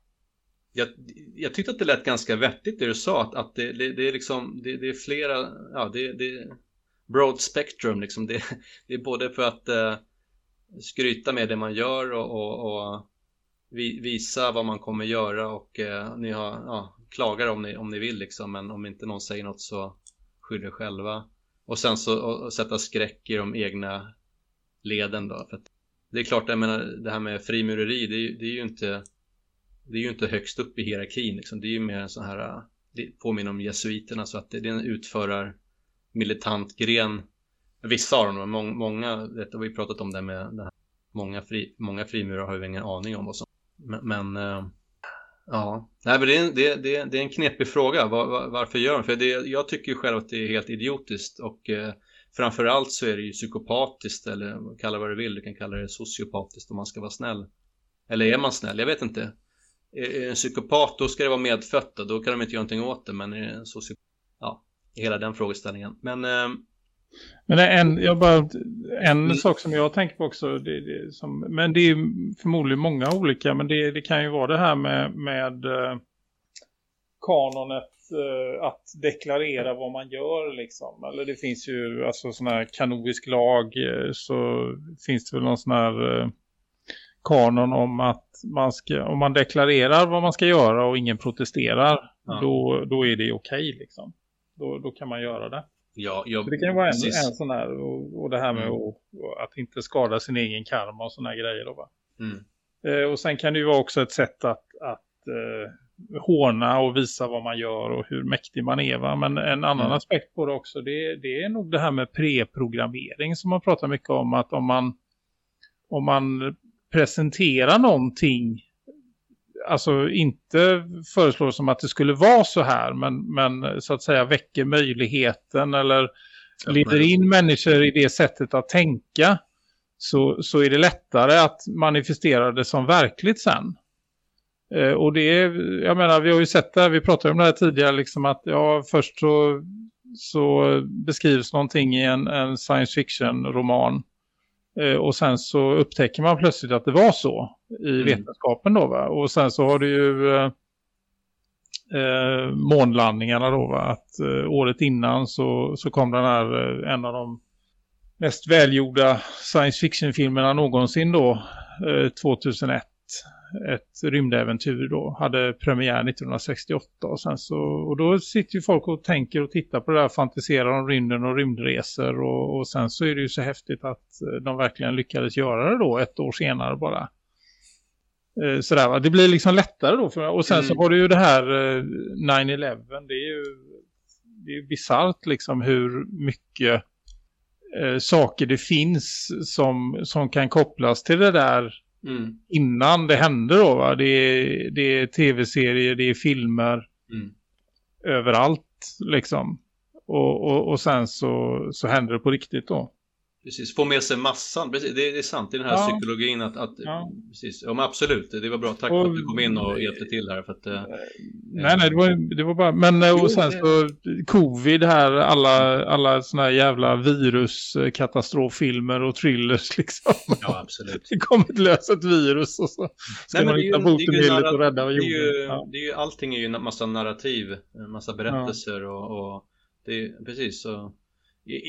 D: jag, jag tyckte att det lät ganska vettigt det du sa. Att, att det, det, det är liksom, det, det är flera, ja det, det är broad spectrum liksom. Det, det är både för att eh, skryta med det man gör och, och, och vi, visa vad man kommer göra och eh, ni har, ja, klagar om ni, om ni vill liksom. Men om inte någon säger något så skyll er själva. Och sen så och, och sätta skräck i de egna leden då. För att det är klart, jag menar, det här med frimureri, det, är ju- det är ju inte det är ju inte högst upp i hierarkin liksom. Det är ju mer en sån här, det påminner om jesuiterna så att det, det är en utförar militant gren. Vissa av dem, men mång, många, det har vi pratat om det med det här. Många, fri, många frimurare har ju ingen aning om vad som men, men eh, ja, Nej, men det, är, en- det, det, det är en knepig fråga. Var, var, varför gör de? För det, jag tycker ju själv att det är helt idiotiskt och eh, framförallt så är det ju psykopatiskt eller kalla vad du vill. Du kan kalla det sociopatiskt om man ska vara snäll. Eller är man snäll? Jag vet inte. Är är en psykopat, då ska det vara medfött och då kan de inte göra någonting åt det. Men är det en sociopat? Ja, hela den frågeställningen. Men eh,
E: men en, jag bara, en
D: Mm.
E: sak som jag tänker på också, det, det, som, men det är förmodligen många olika, men det, det kan ju vara det här med, med eh, kanonet eh, att deklarera vad man gör liksom. Eller det finns ju alltså sån här kanonisk lag eh, så finns det väl någon sån här kanon om att man ska, om man deklarerar vad man ska göra och ingen protesterar,
D: Ja.
E: då, då är det okej liksom. Då, då kan man göra det.
D: Ja, jag,
E: det kan ju vara en,
D: precis.
E: en sån här, och, och det här med
D: Mm.
E: att, att inte skada sin egen karma och såna här grejer då va.
D: Mm.
E: Eh, och sen kan det ju vara också ett sätt att, att eh, håna och visa vad man gör och hur mäktig man är va. Men en annan
D: Mm.
E: aspekt på det också, det, det är nog det här med preprogrammering som man pratar mycket om. Att om man, om man presenterar någonting alltså inte föreslår som att det skulle vara så här men, men så att säga väcker möjligheten eller leder in människor i det sättet att tänka så, så är det lättare att manifestera det som verkligt sen. Eh, och det är, jag menar vi har ju sett det här, vi pratade om det här tidigare liksom att ja först så, så beskrivs någonting i en, en science fiction roman Eh, och sen så upptäcker man plötsligt att det var så i
D: Mm.
E: vetenskapen då va. Och sen så har du ju eh, eh, månlandningarna då va. Att eh, året innan så, så kom den här eh, en av de mest välgjorda science fiction-filmerna någonsin då. Eh, 2001. Ett rymdäventyr då. Hade premiär 1968 och sen så och då sitter ju folk och tänker och tittar på det där. Fantiserar om rymden och rymdresor och, och sen så är det ju så häftigt att eh, de verkligen lyckades göra det då ett år senare bara. Eh, Sådär va. Det blir liksom lättare då. För, och sen så
D: Mm.
E: har du ju det här eh, 9-11. Det är ju det är ju bisarrt liksom hur mycket eh, saker det finns som, som kan kopplas till det där
D: Mm.
E: innan det hände då va? Det är, det är tv-serier, det är filmer
D: Mm.
E: överallt liksom. Och, och, och sen så, så händer det på riktigt då.
D: Precis, få med sig massan. Precis, det, är sant i den här
E: Ja.
D: psykologin att, att
E: Ja.
D: precis. Ja, men absolut, det var bra. Tack
E: Och-
D: för att du kom in och hjälpte till här. För att, eh,
E: Nej, nej, det var, det var bara, men eh,
D: Jo,
E: och sen
D: det-
E: så covid här, alla, alla såna här jävla viruskatastroffilmer och thrillers liksom.
D: ja, absolut.
E: Det kommer ett löst virus och så ska
D: Nej,
E: man hitta botemedlet och rädda
D: Det är
E: jorden.
D: ju,
E: Ja.
D: det är ju, allting är ju en massa narrativ, en massa berättelser och, och det är precis så.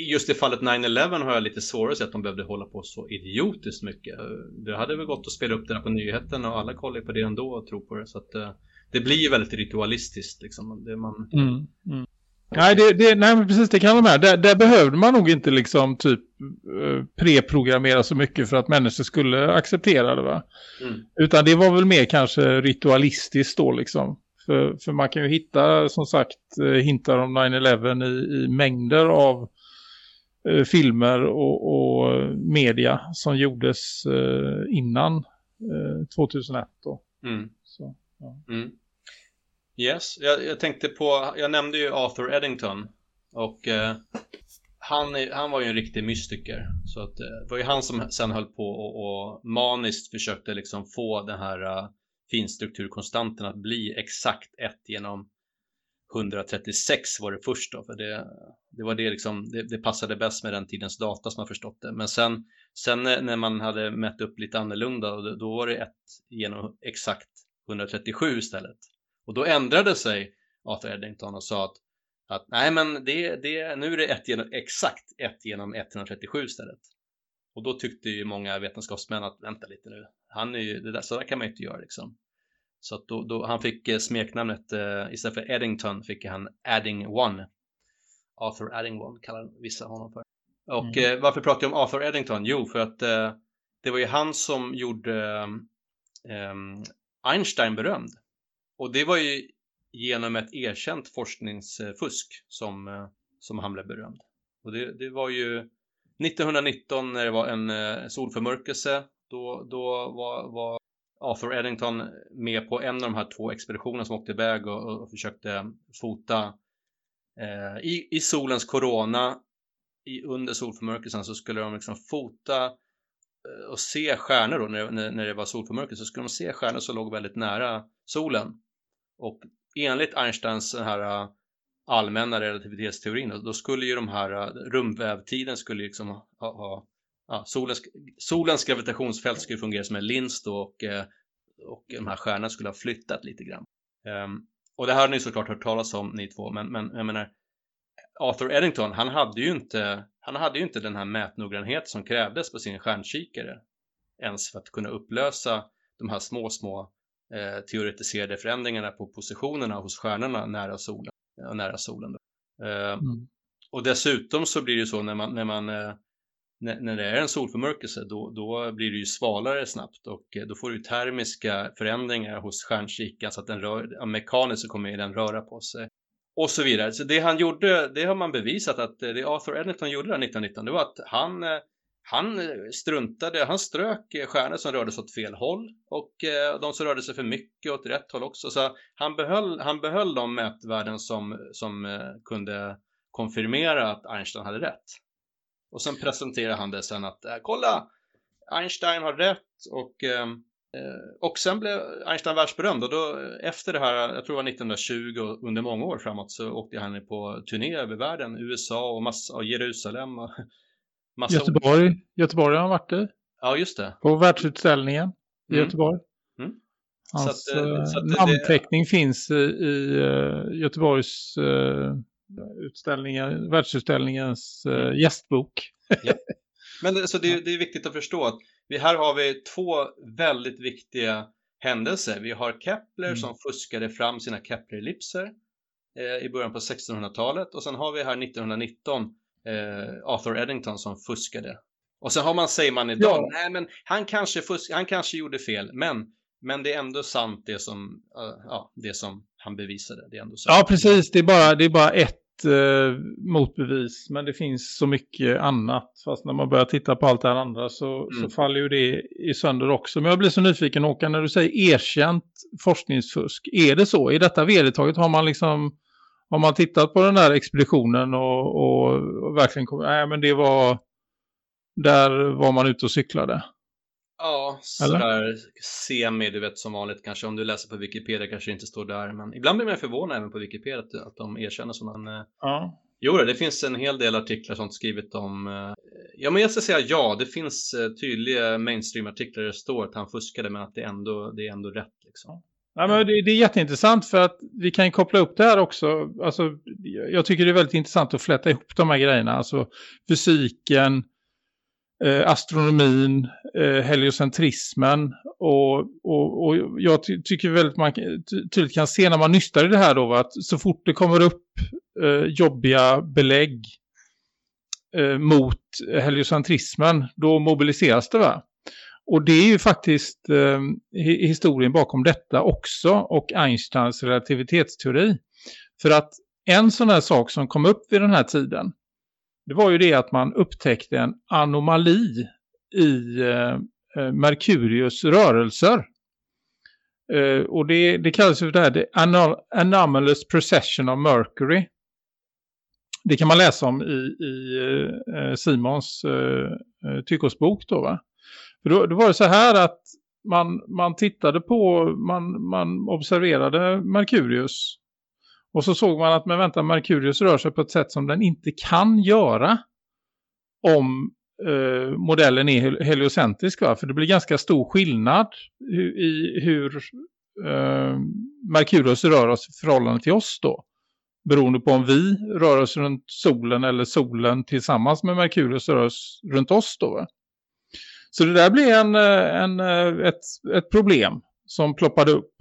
D: Just i fallet 9-11 har jag lite svårare att se att de behövde hålla på så idiotiskt mycket. Det hade väl gått att spela upp det här på nyheterna och alla kollar på det ändå och tror på det. Så att eh, det blir ju väldigt ritualistiskt liksom. Det man,
E: Mm, mm. Nej, det, det, nej, precis det kan jag med. Där, där behövde man nog inte liksom typ eh, preprogrammera så mycket för att människor skulle acceptera det va?
D: mm,
E: Utan det var väl mer kanske ritualistiskt då liksom. För, för man kan ju hitta som sagt eh, hintar om 9-11 i, i mängder av eh, filmer och, och media som gjordes eh, innan eh, 2001 då.
D: mm.
E: Så, ja.
D: Mm. Yes, jag, jag tänkte på, jag nämnde ju Arthur Eddington och eh, han, är, han var ju en riktig mystiker. Så att, eh, det var ju han som sen höll på och, och maniskt försökte liksom få den här uh, finstrukturkonstanten att bli exakt ett genom 136 var det först då, för det, det var det liksom, det, det passade bäst med den tidens data som man förstått det. Men sen, sen när man hade mätt upp lite annorlunda, då- då var det ett genom exakt 137 istället. Och då ändrade sig Arthur Eddington och sa att, att nej men det, det, nu är det ett genom, exakt ett genom 137 istället. Och då tyckte ju många vetenskapsmän att vänta lite nu, han är ju, det där, så där kan man ju inte göra liksom. Så då, då, han fick eh, smeknamnet, eh, istället för Eddington fick han Adding One. Arthur Adding One kallar vissa honom för. Och eh, varför pratar jag om Arthur Eddington? Jo, för att eh, det var ju han som gjorde eh, Einstein berömd. Och det var ju genom ett erkänt forskningsfusk som, eh, som han blev berömd. Och det, det var ju 1919 när det var en solförmörkelse. Då, då var, var Arthur Eddington med på en av de här två expeditionerna som åkte iväg och, och försökte fota eh, i, i solens korona i, under solförmörkelsen så skulle de liksom fota eh, och se stjärnor då när, när, när det var solförmörkelse så skulle de se stjärnor som låg väldigt nära solen. Och enligt Einsteins den här eh, allmänna relativitetsteorin då, då skulle ju de här eh, rumvävtiden skulle ju liksom ha, ha ja, solens, solens gravitationsfält skulle fungera som en lins då och, eh, och de här stjärnorna skulle ha flyttat lite grann. Ehm, och det här har ni såklart hört talas om ni två, men, men jag menar Arthur Eddington, han hade ju inte, han hade ju inte den här mätnoggrannhet som krävdes på sin stjärnkikare ens för att kunna upplösa de här små, små eh, teoretiserade förändringarna på positionerna hos stjärnorna nära solen. eh, nära solen. Eh,
E: Mm.
D: Och dessutom så blir det ju så när man, när man eh, när, när det är en solförmörkelse då, då blir det ju svalare snabbt och eh, då får du termiska förändringar hos stjärnkikaren så alltså att den rör, mekaniskt så kommer den röra på sig och så vidare. Så det han gjorde, det har man bevisat att eh, det Arthur Eddington gjorde där 1919, det var att han, eh, han struntade, han strök stjärnor som rörde sig åt fel håll och de som rörde sig för mycket åt rätt håll också. Så han behöll, han behöll de mätvärden som, som kunde konfirmera att Einstein hade rätt. Och sen presenterade han det sen att, eh, kolla, Einstein har rätt och eh, Eh, och sen blev Einstein världsberömd och då efter det här, jag tror det var 1920 och under många år framåt så åkte han på turné över världen, USA och, massa, och Jerusalem och massa
E: Göteborg, Göteborg har han varit i.
D: Ja, just det.
E: På världsutställningen i
D: Mm.
E: Göteborg.
D: Mm.
E: Hans
D: Så att, eh,
E: eh,
D: så att det-
E: namnteckning finns i, i eh, Göteborgs eh, utställningar, världsutställningens eh, gästbok.
D: Men det, så det, det är viktigt att förstå att vi, här har vi två väldigt viktiga händelser. Vi har Kepler
E: Mm.
D: som fuskade fram sina Kepler-ellipser eh, i början på 1600-talet och sen har vi här 1919 eh, Arthur Eddington som fuskade. Och sen har man, säger man idag,
E: Ja.
D: nej men han kanske, fusk, han kanske gjorde fel, men, men det är ändå sant det som, eh, ja, det som han bevisade. Det ändå sant.
E: Ja, precis. Det är bara, det är bara ett eh, motbevis. Men det finns så mycket annat. Fast när man börjar titta på allt det här andra så,
D: Mm.
E: så faller ju det i sönder också. Men jag blir så nyfiken Håkan, när du säger erkänt forskningsfusk. Är det så? Är detta vedertaget? Har man liksom... Har man tittat på den där expeditionen och, och, och verkligen kommit... Nej, men det var... Där var man ute och cyklade.
D: Ja, sådär semi, du vet som vanligt kanske. Om du läser på Wikipedia kanske det inte står där. Men ibland blir man förvånad även på Wikipedia att, att de erkänner sådana.
E: Ja.
D: Jo, det finns en hel del artiklar som skrivit om... eh, Ja, men jag ska säga ja. Det finns eh, tydliga mainstream-artiklar där det står att han fuskade men att det ändå, det är ändå rätt liksom.
E: Ja, men det, det är jätteintressant för att vi kan koppla upp det här också. Alltså, jag tycker det är väldigt intressant att fläta ihop de här grejerna. Alltså fysiken, eh, Eh, astronomin, eh, heliocentrismen. Och, och, och jag ty tycker väldigt man tydligt kan se när man nystar i det här då va, att så fort det kommer upp eh, jobbiga belägg eh, mot heliocentrismen då mobiliseras det va. Och det är ju faktiskt eh, historien bakom detta också och Einsteins relativitetsteori. För att en sån här sak som kom upp vid den här tiden det var ju det att man upptäckte en anomali i eh, eh Merkurius rörelser. Eh, och det, det kallas för det här the anomalous precession of Mercury. Det kan man läsa om i, i eh, Simons eh, eh tyckosbok då va. För då, då var det så här att man, man tittade på, man, man observerade Merkurius. Och så såg man att, men vänta, Merkurius rör sig på ett sätt som den inte kan göra om eh, modellen är heliocentrisk. Va? För det blir ganska stor skillnad hu- i hur eh, Merkurius rör oss i förhållande till oss då. Beroende på om vi rör oss runt solen eller solen tillsammans med Merkurius rör oss runt oss då. Va? Så det där blev en, eh, en, eh, ett, ett problem som ploppade upp.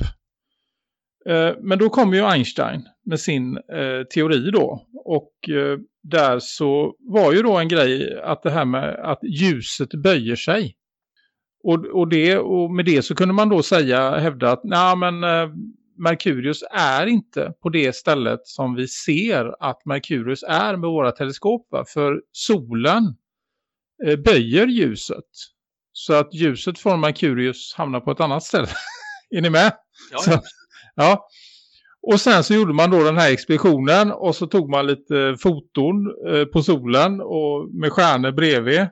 E: Eh, Men då kom ju Einstein med sin eh, teori då. Och eh, där så var ju då en grej att det här med att ljuset böjer sig. Och, och, det, och med det så kunde man då säga, hävda att nej men eh, Merkurius är inte på det stället som vi ser att Merkurius är med våra teleskop. Va? För solen eh, böjer ljuset. Så att ljuset från Merkurius hamnar på ett annat ställe. är ni med?
D: Ja,
E: Så-
D: ja.
E: Och sen så gjorde man då den här expeditionen och så tog man lite foton eh, på solen och med stjärnor bredvid.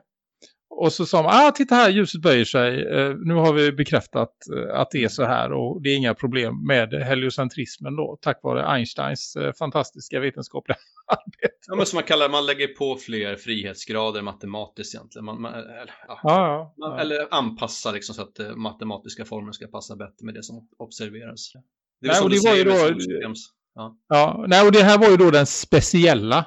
E: Och så sa man, ah titta här ljuset böjer sig. Eh, nu har vi bekräftat eh, att det är så här och det är inga problem med heliocentrismen då. Tack vare Einsteins fantastiska vetenskapliga arbete.
D: ja, men som man kallar man lägger på fler frihetsgrader matematiskt egentligen. Man, man, eller, ja.
E: Ja, ja.
D: Man. Eller anpassa liksom så att matematiska former ska passa bättre med det som observeras. Det
E: Nej, och det var ju då-
D: solsystems-
E: Ja, nej, och det här var ju då den speciella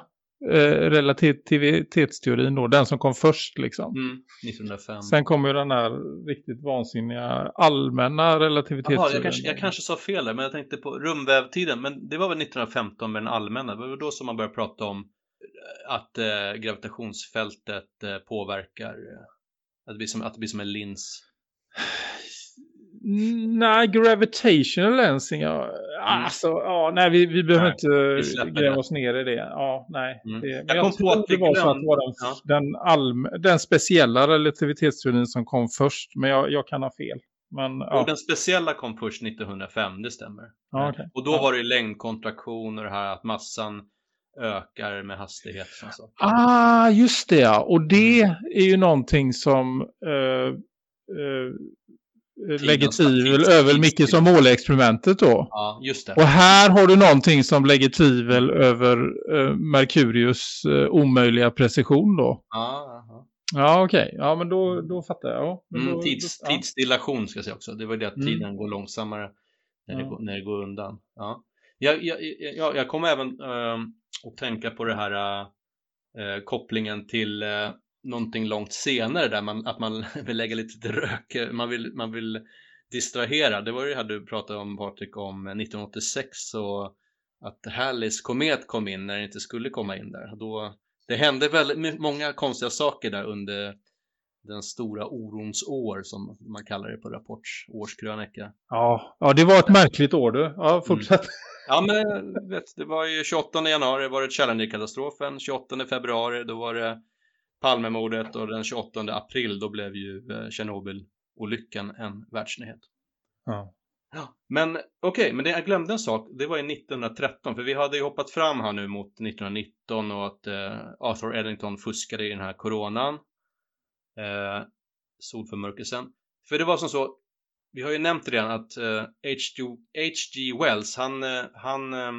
E: eh, relativitetsteorin då, den som kom först liksom.
D: Mm, 1905.
E: Sen kommer ju den här riktigt vansinniga allmänna
D: Jaha,
E: relativitetsteorin.
D: jag, kanske, jag kanske sa fel där, men jag tänkte på rumvävtiden. Men det var väl 1915 med den allmänna. Det var då som man började prata om eh, att eh, gravitationsfältet eh, påverkar, eh, att, det blir som, att det blir som en lins.
E: Mm, Nej, gravitational lensing. Ja. Alltså, ja, nej, vi, vi behöver
D: Nej,
E: inte gräva oss ner i det. Ja, nej.
D: Mm.
E: Det,
D: Jag
E: men jag,
D: kom på
E: tror
D: att
E: det var så att det
D: glömde-
E: var den,
D: Ja.
E: den, allm, den speciella relativitetsteorin som kom först. Men jag, jag kan ha fel. Men, ja.
D: den speciella kom först 1905, det stämmer.
E: Ja, okej.
D: Och då var det längdkontraktion och det här att massan ökar med hastighet. saker.
E: Ah, just det ja. Och det är ju någonting som eh, eh, lägger tvivel över mycket
D: tids-
E: som målexperimentet då.
D: Ja, just det.
E: Och här har du någonting som lägger tvivel över eh, Merkurius eh, omöjliga precision då.
D: Ja, ja,
E: Ja, okej. Ja, men då, då fattar jag. Ja,
D: Mm,
E: då,
D: tids,
E: då, ja.
D: tidsdilation ska jag säga också. Det var det att
E: Mm.
D: tiden går långsammare när, det,
E: Ja.
D: går, när det går undan. Ja. Jag, jag, jag, jag kommer även äh, att tänka på det här äh, kopplingen till äh, någonting långt senare där man, att man vill lägga lite rök, man vill, man vill distrahera. Det var ju det här du pratade om Patrik om 1986 och att Halleys komet kom in när det inte skulle komma in där. Då, det hände väldigt många konstiga saker där under den stora orons år som man kallar det på Rapports årskrönika.
E: Ja, ja, det var ett märkligt år du. Ja, fortsätt.
D: Ja men vet, det var ju 28 januari var det Challenger-katastrofen, 28 februari då var det Palmemordet och den 28 april då blev ju eh, Tjernobyl-olyckan en världsnyhet.
E: Ja.
D: Ja, men okej, men det, jag glömde en sak. Det var ju 1913, för vi hade ju hoppat fram här nu mot 1919 och att eh, Arthur Eddington fuskade i den här coronan. Eh, solförmörkelsen. För det var som så, vi har ju nämnt redan att eh, H.G. Wells, han, eh, han eh,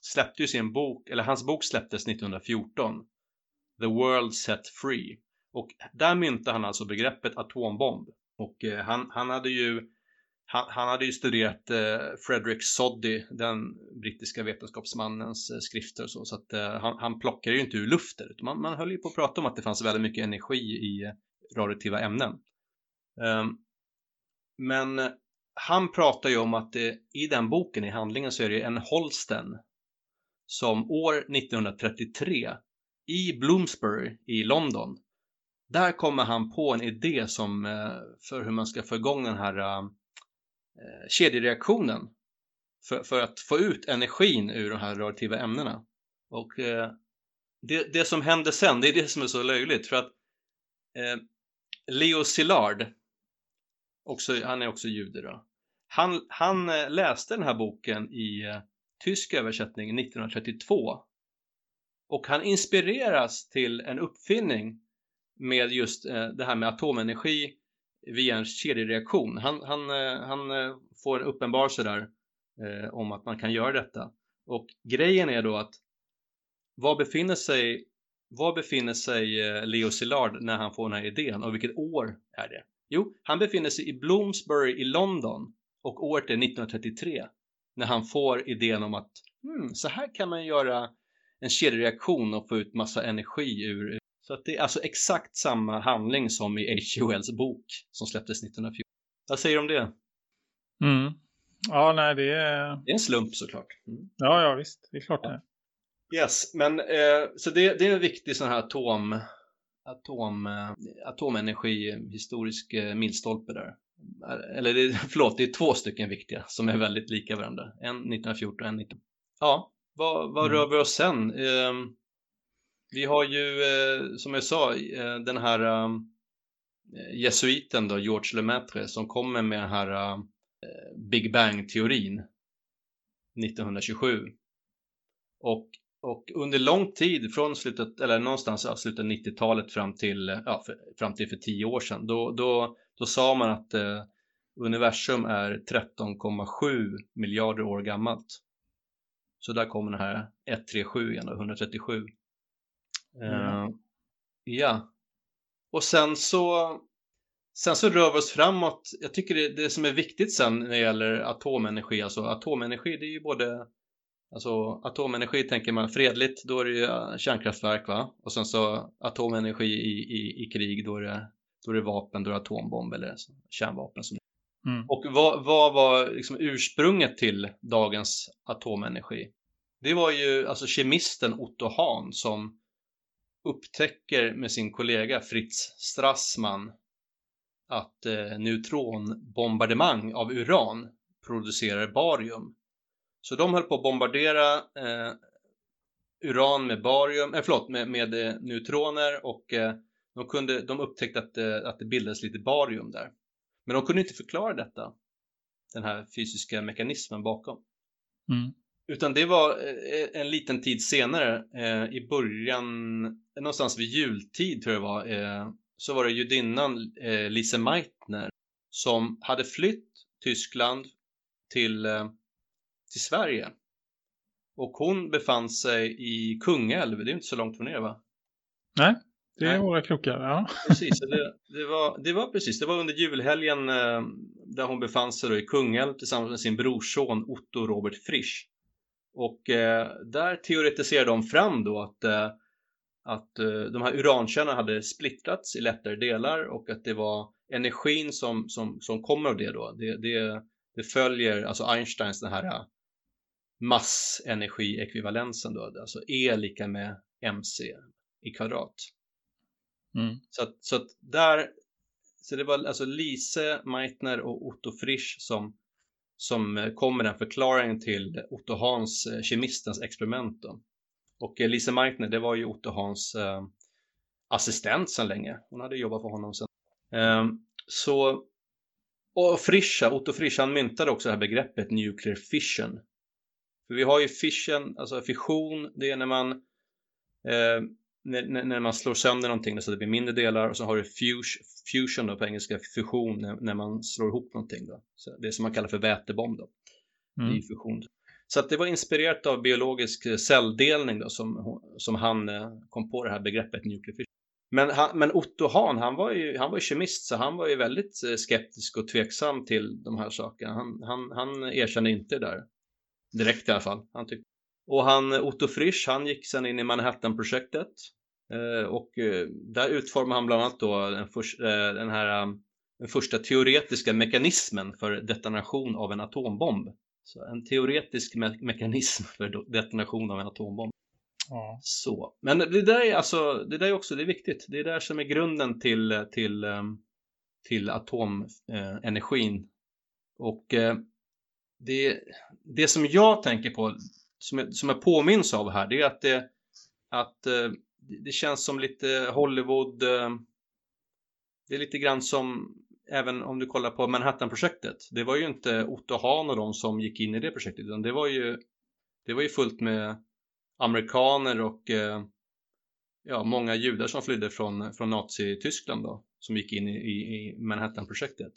D: släppte ju sin bok, eller hans bok släpptes 1914. The World Set Free. Och där myntade han alltså begreppet atombomb. Och eh, han, han hade ju han, han hade ju studerat eh, Frederick Soddy, den brittiska vetenskapsmannens eh, skrifter och så, så att eh, han, han plockade ju inte ur luften, utan man, man höll ju på att prata om att det fanns väldigt mycket energi i eh, radioaktiva ämnen. Um, men eh, han pratar ju om att det, i den boken, i handlingen, så är det en Holsten som år 1933 i Bloomsbury i London, där kommer han på en idé som eh, för hur man ska få igång den här eh, kedjereaktionen för, för att få ut energin ur de här radioaktiva ämnena. Och eh, det, det som hände sen, det är det som är så löjligt för att Leo Szilard, också, han är också jude då, han, han läste den här boken i tysk översättning 1932 och han inspireras till en uppfinning med just eh, det här med atomenergi via en kedjereaktion. Han, han, eh, han eh, får en uppenbarelse där om att man kan göra detta. Och grejen är då att var befinner sig, var befinner sig Leo Szilard när han får den här idén och vilket år är det? Jo, han befinner sig i Bloomsbury i London och året är 1933 när han får idén om att hmm, så här kan man göra en kedjereaktion och få ut massa energi ur så att det är alltså exakt samma handling som i H.G. Wells bok som släpptes 1914. Vad säger du om det?
E: Mm. Ja, nej, det är...
D: Det är en slump såklart. Mm.
E: Ja, ja, visst. Det är klart det är.
D: Yes, men eh, så det, det är en viktig sån här atom, atom, eh, atomenergi, historisk eh, milstolpe där. Eller det, förlåt, det är två stycken viktiga som är väldigt lika varandra. En 1914 och en 19... Ja, vad, vad
E: Mm.
D: rör vi oss sen? Eh, vi har ju, eh, som jag sa, eh, den här eh, jesuiten då, George Lemaitre, som kommer med den här eh, Big Bang-teorin 1927. Och, och under lång tid, från slutet, eller någonstans ja, slutet av 90-talet fram till, ja, för, fram till för tio år sedan, då, då, då sa man att eh, universum är 13,7 miljarder år gammalt. Så där kommer den här 137 igen, då, 137. Eh, ja. Och sen så Sen så rör vi oss framåt. Jag tycker det, det som är viktigt sen när det gäller atomenergi, alltså atomenergi det är ju både Alltså atomenergi tänker man fredligt, då är det ju kärnkraftverk va? Och sen så atomenergi i, i, i krig, då är, det, då är det vapen, då är det atombomb eller så, kärnvapen. Som...
E: Mm.
D: Och vad, vad var liksom ursprunget till dagens atomenergi? Det var ju alltså kemisten Otto Hahn som upptäcker med sin kollega Fritz Strassman att eh, neutronbombardemang av uran producerar barium. Så de höll på att bombardera eh, uran med barium, eh, förlåt, med, med eh, neutroner och eh, de, kunde, de upptäckte att, eh, att det bildades lite barium där. Men de kunde inte förklara detta, den här fysiska mekanismen bakom.
E: Mm.
D: Utan det var eh, en liten tid senare, eh, i början, någonstans vid jultid tror jag det var, eh, så var det judinnan eh, Lise Meitner som hade flytt Tyskland till, eh, till Sverige. Och hon befann sig i Kungälv, det är inte så långt från er va?
E: Nej, det är
D: Nej.
E: våra krokar. Ja.
D: Precis, det, det, var, det var precis, det var under julhelgen eh, där hon befann sig då i Kungälv tillsammans med sin brorson Otto Robert Frisch. Och eh, där teoretiserade de fram då att, eh, att eh, de här urankärnorna hade splittrats i lättare delar och att det var energin som, som, som kommer av det då. Det, det, det följer alltså Einsteins den här eh, massenergiekvivalensen då, alltså E lika med mc i kvadrat.
E: Mm.
D: Så att, så att där, så det var alltså Lise Meitner och Otto Frisch som, som eh, kom med den förklaringen till Otto Hans, eh, kemistens experiment då. Och eh, Lise Meitner, det var ju Otto Hans eh, assistent sedan länge. Hon hade jobbat för honom sedan. Eh, så, och Frischa, Otto Frisch, han myntade också det här begreppet nuclear fission. För vi har ju fission, alltså fission, det är när man eh, när, när- man slår sönder någonting så det blir mindre delar och så har du fus- fusion då på engelska, fusion, när, när man slår ihop någonting då. Så det som man kallar för vätebomb då. Det
E: Mm.
D: ju fusion. Så att det var inspirerat av biologisk eh, celldelning då som, som han eh, kom på det här begreppet nuclear fission. Men, han, men Otto Hahn, han var, ju, han var ju kemist så han var ju väldigt eh, skeptisk och tveksam till de här sakerna. Han, han, han erkände inte det där. Direkt i alla fall. Han tyck- och han, Otto Frisch, han gick sen in i Manhattan-projektet. Eh, och eh, där utformade han bland annat då den, förs- eh, den här um, den första teoretiska mekanismen för detonation av en atombomb. Så en teoretisk me- mekanism för detonation av en atombomb.
E: Ja.
D: Så. Men det där är alltså, det där är också, det är viktigt. Det är där som är grunden till, till, ehm, till atomenergin. Och det, det som jag tänker på, som jag, som jag påminns av här, det är att det, att det känns som lite Hollywood, eh, det är lite grann som även om du kollar på Manhattan-projektet. Det var ju inte Otto Hahn och de som gick in i det projektet, utan det var ju, det var ju fullt med amerikaner och eh, ja, många judar som flydde från, från Nazityskland då, som gick in i, i, Manhattan-projektet.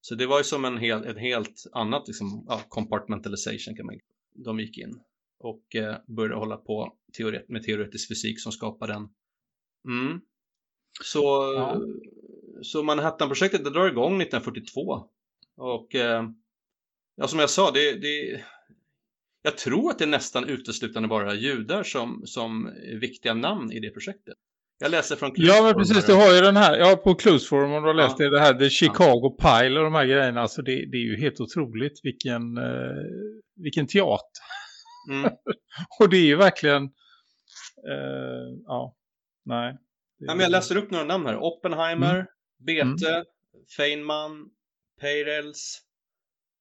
D: Så det var ju som en helt, ett helt annat liksom, ja, compartmentalization kan man De gick in och eh, började hålla på med teoretisk fysik som skapade den. Mm. Så,
E: Ja.
D: så Manhattan-projektet det drar igång 1942. Och eh, ja, som jag sa, det, det, jag tror att det är nästan uteslutande bara judar som, som är viktiga namn i det projektet. Jag läser från
E: Ja, men precis. Du har ju den här. Ja, på Close Forum om du har läst
D: Ja.
E: det, här. The Chicago Pile och de här grejerna. Alltså det, det är ju helt otroligt vilken, eh, vilken teater.
D: Mm.
E: Och det är ju verkligen... Eh, ja, nej.
D: Ja, men jag läser upp några namn här. Oppenheimer,
E: Mm.
D: Bethe, Feynman, Peirels,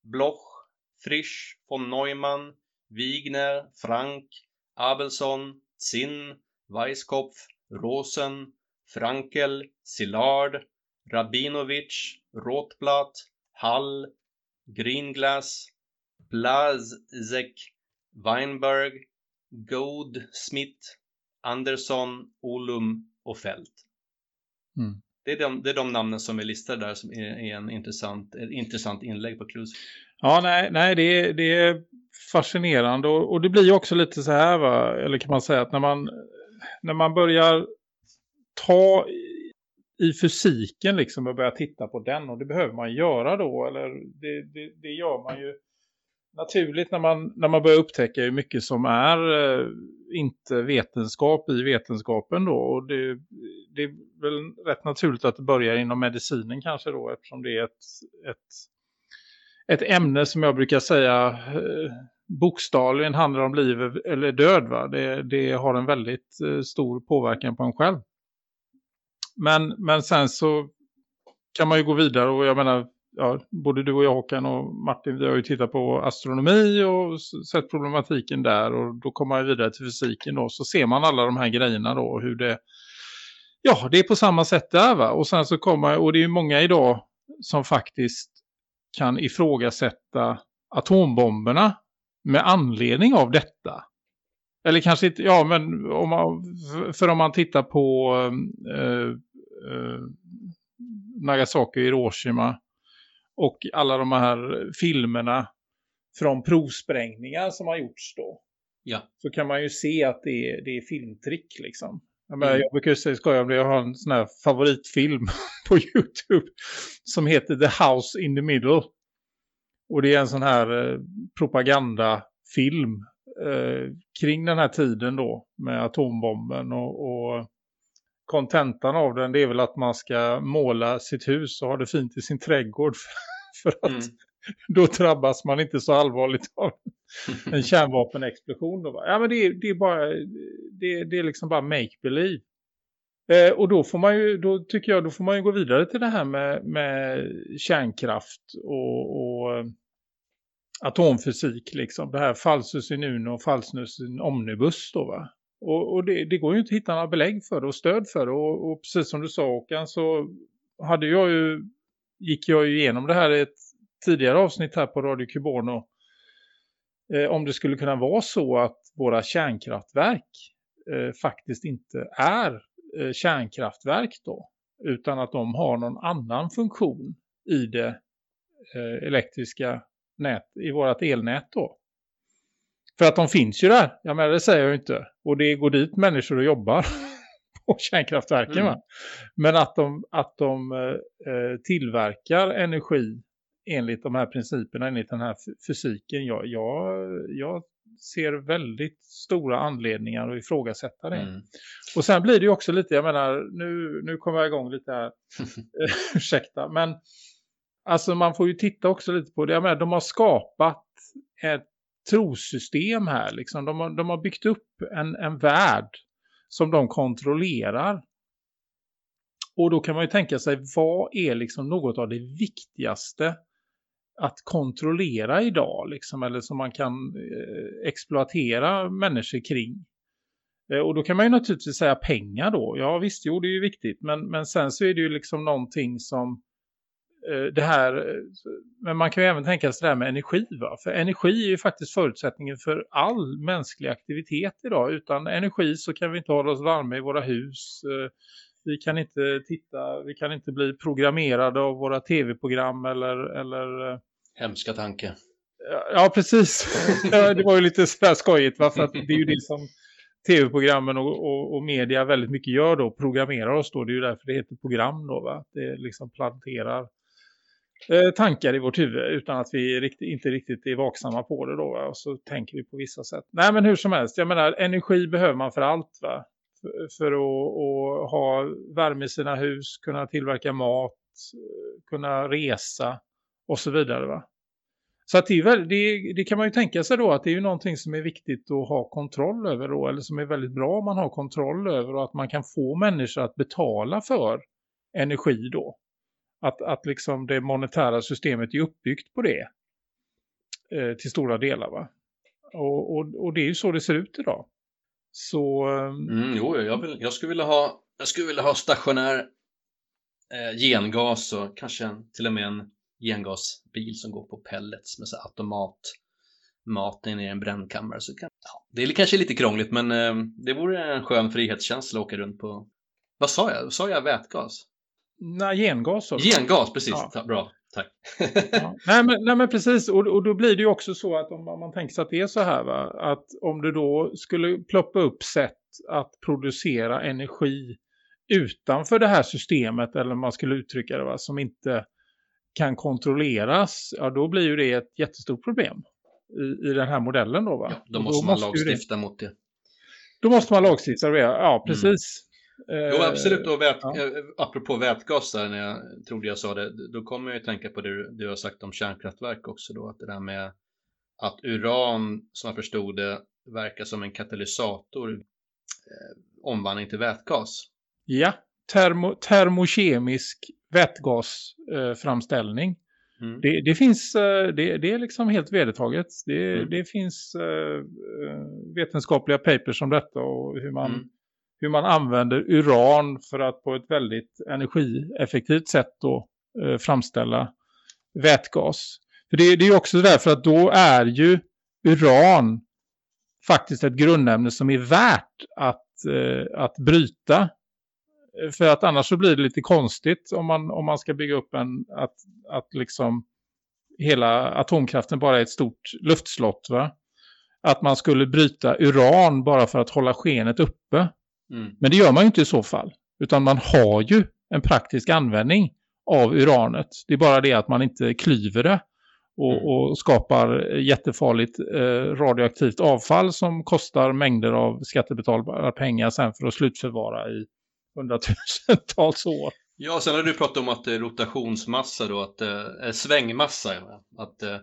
D: Bloch, Frisch, von Neumann, Wigner, Frank, Abelson, Zinn, Weisskopf, Rosen, Frankel, Szilard, Rabinovich, Rothblatt, Hall, Greenglass, Blazek, Weinberg, Goldsmith, Andersson, Olum och Fält.
E: Mm.
D: Det, är de, det är de namnen som är listade där som är, är en intressant, ett intressant inlägg på Clues.
E: Ja, nej, nej det, är, det är fascinerande och, och det blir ju också lite så här va, eller kan man säga att när man, när man börjar ta i, i fysiken liksom och börja titta på den och det behöver man göra då eller det, det, det gör man ju naturligt när man, när man börjar upptäcka hur mycket som är eh, inte vetenskap i vetenskapen då och det, det är väl rätt naturligt att det börjar inom medicinen kanske då eftersom det är ett, ett ett ämne som jag brukar säga eh, bokstavligen handlar om liv eller död. Va? Det, det har en väldigt eh, stor påverkan på en själv. Men, men sen så kan man ju gå vidare och jag menar, ja, både du och jag Håkan och Martin, vi har ju tittat på astronomi och sett problematiken där och då kommer man ju vidare till fysiken då, så ser man alla de här grejerna då och hur det, ja det är på samma sätt där va, och sen så kommer, och det är ju många idag som faktiskt kan ifrågasätta atombomberna med anledning av detta. Eller kanske inte, ja men om man, för om man tittar på eh, eh, Nagasaki och Hiroshima och alla de här filmerna från provsprängningar som har gjorts då.
D: Ja.
E: Så kan man ju se att det är, det är filmtrick liksom. Jag, menar,
D: Mm.
E: jag brukar ju säga, skoja om det, jag har en sån här favoritfilm på YouTube som heter The House in the Middle. Och det är en sån här eh, propagandafilm eh, kring den här tiden då med atombomben och, och kontentan av den det är väl att man ska måla sitt hus och ha det fint i sin trädgård för att
D: Mm.
E: då drabbas man inte så allvarligt av en kärnvapenexplosion. Då? Ja men det är, det är bara det, det är liksom bara make believe. Eh, och då får man ju, då tycker jag, då får man ju gå vidare till det här med, med kärnkraft och, och eh, atomfysik liksom. Det här falsus in uno och falsus in omnibus då va. Och, och det, det går ju inte att hitta några belägg för det och stöd för det. Och, och precis som du sa Håkan så hade jag ju, gick jag ju igenom det här i ett tidigare avsnitt här på Radio Kuborno. Eh, om det skulle kunna vara så att våra kärnkraftverk eh, faktiskt inte är eh, kärnkraftverk då. Utan att de har någon annan funktion i det eh, elektriska nät, i vårt elnät då. För att de finns ju där, jag menar det säger jag ju inte. Och det går dit människor och jobbar på kärnkraftverken
D: Mm.
E: Men att de, att de eh, eh, tillverkar energi enligt de här principerna, enligt den här fysiken. Jag, jag, jag ser väldigt stora anledningar att ifrågasätta det.
D: Mm.
E: Och sen blir det ju också lite, jag menar, nu, nu kommer jag igång lite här, Eh, ursäkta, men alltså man får ju titta också lite på det. Jag menar, de har skapat ett trosystem här, liksom. De har, de har byggt upp en, en värld som de kontrollerar. Och då kan man ju tänka sig, vad är liksom något av det viktigaste att kontrollera idag, liksom, eller som man kan eh, exploatera människor kring? Eh, Och då kan man ju naturligtvis säga pengar då. Ja visst, jo det är ju viktigt. Men, men sen så är det ju liksom någonting som eh, det här, eh, men man kan ju även tänka sig det här med energi va. För energi är ju faktiskt förutsättningen för all mänsklig aktivitet idag. Utan energi så kan vi inte hålla oss varma i våra hus. Eh, Vi kan inte titta, vi kan inte bli programmerade av våra tv-program eller, eller eh,
D: Hemska tanke.
E: Ja, precis. Det var ju lite sådär skojigt. Va? För att det är ju det som tv-programmen och, och, och media väldigt mycket gör då. Programmerar oss då. Det är ju därför det heter program då. Va? Det liksom planterar eh, tankar i vårt huvud utan att vi rikt, inte riktigt är vaksamma på det då. Va? Och så tänker vi på vissa sätt. Nej men hur som helst. Jag menar energi behöver man för allt va. För, för att, att ha värme i sina hus, kunna tillverka mat, kunna resa och så vidare va. Så att det, väl, det, det kan man ju tänka sig då att det är ju någonting som är viktigt att ha kontroll över då, eller som är väldigt bra om man har kontroll över och att man kan få människor att betala för energi då. Att, att liksom det monetära systemet är uppbyggt på det eh, till stora delar va. Och, och, och det är ju så det ser ut idag. Så ehm,
D: Mm, jo, jag, vill, jag, skulle vilja ha, jag skulle vilja ha stationär eh, gengas och kanske en, till och med en gengasbil som går på pellets med så automat maten i en brännkammare. Så kan, ja, det är kanske lite krångligt men eh, det vore en skön frihetskänsla att åka runt på. Vad sa jag? Sa jag vätgas?
E: Nej, gengas. så.
D: Gengas, precis.
E: Ja.
D: Bra, tack.
E: Ja. Nej, men, nej men precis och, och då blir det ju också så att om, om man tänker sig att det är så här va, att om det då skulle ploppa upp sätt att producera energi utanför det här systemet eller man skulle uttrycka det va, som inte kan kontrolleras, ja då blir ju det ett jättestort problem i, i den här modellen då va.
D: Ja, då måste man
E: ju det-
D: lagstifta mot det.
E: Då måste man lagstifta, det. ja precis.
D: Jo,
E: Eh,
D: absolut. Och vät,
E: ja.
D: eh, apropå vätgas där, när jag trodde jag sa det, då kommer jag ju tänka på det du, du har sagt om kärnkraftverk också då, att det där med att uran, som jag förstod det, verkar som en katalysator eh, omvandling till vätgas.
E: Ja, termo, termokemisk vätgasframställning.
D: Mm.
E: Det, det finns, eh, det, det är liksom helt vedertaget. Det,
D: Mm.
E: det finns eh, eh, vetenskapliga papers om detta och hur man,
D: Mm
E: hur man använder uran för att på ett väldigt energieffektivt sätt då, eh, framställa vätgas. För det, det är också därför att då är ju uran faktiskt ett grundämne som är värt att, eh, att bryta. Eh, för att annars så blir det lite konstigt om man, om man ska bygga upp en, att, att liksom hela atomkraften bara är ett stort luftslott va. Att man skulle bryta uran bara för att hålla skenet uppe.
D: Mm.
E: Men det gör man ju inte i så fall. Utan man har ju en praktisk användning av uranet. Det är bara det att man inte klyver det och,
D: Mm.
E: och skapar jättefarligt eh, radioaktivt avfall som kostar mängder av skattebetalbara pengar sen för att slutförvara i hundratusentals år.
D: Ja, sen har du pratat om att det är rotationsmassa då, att eh, svängmassa. Att eh,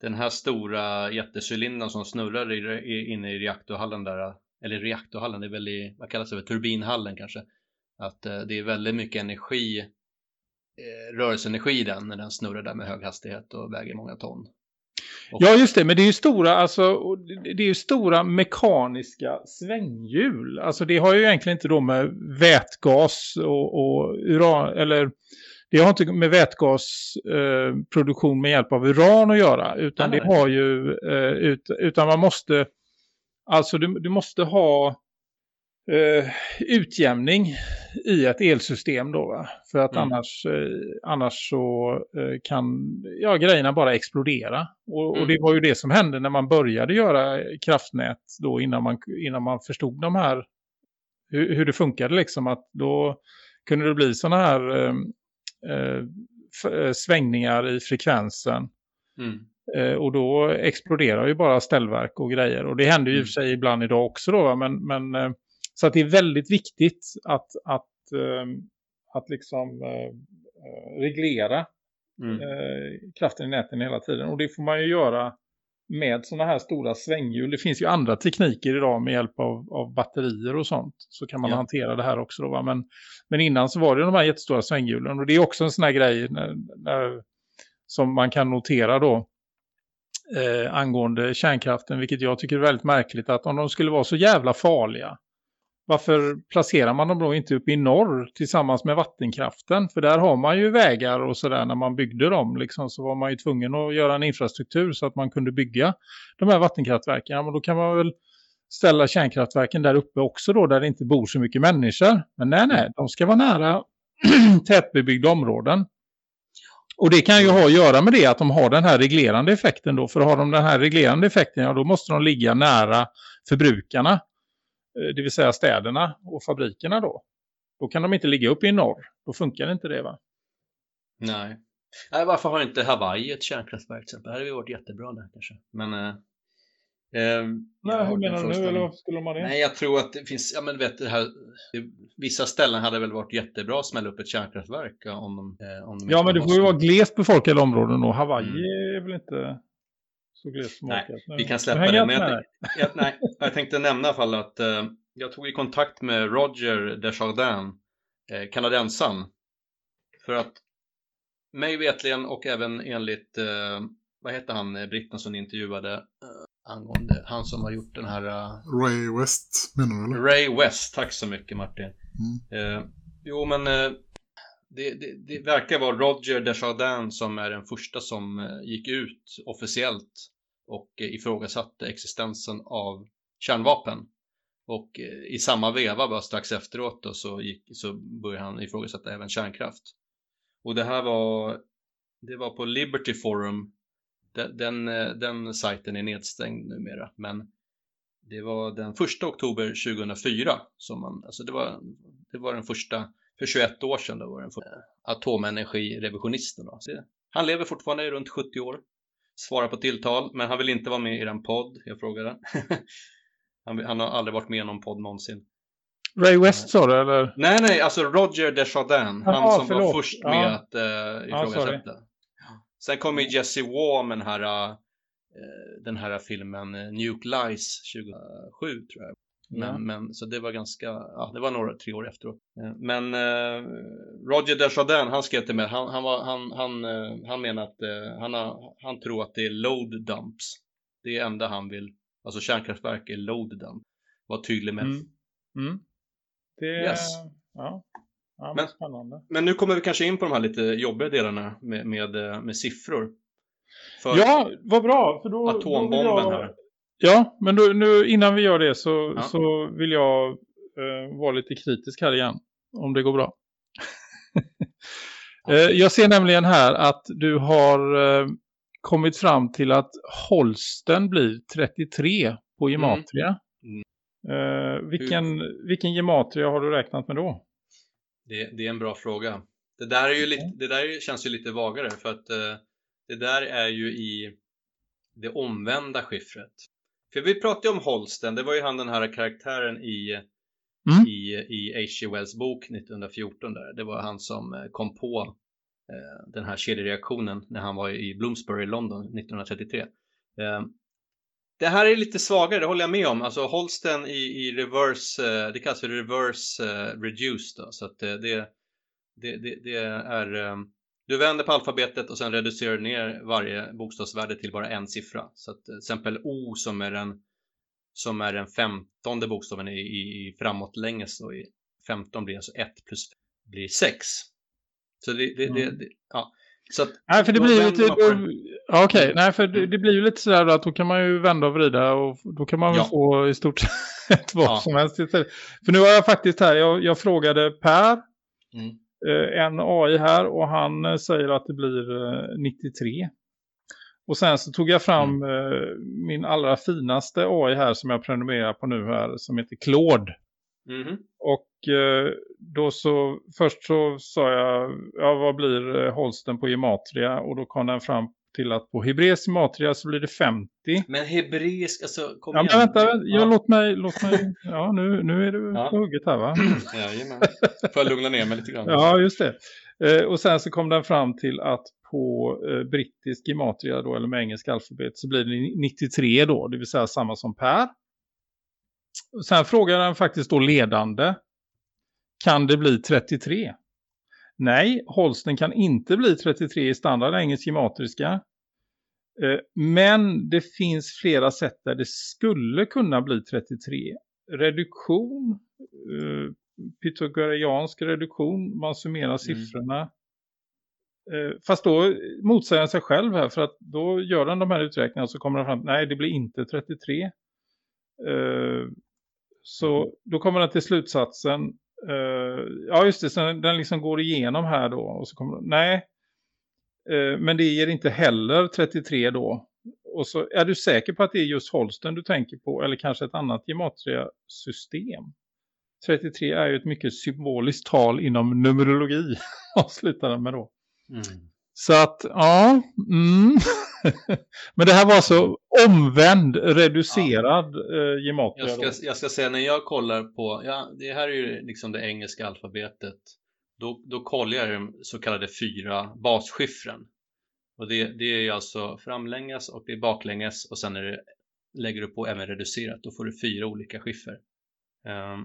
D: den här stora jättecylindern som snurrar i, i, inne i reaktorhallen där, eller reaktorhallen, det är väl i, vad kallas det, för, turbinhallen kanske. Att eh, det är väldigt mycket energi, eh, rörelseenergi i den när den snurrar där med hög hastighet och väger många ton. Och-
E: Ja, just det. Men det är ju stora, alltså, det är ju stora mekaniska svänghjul. Alltså det har ju egentligen inte då med vätgas och, och uran, eller det har inte med vätgasproduktion eh, med hjälp av uran att göra. Utan
D: Nej,
E: det
D: nej.
E: har ju, eh, ut, utan man måste, alltså du, du måste ha eh, utjämning i ett elsystem då va? För att
D: Mm.
E: annars, eh, annars så eh, kan ja, grejerna bara explodera. Och, och
D: Mm.
E: det var ju det som hände när man började göra kraftnät då innan man, innan man förstod de här hur, hur det funkade liksom att då kunde det bli sådana här eh, eh, eh, svängningar i frekvensen
D: Mm.
E: Eh, och då exploderar ju bara ställverk och grejer. Och det händer ju i och för sig ibland idag också då. va, Men, men, eh, så att det är väldigt viktigt att, att, eh, att liksom eh, reglera
D: Mm.
E: kraften i näten hela tiden. Och det får man ju göra med sådana här stora svänghjul. Det finns ju andra tekniker idag med hjälp av, av batterier och sånt. Så kan man
D: Ja.
E: hantera det här också. Då, va? Men, men innan så var det de här jättestora svänghjulen. Och det är också en sån här grej när, när, som man kan notera då eh, angående kärnkraften. Vilket jag tycker är väldigt märkligt att om de skulle vara så jävla farliga. Varför placerar man dem då inte uppe i norr tillsammans med vattenkraften? För där har man ju vägar och sådär när man byggde dem. Liksom, så var man ju tvungen att göra en infrastruktur så att man kunde bygga de här vattenkraftverken. Ja, men då kan man väl ställa kärnkraftverken där uppe också då där det inte bor så mycket människor. Men nej, nej, de ska vara nära tätbebyggda områden. Och det kan ju ha att göra med det att de har den här reglerande effekten då. För har de den här reglerande effekten, ja då måste de ligga nära förbrukarna. eh, Det vill säga städerna och fabrikerna då. Då kan de inte ligga uppe i norr. Då funkar inte det va?
D: Nej. Nej, varför har inte Hawaii ett kärnkraftverk till exempel? Det hade ju varit jättebra där kanske. Men... Eh,
E: Nej,
D: jag har
E: hur
D: en
E: menar du nu? Eller varför skulle ha det?
D: Nej, jag tror att det finns, ja men vet det här, vissa ställen hade väl varit jättebra att smälla upp ett kärnkraftverk ja, om de, eh, om de
E: Ja, men det får ju vara glest befolkade områden då. Hawaii
D: Mm.
E: är väl inte så glest
D: Nej.
E: Nu-
D: vi kan släppa det, men jag. Jag, nej, jag tänkte nämna i alla fall att eh, jag tog i kontakt med Roger Desjardins, eh, kanadensaren. För att mig vetligen och även enligt, eh, vad heter han, eh, britten som ni intervjuade eh, angående han som har gjort den här eh,
C: Ray West menar du eller?
D: Ray West, tack så mycket Martin. Eh, jo men eh, det, det, det verkar vara Roger Desjardins som är den första som gick ut officiellt och ifrågasatte existensen av kärnvapen. Och i samma veva, bara strax efteråt då, så, gick, så började han ifrågasätta även kärnkraft. Och det här var, det var på Liberty Forum. Den, den, eh, den sajten är nedstängd numera, men det var den första oktober 2004 som man, alltså det var, det var den första, för 21 år sedan då var den första atomenergirevisionisten då. Så det, han lever fortfarande i runt 70 år, svarar på tilltal, men han vill inte vara med i den podd, jag frågade. han, han har aldrig varit med i någon podd någonsin.
E: Ray West sa du eller?
D: Nej, nej, alltså Roger Desjardins, han
E: Jaha,
D: som var
E: förlåt.
D: först
E: Ja.
D: med att uh,
E: Ja,
D: ifrågasätta. Sen kom ju Jesse Waugh med den här, eh, den här filmen eh, Nuke Lies 2007 tror jag. Men,
E: Ja.
D: men, så det var ganska, ja, det var några, tre år efteråt. Eh, Men eh, Roger Desjardins, han skrev till mig, han, han, var, han, han, han menar att eh, han, har, han tror att det är load dumps. Det är enda han vill, alltså kärnkraftverk är load dump. Var tydlig med.
E: Mm. Mm. Det,
D: Yes.
E: ja. Ja men,
D: Men-. Men nu kommer vi kanske in på de här lite jobbiga delarna med, med, eh, med siffror. För
E: Ja, vad bra. För då, då
D: atombomben
E: jag,
D: här.
E: Ja, men då, nu, innan vi gör det så,
D: Ja.
E: så vill jag eh, vara lite kritisk här igen. Om det går bra. eh, jag ser nämligen här att du har eh, kommit fram till att Holsten blir 33 på gematria.
D: Mm.
E: Eh, vilken, vilken gematria har du räknat med då?
D: Det, det är en bra fråga. Det där, är ju lite, det där är- känns ju lite vagare för att eh, det där är ju i det omvända skiffret. För vi pratade ju om Holsten, det var ju han den här karaktären i,
E: Mm.
D: i, i H.G. Wells bok 1914 där. Det var han som eh, kom på eh, den här kedjereaktionen när han var i Bloomsbury i London 1933. Eh, det här är lite svagare, det håller jag med om. Alltså Holsten i, i reverse, eh, det kallas för reverse eh, reduced då, så att eh, det, det, det, det är eh, du vänder på alfabetet och sen reducerar du ner varje bokstavsvärde till bara en siffra. Så att till exempel O som är den som är den femtonde bokstaven i, i, i framåtlänges och i 15 blir alltså 1 plus blir 6. Så det, det, det,
E: Mm.
D: det ja. Så att
E: Nej, för det blir ju lite... Okej, nej, för det, det blir ju lite sådär att då kan man ju vända och vrida och då kan man väl
D: Ja.
E: få i stort sett vad
D: Ja.
E: som helst istället. För nu har jag faktiskt här, jag, jag frågade Per,
D: Mm.
E: eh, en AI här och han eh, säger att det blir eh, 93. Och sen så tog jag fram
D: Mm.
E: eh, min allra finaste AI här som jag prenumererar på nu här som heter Claude.
D: Mhm.
E: Och eh, då så, först så sa jag, ja vad blir eh, Holsten på gematria? Och då kom den fram till att på hebreisk gematria så blir det 50.
D: Men hebreisk, alltså kom
E: Ja men
D: igen.
E: vänta, vänta ja. Låt mig, låt mig, ja nu, nu är du
D: Ja.
E: på hugget här va?
D: Jajamän. Får jag lugna ner mig lite grann?
E: Ja just det. Eh, och sen så kom den fram till att på eh, brittisk gematria då, eller med engelsk alfabet så blir det 93 då, det vill säga samma som Per. Och sen frågar den faktiskt då ledande. Kan det bli 33? Nej, Holsten kan inte bli 33 i standard engelsk gematriska. Eh, Men det finns flera sätt där det skulle kunna bli 33. Reduktion, eh, pythagoreansk reduktion, man summerar siffrorna. Eh, Fast då motsäger han sig själv här för att då gör den de här uträkningarna så kommer den fram nej det blir inte 33. Eh, Så då kommer den till slutsatsen eh, ja just det, så den, liksom går igenom här då och så kommer nej eh, men det ger inte heller 33 då. Och så är du säker på att det är just Holsten du tänker på eller kanske ett annat gematria-system? 33 är ju ett mycket symboliskt tal inom numerologi avslutar den med då.
D: Mm.
E: Så att, ja. Mm. Men det här var så omvänd, reducerad eh, gematria.
D: Jag ska, jag ska säga när jag kollar på, ja, det här är ju liksom det engelska alfabetet. Då, då kollar jag de så kallade fyra basskiffren. Och det, det är ju alltså framlänges och det är baklänges och sen är det, lägger du på även reducerat. Då får du fyra olika skiffer. Ehm,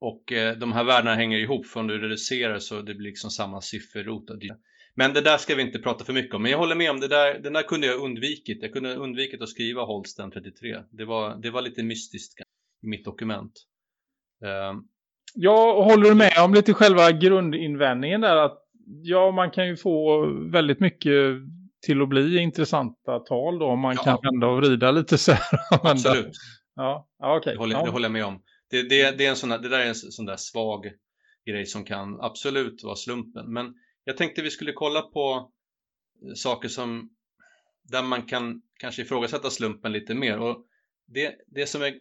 D: och eh, de här värdena hänger ihop för om du reducerar så det blir liksom samma sifferrot. Men det där ska vi inte prata för mycket om. Men jag håller med om det där, den där kunde jag undvikit. Jag kunde undvikit att skriva Holsten 33. Det var, det var lite mystiskt i mitt dokument. Ehm,
E: Ja, och håller du med om lite själva grundinvändningen där att ja, man kan ju få väldigt mycket till att bli intressanta tal då om man
D: Ja.
E: kan vända och vrida lite så här.
D: absolut,
E: Ja, ja okej.
D: det håller,
E: ja.
D: det håller jag med om. Det, det, det, är en sån där, det där är en sån där svag grej som kan absolut vara slumpen. Men jag tänkte vi skulle kolla på eh, saker som där man kan kanske ifrågasätta slumpen lite mer. Och det, det, som, jag,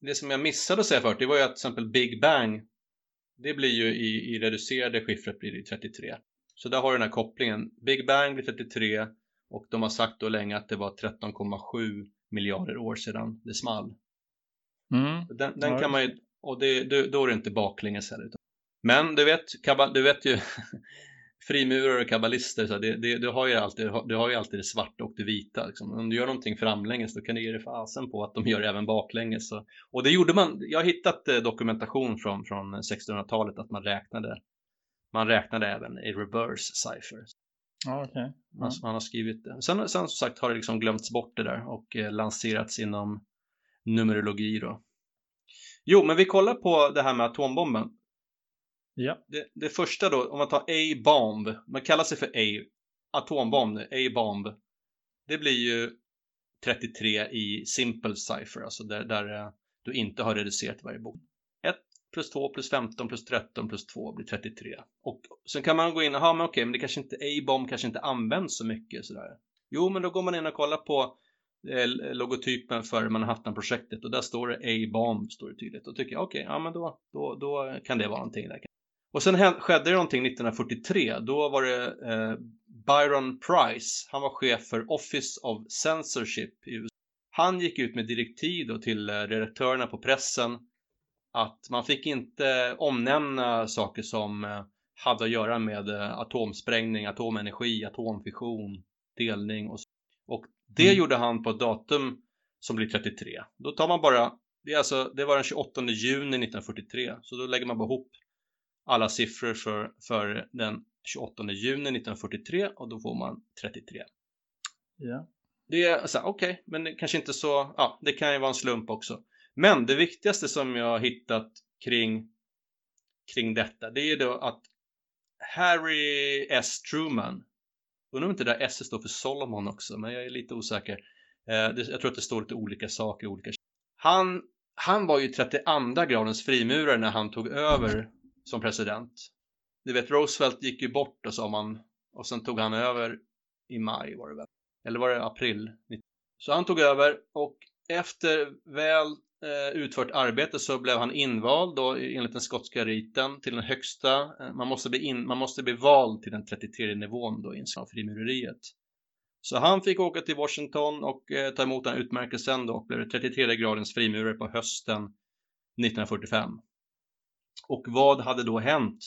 D: det som jag missade att säga förut, det var ju att till exempel Big Bang, det blir ju i, i reducerade skiffret blir det 33. Så där har du den här kopplingen. Big Bang blir 33 och de har sagt då länge att det var 13,7 miljarder år sedan det small.
E: Mm.
D: Den, den
E: Ja,
D: kan man ju, och det, då, då är det inte baklänges heller. Men du vet, du vet ju frimurare och kabbalister, så det, det, det, har ju alltid, det har ju alltid det svarta och det vita. Liksom. Om du gör någonting framlänges då kan du ge dig fasen på att de gör det även baklänges. Så. Och det gjorde man, jag har hittat eh, dokumentation från, från 1600-talet att man räknade, man räknade även i reverse cipher.
E: Ja, okej.
D: Man, man har skrivit det. Sen, sen som sagt har det liksom glömts bort det där och eh, lanserats inom numerologi då. Jo, men vi kollar på det här med atombomben.
E: Ja.
D: Det, det första då, om man tar A-bomb, man kallar sig för A, atombomb, A-bomb. Det blir ju 33 i simple cipher, alltså där, där eh, du inte har reducerat varje bok. 1 plus 2 plus 15 plus 13 plus 2 blir 33. Och sen kan man gå in och, ja men okej, men det kanske inte, A-bomb kanske inte används så mycket sådär. Jo, men då går man in och kollar på eh, logotypen för Manhattan-projektet och där står det A-bomb, står det tydligt. Och tycker jag, okej, ja men då, då, då kan det vara någonting där. Och sen hän- skedde det någonting 1943. Då var det eh, Byron Price. Han var chef för Office of Censorship i USA. Han gick ut med direktiv då till eh, redaktörerna på pressen att man fick inte omnämna saker som eh, hade att göra med eh, atomsprängning, atomenergi, atomfission, delning och så. Och det
E: Mm.
D: gjorde han på ett datum som blir 33. Då tar man bara, det, är alltså, det var den 28 juni 1943, så då lägger man bara ihop alla siffror för, för den 28 juni 1943 och då får man 33.
E: Ja.
D: Det är så här, okej, men det kanske inte så, ja, det kan ju vara en slump också. Men det viktigaste som jag har hittat kring, kring detta, det är ju då att Harry S. Truman, undrar om inte det där S står för Solomon också, men jag är lite osäker. Eh, jag tror att det står lite olika saker, olika han, han var ju 32 gradens frimurare när han tog över som president. Du vet, Roosevelt gick ju bort och sa man, och sen tog han över i maj var det väl, eller var det april? Så han tog över och efter väl eh, utfört arbete så blev han invald då enligt den skotska riten till den högsta, eh, man, måste bli in, man måste bli vald till den 33 nivån då i frimureriet. Så han fick åka till Washington och eh, ta emot den här utmärkelsen då och blev 33 gradens frimurare på hösten 1945. Och vad hade då hänt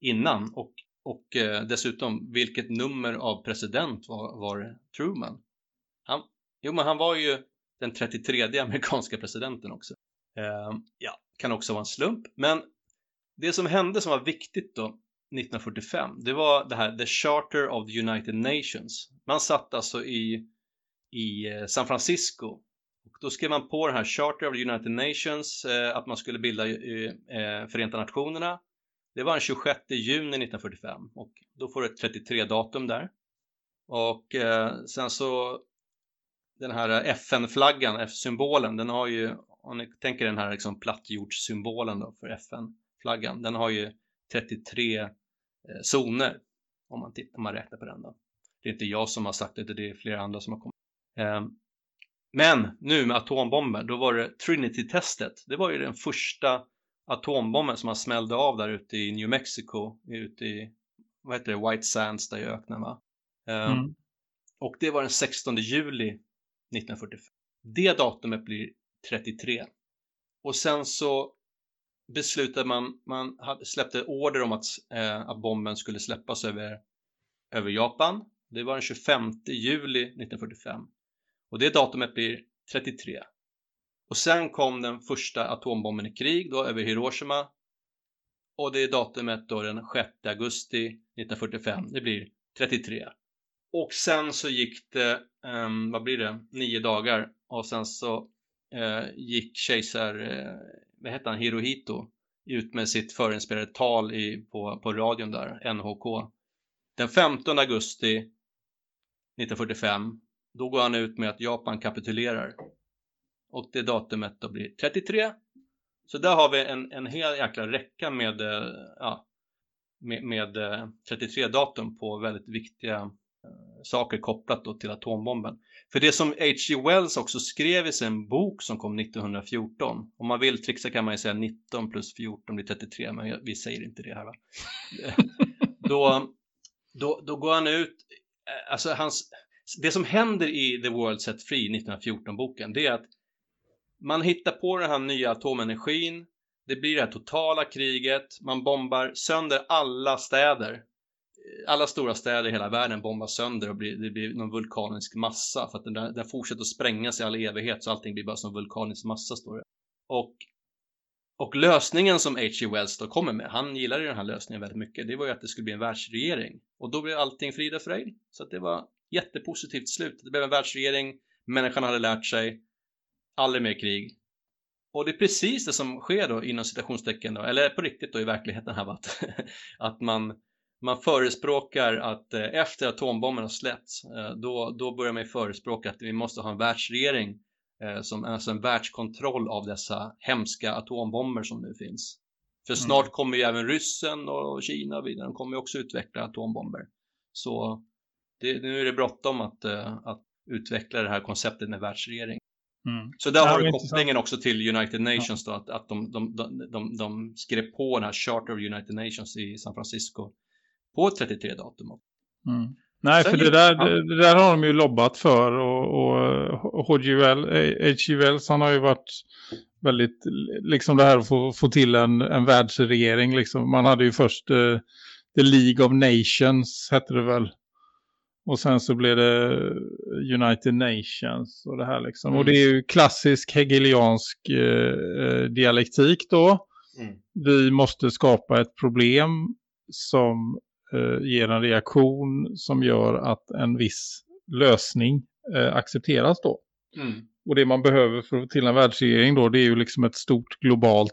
D: innan? Och, och eh, dessutom, vilket nummer av president var, var Truman? Han, jo, men han var ju den 33 amerikanska presidenten också. Eh, ja, kan också vara en slump. Men det som hände som var viktigt då 1945, det var det här The Charter of the United Nations. Man satt alltså i, i eh, San Francisco och då skrev man på den här Charter of the United Nations eh, att man skulle bilda eh, eh Förenta Nationerna. Det var den 26 juni 1945 och då får du ett 33 datum där. Och eh, sen så den här FN-flaggan, F-symbolen, den har ju, om ni tänker den här liksom plattjordssymbolen då för FN-flaggan, den har ju 33 eh, zoner om man, tittar, om man räknar på den då. Det är inte jag som har sagt det, det är flera andra som har kommit. Ehm, men nu med atombomber, då var det Trinity-testet. Det var ju den första atombomben som man smällde av där ute i New Mexico, ute i, vad heter det, White Sands där i öknen va. Eh,
E: Mm.
D: och det var den 16 juli 1945. Det datumet blir 33. Och sen så beslutade man, man släppte order om att, eh, att bomben skulle släppas över, över Japan. Det var den 25 juli 1945. Och det datumet blir 33. Och sen kom den första atombomben i krig då över Hiroshima. Och det är datumet då den 6 augusti 1945. Det blir 33. Och sen så gick det, um, vad blir det, nio dagar och sen så uh, gick kejsar, uh, vad heter han, Hirohito ut med sitt förinspelade tal i, på, på radion där, NHK. Den 15 augusti 1945, då går han ut med att Japan kapitulerar. Och det datumet då blir 33. Så där har vi en, en hel jäkla räcka med, eh, ja, med, med eh, 33 datum på väldigt viktiga eh, saker kopplat då till atombomben. För det som H.G. Wells också skrev i sin bok som kom 1914, om man vill trixa kan man ju säga 19 plus 14 blir 33, men vi säger inte det här va. då, då, då går han ut, alltså hans, det som händer i The World Set Free 1914-boken, det är att man hittar på den här nya atomenergin, det blir det här totala kriget, man bombar sönder alla städer alla stora städer i hela världen bombas sönder och blir, det blir någon vulkanisk massa för att den, där, den fortsätter att sprängas i all evighet så allting blir bara som vulkanisk massa står det. Och, och lösningen som H.G. Wells då kommer med, han gillade ju den här lösningen väldigt mycket, det var ju att det skulle bli en världsregering. Och då blev allting frid och fröjd. Så att det var jättepositivt slut. Det blev en världsregering, människan hade lärt sig, aldrig mer krig. Och det är precis det som sker då inom citationstecken då, eller på riktigt då i verkligheten här att, att man, man förespråkar att eh, efter atombomben har släppts eh, då, då börjar man förespråka att vi måste ha en världsregering eh, som alltså en världskontroll av dessa hemska atombomber som nu finns. För snart kommer ju även ryssen och Kina och vidare, de kommer ju också utveckla atombomber. Så det, nu är det bråttom att, eh, att utveckla det här konceptet med världsregering.
E: Mm.
D: Så där
E: Ja,
D: har du kopplingen också till United Nations då, att, att de, de, de, de, skrev på den här Charter of United Nations i San Francisco på 33 datum.
E: Mm. Nej,
D: Sen
E: för det där,
D: ja.
E: det, där har de ju lobbat för och, och H.G. Wells han har ju varit väldigt, liksom det här att få, få till en, en världsregering liksom. Man hade ju först eh, The League of Nations hette det väl. Och sen så blev det United Nations och det här liksom. Och
D: Mm.
E: det är ju klassisk hegeliansk eh, eh, dialektik då.
D: Mm.
E: Vi måste skapa ett problem som eh, ger en reaktion som gör att en viss lösning eh, accepteras då.
D: Mm.
E: Och det man behöver för att få till en världsregering då det är ju liksom ett stort globalt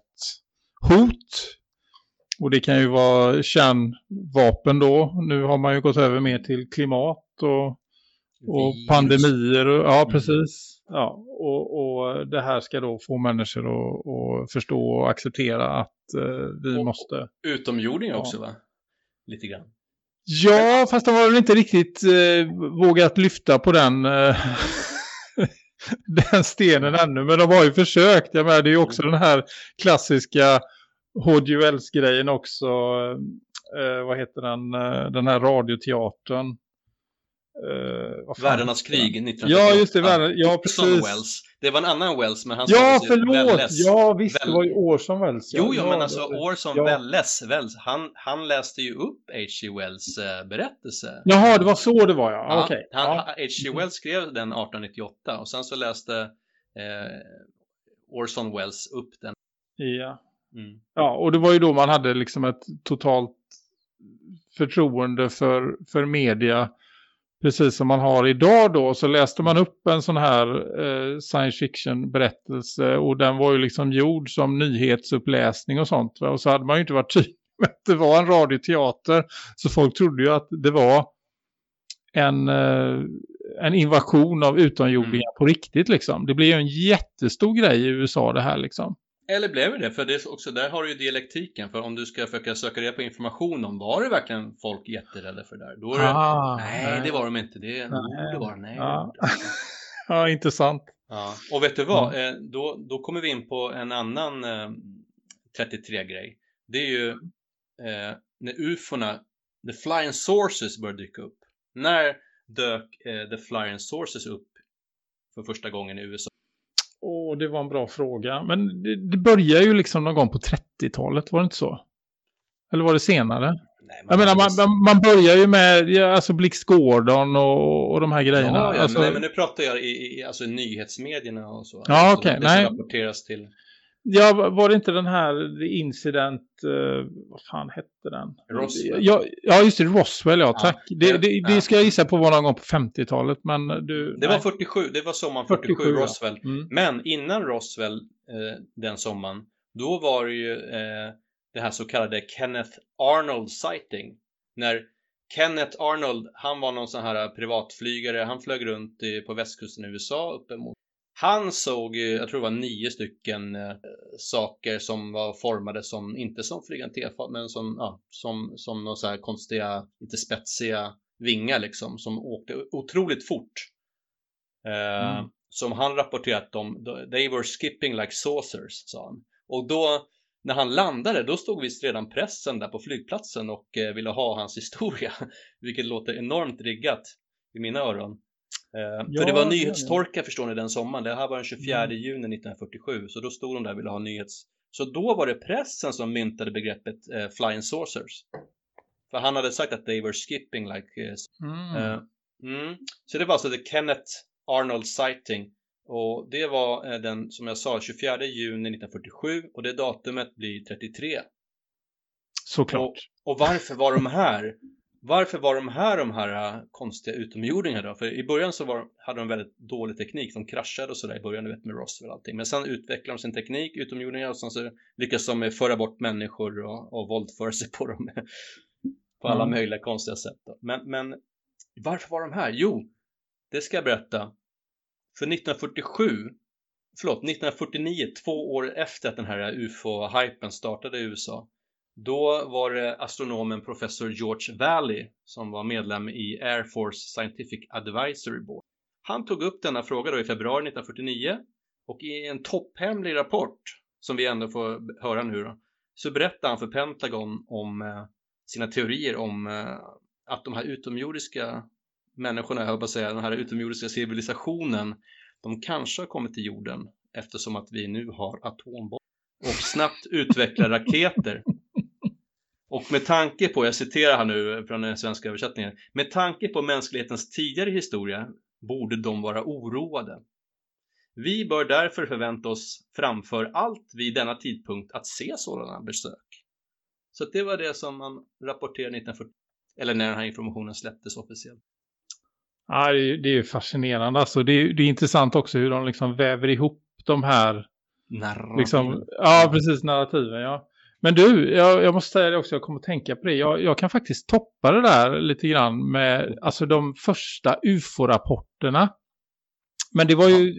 E: hot. Och det kan ju vara kärnvapen då. Nu har man ju gått över mer till klimat och, och pandemier. Och, ja,
D: Mm.
E: precis. Ja, och, och det här ska då få människor att, att förstå och acceptera att eh, vi
D: Och-
E: måste
D: Utomjordingar
E: Ja.
D: också va? Lite grann.
E: Ja, fast de har väl inte riktigt eh, vågat lyfta på den, eh, den stenen ännu. Men de har ju försökt. Jag menar, det är ju också den här klassiska H.G. Wells-grejen också. Eh, vad heter den? Eh, den här radioteatern. Eh,
D: Världarnas krig 1938.
E: Ja, just det. Ja, precis.
D: Wells. Det var en annan Wells men han
E: Ja, förlåt.
D: Welles.
E: Ja, visst.
D: Väl-
E: Det var ju Orson Welles. ja.
D: Jo, jo,
E: ja,
D: men alltså Orson
E: ja.
D: Welles, Welles han, han läste ju upp H.G. Wells eh, berättelse.
E: Jaha, det var så det var ja.
D: Ja,
E: Okej. Ja.
D: H.G. Wells skrev den 1898 och sen så läste eh, Orson Welles upp den.
E: ja.
D: Mm.
E: Ja, och det var ju då man hade liksom ett totalt förtroende för, för media. Precis som man har idag då så läste man upp en sån här eh, science fiction berättelse och den var ju liksom gjord som nyhetsuppläsning och sånt. Va? Och så hade man ju inte varit tydlig med att det var en radioteater. Så folk trodde ju att det var en, eh, en invasion av utomjordingar på riktigt liksom. Det blev ju en jättestor grej i USA det här liksom.
D: Eller blev det? För det är också, där har du ju dialektiken. För om du ska försöka söka reda på information om var det verkligen folk jätterädda för det där? Då är det,
E: Ah,
D: nej, det var de inte. Det,
E: Nej.
D: nej. det var det. Nej.
E: Ja. Ja, intressant.
D: Ja. Och vet du vad? Eh, då, då kommer vi in på en annan eh, 33-grej. Det är ju eh, när ufona, the flying sources började dyka upp. När dök eh, the flying sources upp för första gången i USA?
E: Åh, det var en bra fråga. Men det, det börjar ju liksom någon gång på 30-talet, var det inte så? Eller var det senare?
D: Nej,
E: Jag menar, man, man, man börjar ju med ja, alltså Blix Gordon och, och de här grejerna.
D: Ja, ja
E: alltså,
D: men, nej, men nu pratar jag i, i alltså, nyhetsmedierna och så.
E: Ja,
D: Alltså,
E: okej,
D: Det
E: nej.
D: som rapporteras till
E: ja, var det inte den här Incident, eh, vad fan hette den?
D: Roswell.
E: Ja, ja just det, Roswell, ja,
D: Ja,
E: tack. det,
D: ja,
E: det, det
D: ja.
E: ska jag gissa på var någon gång på 50-talet, men du...
D: Det var
E: nej.
D: 47, det var sommaren 47,
E: 47, ja.
D: Roswell.
E: Mm.
D: Men innan Roswell eh, den sommaren, då var det ju eh, det här så kallade Kenneth Arnold sighting. När Kenneth Arnold, han var någon sån här privatflygare, han flög runt på västkusten i USA uppemot. Han såg, ju, jag tror det var nio stycken eh, saker som var formade som, inte som flygande tefat, men som, ja, som, som några så här konstiga, lite spetsiga vingar liksom, som åkte otroligt fort. Eh,
E: Mm.
D: Som han rapporterat om, they were skipping like saucers, sa han. Och då, när han landade, då stod visst redan pressen där på flygplatsen och eh, ville ha hans historia. Vilket låter enormt riggat i mina öron. Eh,
E: Ja,
D: för det var nyhetstorka förstår ni den sommaren. Det här var den 24
E: Mm.
D: juni 1947. Så då stod de där och ville ha nyhets... Så då var det pressen som myntade begreppet eh, flying saucers. För han hade sagt att they were skipping like eh,
E: Mm.
D: Eh, mm. Så det var alltså the Kenneth Arnold sighting. Och det var eh, den, som jag sa, 24 juni 1947 och det datumet blir 33.
E: Såklart.
D: Och varför var de här? Varför var de här de här eh, konstiga utomjordingarna då? För i början så var, hade de väldigt dålig teknik, de kraschade och sådär i början, du vet med Roswell och allting. Men sen utvecklade de sin teknik, utomjordingar, och sen så lyckades de föra bort människor och, och våldföra sig på dem på alla
E: Mm.
D: möjliga konstiga sätt. Då. Men, men varför var de här? Jo, det ska jag berätta. För 1947, förlåt, 1949, två år efter att den här ufo-hypen startade i USA, då var det astronomen professor George Valley som var medlem i Air Force Scientific Advisory Board. Han tog upp denna fråga då i februari 1949 och i en topphemlig rapport som vi ändå får höra nu då, så berättar han för Pentagon om eh, sina teorier om eh, att de här utomjordiska människorna, jag höll på att säga, den här utomjordiska civilisationen, de kanske har kommit till jorden eftersom att vi nu har atombomber och snabbt utvecklar raketer. Och med tanke på, jag citerar här nu från den svenska översättningen, med tanke på mänsklighetens tidigare historia borde de vara oroade. Vi bör därför förvänta oss framför allt vid denna tidpunkt att se sådana besök. Så det var det som man rapporterade 1940, eller när den här informationen släpptes officiellt.
E: Ja, det, är, det är fascinerande. Alltså, det, är, det är intressant också hur de liksom väver ihop de här
D: Narrativ.
E: Liksom, ja, precis, narrativen, ja. Men du, jag, jag måste säga det också, jag kommer att tänka på det. Jag, jag kan faktiskt toppa det där lite grann med alltså de första UFO-rapporterna. Men det var ju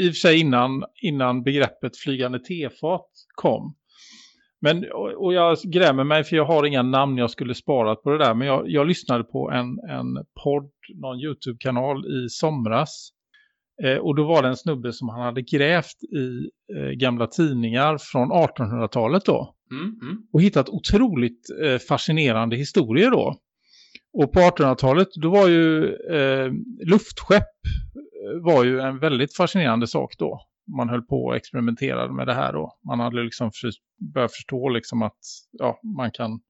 E: i och för sig innan, innan begreppet flygande tefat kom. Men, och, och jag grämer mig för jag har inga namn jag skulle sparat på det där. Men jag, jag lyssnade på en, en podd, någon YouTube-kanal i somras. Eh, och då var det en snubbe som han hade grävt i eh, gamla tidningar från 1800-talet då.
D: Mm, mm.
E: Och hittat otroligt eh, fascinerande historier då. Och på 1800-talet då var ju eh, luftskepp eh, var ju en väldigt fascinerande sak då. Man höll på och experimenterade med det här då. Man hade liksom för, börjat förstå liksom att ja, man kan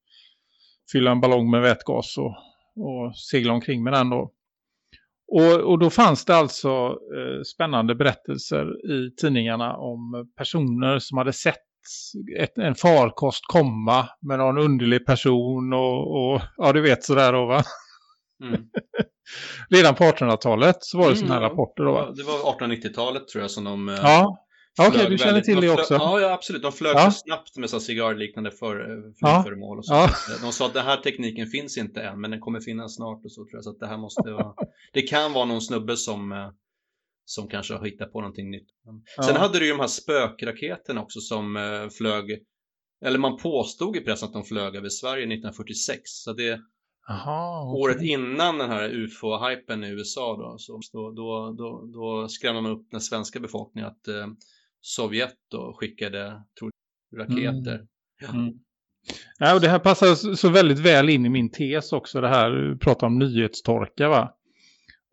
E: fylla en ballong med vätgas och, och segla omkring med den då. Och, och då fanns det alltså eh, spännande berättelser i tidningarna om personer som hade sett ett, en farkost komma med någon underlig person och, och ja du vet sådär då va.
D: Mm.
E: Redan på 1800-talet så var det
D: Mm,
E: sådana här
D: ja.
E: rapporter då va.
D: Det var 1890-talet tror jag som de eh,
E: Ja, Ja, okej
D: flög
E: du känner
D: väldigt-
E: till
D: de
E: det också.
D: Ja, ja, absolut. De flög
E: Ja.
D: snabbt med så cigarrliknande för, eh, flygföremål och så.
E: Ja.
D: De sa att den här tekniken finns inte än, men den kommer finnas snart och så tror jag. Så att det här måste vara... Det kan vara någon snubbe som, eh, som kanske har hittat på någonting nytt.
E: Ja.
D: Sen hade du ju de här spökraketerna också som eh, flög, eller man påstod i pressen att de flög över Sverige 1946. Så det,
E: Jaha, okej.
D: året innan den här ufo-hypen i USA då, så då, då, då, då skrämde man upp den svenska befolkningen att eh, Sovjet då skickade tror, raketer. Ja.
E: Mm. Ja, och det här passar så- så väldigt väl in i min tes också, det här du pratar om nyhetstorka va.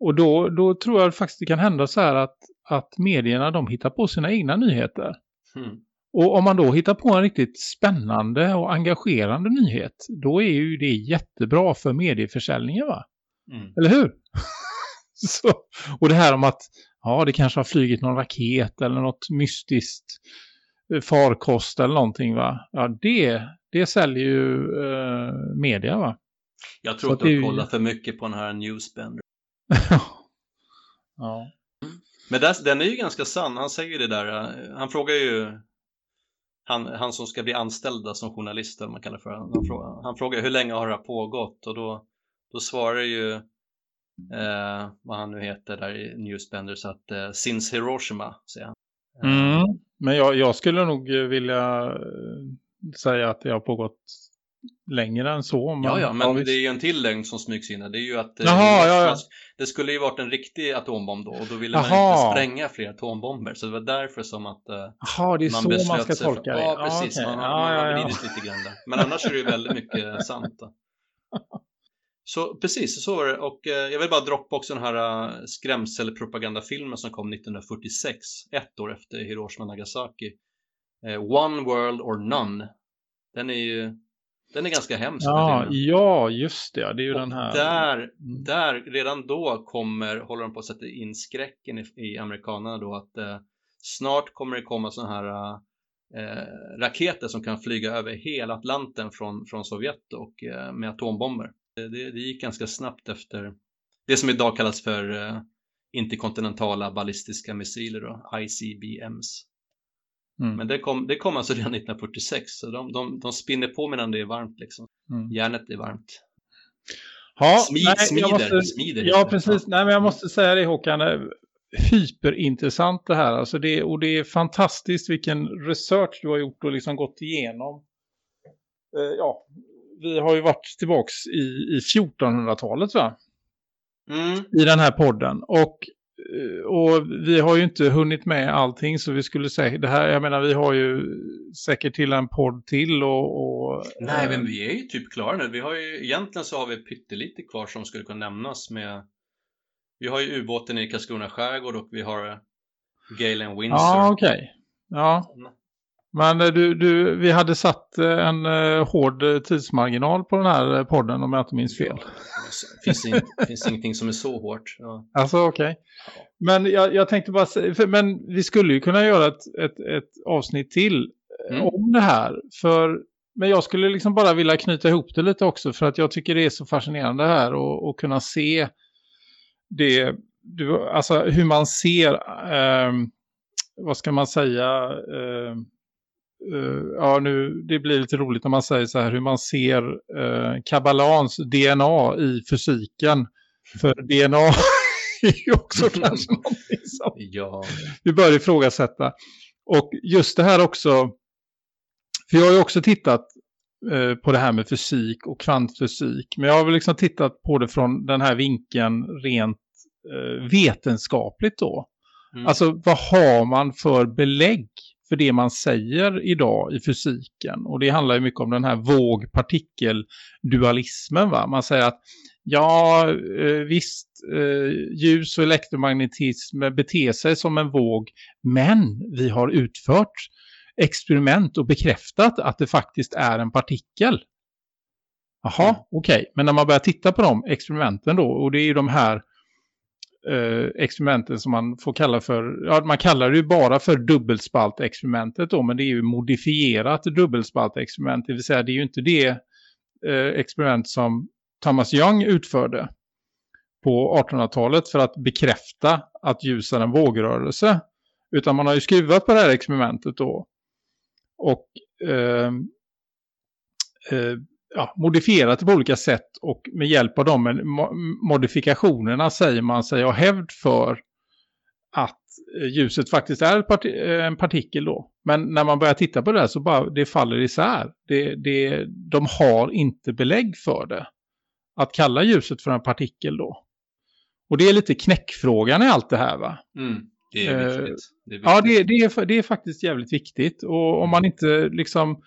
E: Och då, då tror jag faktiskt det kan hända så här att, att medierna de hittar på sina egna nyheter.
D: Mm.
E: Och om man då hittar på en riktigt spännande och engagerande nyhet, då är ju det jättebra för medieförsäljningen va?
D: Mm.
E: Eller hur? så, och det här om att ja, det kanske har flugit någon raket eller något mystiskt eh, farkost eller någonting va? Ja, det, det säljer ju eh, media va?
D: Jag
E: Så
D: tror
E: att
D: att du kollar för mycket på den här Newsbender.
E: ja.
D: Men där, den är ju ganska sann. Han säger ju det där. Han frågar ju han, han som ska bli anställd som journalist eller man kallar för. Han frågar, han frågar hur länge har det här pågått och då, då svarar ju eh, vad han nu heter där i Newsbender så att eh, since Hiroshima säger han.
E: Mm. Men jag, jag skulle nog vilja eh, säga att det har pågått längre än så. Men,
D: Ja, ja, men det är ju en till lögn som smygs in här. Det är ju att eh,
E: Jaha, ja, ja.
D: det skulle ju varit en riktig atombomb då och då ville man
E: Jaha.
D: inte spränga fler atombomber. Så det var därför som att eh,
E: Jaha, det är
D: man
E: så man ska
D: sig för-
E: tolka det.
D: Ja, precis.
E: okej.
D: Man, har-
E: ja,
D: man har
E: ja, ja.
D: vridit lite grann där. Men annars är det ju väldigt mycket sant. Då. Så precis, så var det. Och eh, jag vill bara droppa också den här eh, skrämselpropagandafilmen som kom 1946, ett år efter Hiroshima Nagasaki. Eh, One World or None. Den är ju Den är ganska hemsk.
E: Ja, ja, just det. Det är ju
D: Och
E: den här.
D: Där,
E: Mm.
D: där, redan då kommer, håller de på att sätta in skräcken i, i amerikanerna då att eh, snart kommer det komma sådana här eh, raketer som kan flyga över hela Atlanten från, från Sovjet och eh, med atombomber. Det, det, det gick ganska snabbt efter det som idag kallas för eh, interkontinentala ballistiska missiler då, ICBMs.
E: Mm.
D: Men det kom, det kom alltså redan 1946 så de, de, de spinner på medan det är varmt liksom.
E: Mm.
D: Järnet är varmt.
E: Ja,
D: Smid,
E: nej,
D: smider,
E: måste-
D: smider.
E: Ja, precis. Nej, men jag måste säga det Håkan. eh, Hyperintressant det här. Alltså det, och det är fantastiskt vilken research du har gjort och liksom gått igenom. Eh, ja, vi har ju varit tillbaks i, i 1400-talet va?
D: Mm.
E: I den här podden. Och, och vi har ju inte hunnit med allting så vi skulle säga det här. Jag menar vi har ju säkert till en podd till och... och
D: Nej,
E: eh,
D: men vi är ju typ klara nu. Vi har ju, egentligen så har vi pyttelite kvar som skulle kunna nämnas med Vi har ju ubåten i Karlskrona skärgård och vi har Galen Windsor.
E: Ja, okej. Ja. Men eh, du, du, vi hade satt eh, en eh, hård eh, tidsmarginal på den här eh, podden om jag inte minns fel.
D: Finns, in, finns ingenting som är så hårt. Ja.
E: Alltså okej. Men jag, jag tänkte bara säga, för, men vi skulle ju kunna göra ett, ett, ett avsnitt till eh,
D: Mm.
E: om det här. För, men jag skulle liksom bara vilja knyta ihop det lite också för att jag tycker det är så fascinerande här och, och kunna se det, du, alltså hur man ser, ehm, vad ska man säga, ehm, eh, ja nu, det blir lite roligt när man säger så här, hur man ser uh, Kabbalans DNA i fysiken. För DNA är ju också kanske någonting som
D: ja.
E: vi bör ifrågasätta. Och just det här också, för jag har ju också tittat eh, på det här med fysik och kvantfysik. Men jag har väl liksom tittat på det från den här vinkeln rent vetenskapligt då.
D: Mm.
E: Alltså vad har man för belägg för det man säger idag i fysiken? Och det handlar ju mycket om den här våg-partikel-dualismen va? Man säger att ja eh, visst eh, ljus och elektromagnetism beter sig som en våg men vi har utfört experiment och bekräftat att det faktiskt är en partikel. Jaha,
D: Mm.
E: okej. Men när man börjar titta på de experimenten då, och det är ju de här eh, experimenten som man får kalla för, ja man kallar det ju bara för dubbelspaltexperimentet då, men det är ju modifierat dubbelspaltexperiment, det vill säga det är ju inte det eh, experiment som Thomas Young utförde på 1800-talet för att bekräfta att ljus är en vågrörelse. Utan man har ju skruvat på det här experimentet då. Och eh, eh, ja, modifierat på olika sätt. Och med hjälp av de mo- modifikationerna säger man sig ha hävd för att eh, ljuset faktiskt är parti- eh, en partikel då. Men när man börjar titta på det här så bara det faller isär. Det, det, de har inte belägg för det. Att kalla ljuset för en partikel då. Och det är lite knäckfrågan i allt det här va.
D: Mm. Det är
E: Eh,
D: viktigt. Det är viktigt.
E: Ja, det, det, är, det är faktiskt jävligt viktigt. Och om man inte liksom,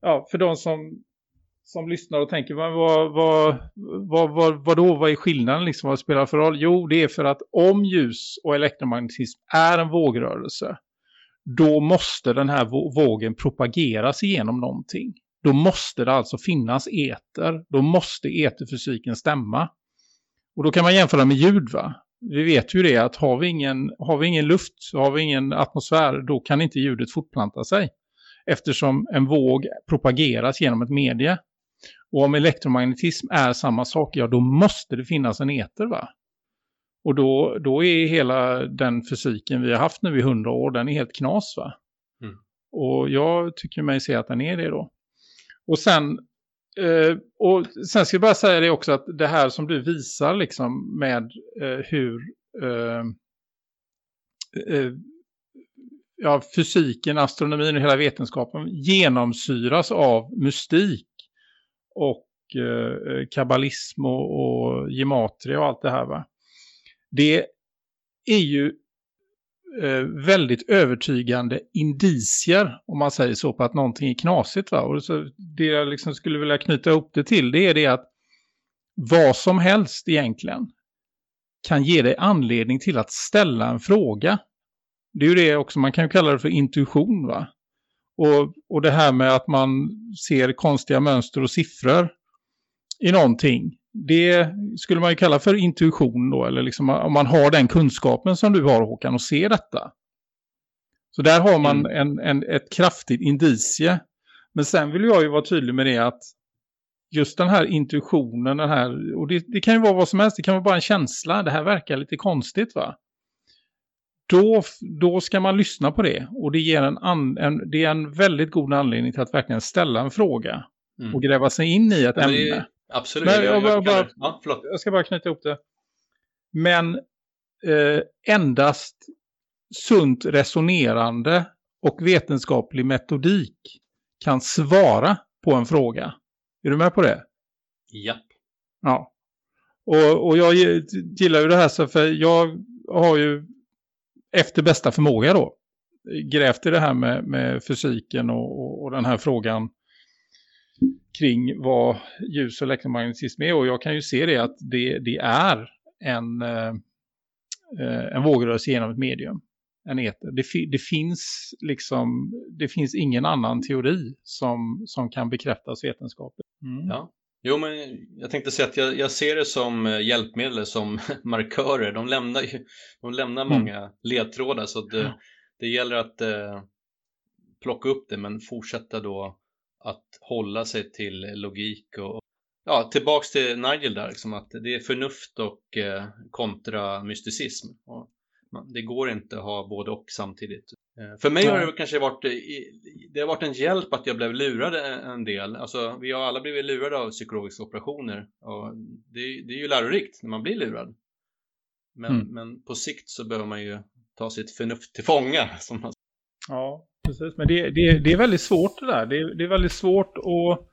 E: ja, för de som, som lyssnar och tänker, vad, vad, vad, vad, vad, då, vad är skillnaden liksom, vad spelar för roll? Jo, det är för att om ljus och elektromagnetism är en vågrörelse, då måste den här vågen propageras igenom någonting. Då måste det alltså finnas eter. Då måste eterfysiken stämma. Och då kan man jämföra med ljud va? Vi vet ju det att har vi ingen, har vi ingen luft, har vi ingen atmosfär, då kan inte ljudet fortplanta sig. Eftersom en våg propageras genom ett medie. Och om elektromagnetism är samma sak, ja då måste det finnas en eter va? Och då, då är hela den fysiken vi har haft nu i hundra år, den är helt knas va?
D: Mm.
E: Och jag tycker mig se att den är det då. Och sen, eh, och sen ska jag bara säga det också att det här som du visar liksom med eh, hur eh, eh, ja, fysiken, astronomin och hela vetenskapen genomsyras av mystik och eh, kabbalism och, och gematria och allt det här va. Det är ju eh, väldigt övertygande indicier om man säger så på att någonting är knasigt va. Och så det jag liksom skulle vilja knyta ihop det till det är det att vad som helst egentligen kan ge dig anledning till att ställa en fråga. Det är ju det också, man kan ju kalla det för intuition va. Och, och det här med att man ser konstiga mönster och siffror i någonting. Det skulle man ju kalla för intuition då. Eller liksom om man har den kunskapen som du har Håkan och ser detta. Så där har man
D: Mm.
E: en, en, ett kraftigt indicie. Men sen vill jag ju vara tydlig med det att just den här intuitionen, den här, och det, det kan ju vara vad som helst, det kan vara bara en känsla, det här verkar lite konstigt va? Då, då ska man lyssna på det och det, ger en, an, en, det är en väldigt god anledning till att verkligen ställa en fråga
D: Mm.
E: och gräva sig in i ett
D: Ja,
E: ämne.
D: är- Absolut.
E: Men jag bara- bara-
D: Ja.
E: Jag ska bara knyta ihop det. Men eh, endast sunt resonerande och vetenskaplig metodik kan svara på en fråga. Är du med på det?
D: Japp.
E: Ja. Och, och jag gi- gillar ju det här så för jag har ju efter bästa förmåga då grävt i det här med, med fysiken och, och, och den här frågan kring vad ljus och elektromagnetism är och jag kan ju se det att det, det är en, eh, en vågrörelse genom ett medium, en eter. Det, fi, det finns liksom, det finns ingen annan teori som, som kan bekräftas vetenskapligt. Mm.
D: Ja. Jo, men jag tänkte säga att jag, jag ser det som eh, hjälpmedel, som markörer. De lämnar, ju- de lämnar
E: Mm.
D: många ledtrådar så det,
E: Ja.
D: det gäller att eh, plocka upp det men fortsätta då att hålla sig till logik och ja, tillbaks till Nigel där, liksom att det är förnuft och eh, kontra mysticism. Och det går inte att ha både och samtidigt. Eh, För mig har det kanske varit, eh, det har varit en hjälp att jag blev lurad en del. Alltså, vi har alla blivit lurade av psykologiska operationer. Och det, det är ju lärorikt när man blir lurad. Men,
E: Mm.
D: men på sikt så behöver man ju ta sitt förnuft till fånga. Som man...
E: Ja, precis. Men det, det, det är väldigt svårt det där. Det, det är väldigt svårt att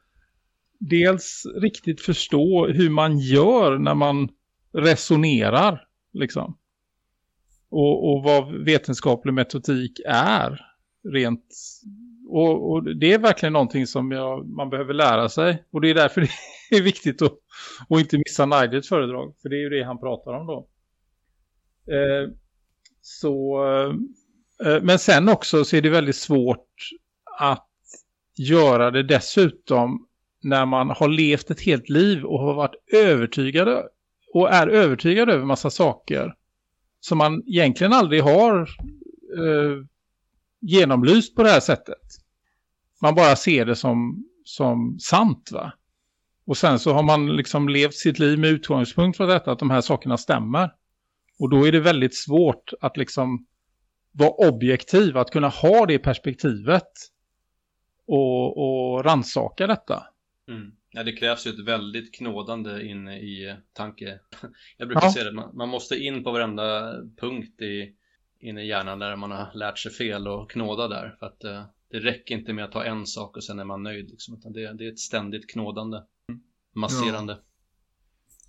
E: dels riktigt förstå hur man gör när man resonerar. Liksom. Och, och vad vetenskaplig metodik är. Rent... Och, och det är verkligen någonting som jag, man behöver lära sig. Och det är därför det är viktigt att, att inte missa Nigels föredrag. För det är ju det han pratar om då. Eh, så... Eh, Men sen också så är det väldigt svårt att göra det dessutom när man har levt ett helt liv och har varit övertygade och är övertygad över massa saker som man egentligen aldrig har eh, genomlyst på det här sättet. Man bara ser det som, som sant va. Och sen så har man liksom levt sitt liv med utgångspunkt från detta att de här sakerna stämmer. Och då är det väldigt svårt att liksom vara objektiv, att kunna ha det perspektivet och, och ransaka detta.
D: Mm. Ja, det krävs ju ett väldigt knådande inne i tanke. Jag brukar
E: Ja.
D: säga det, man, man måste in på varenda punkt i, inne i hjärnan där man har lärt sig fel och knåda där. För att eh, det räcker inte med att ta en sak och sen är man nöjd. Liksom, utan det, det är ett ständigt knådande, masserande.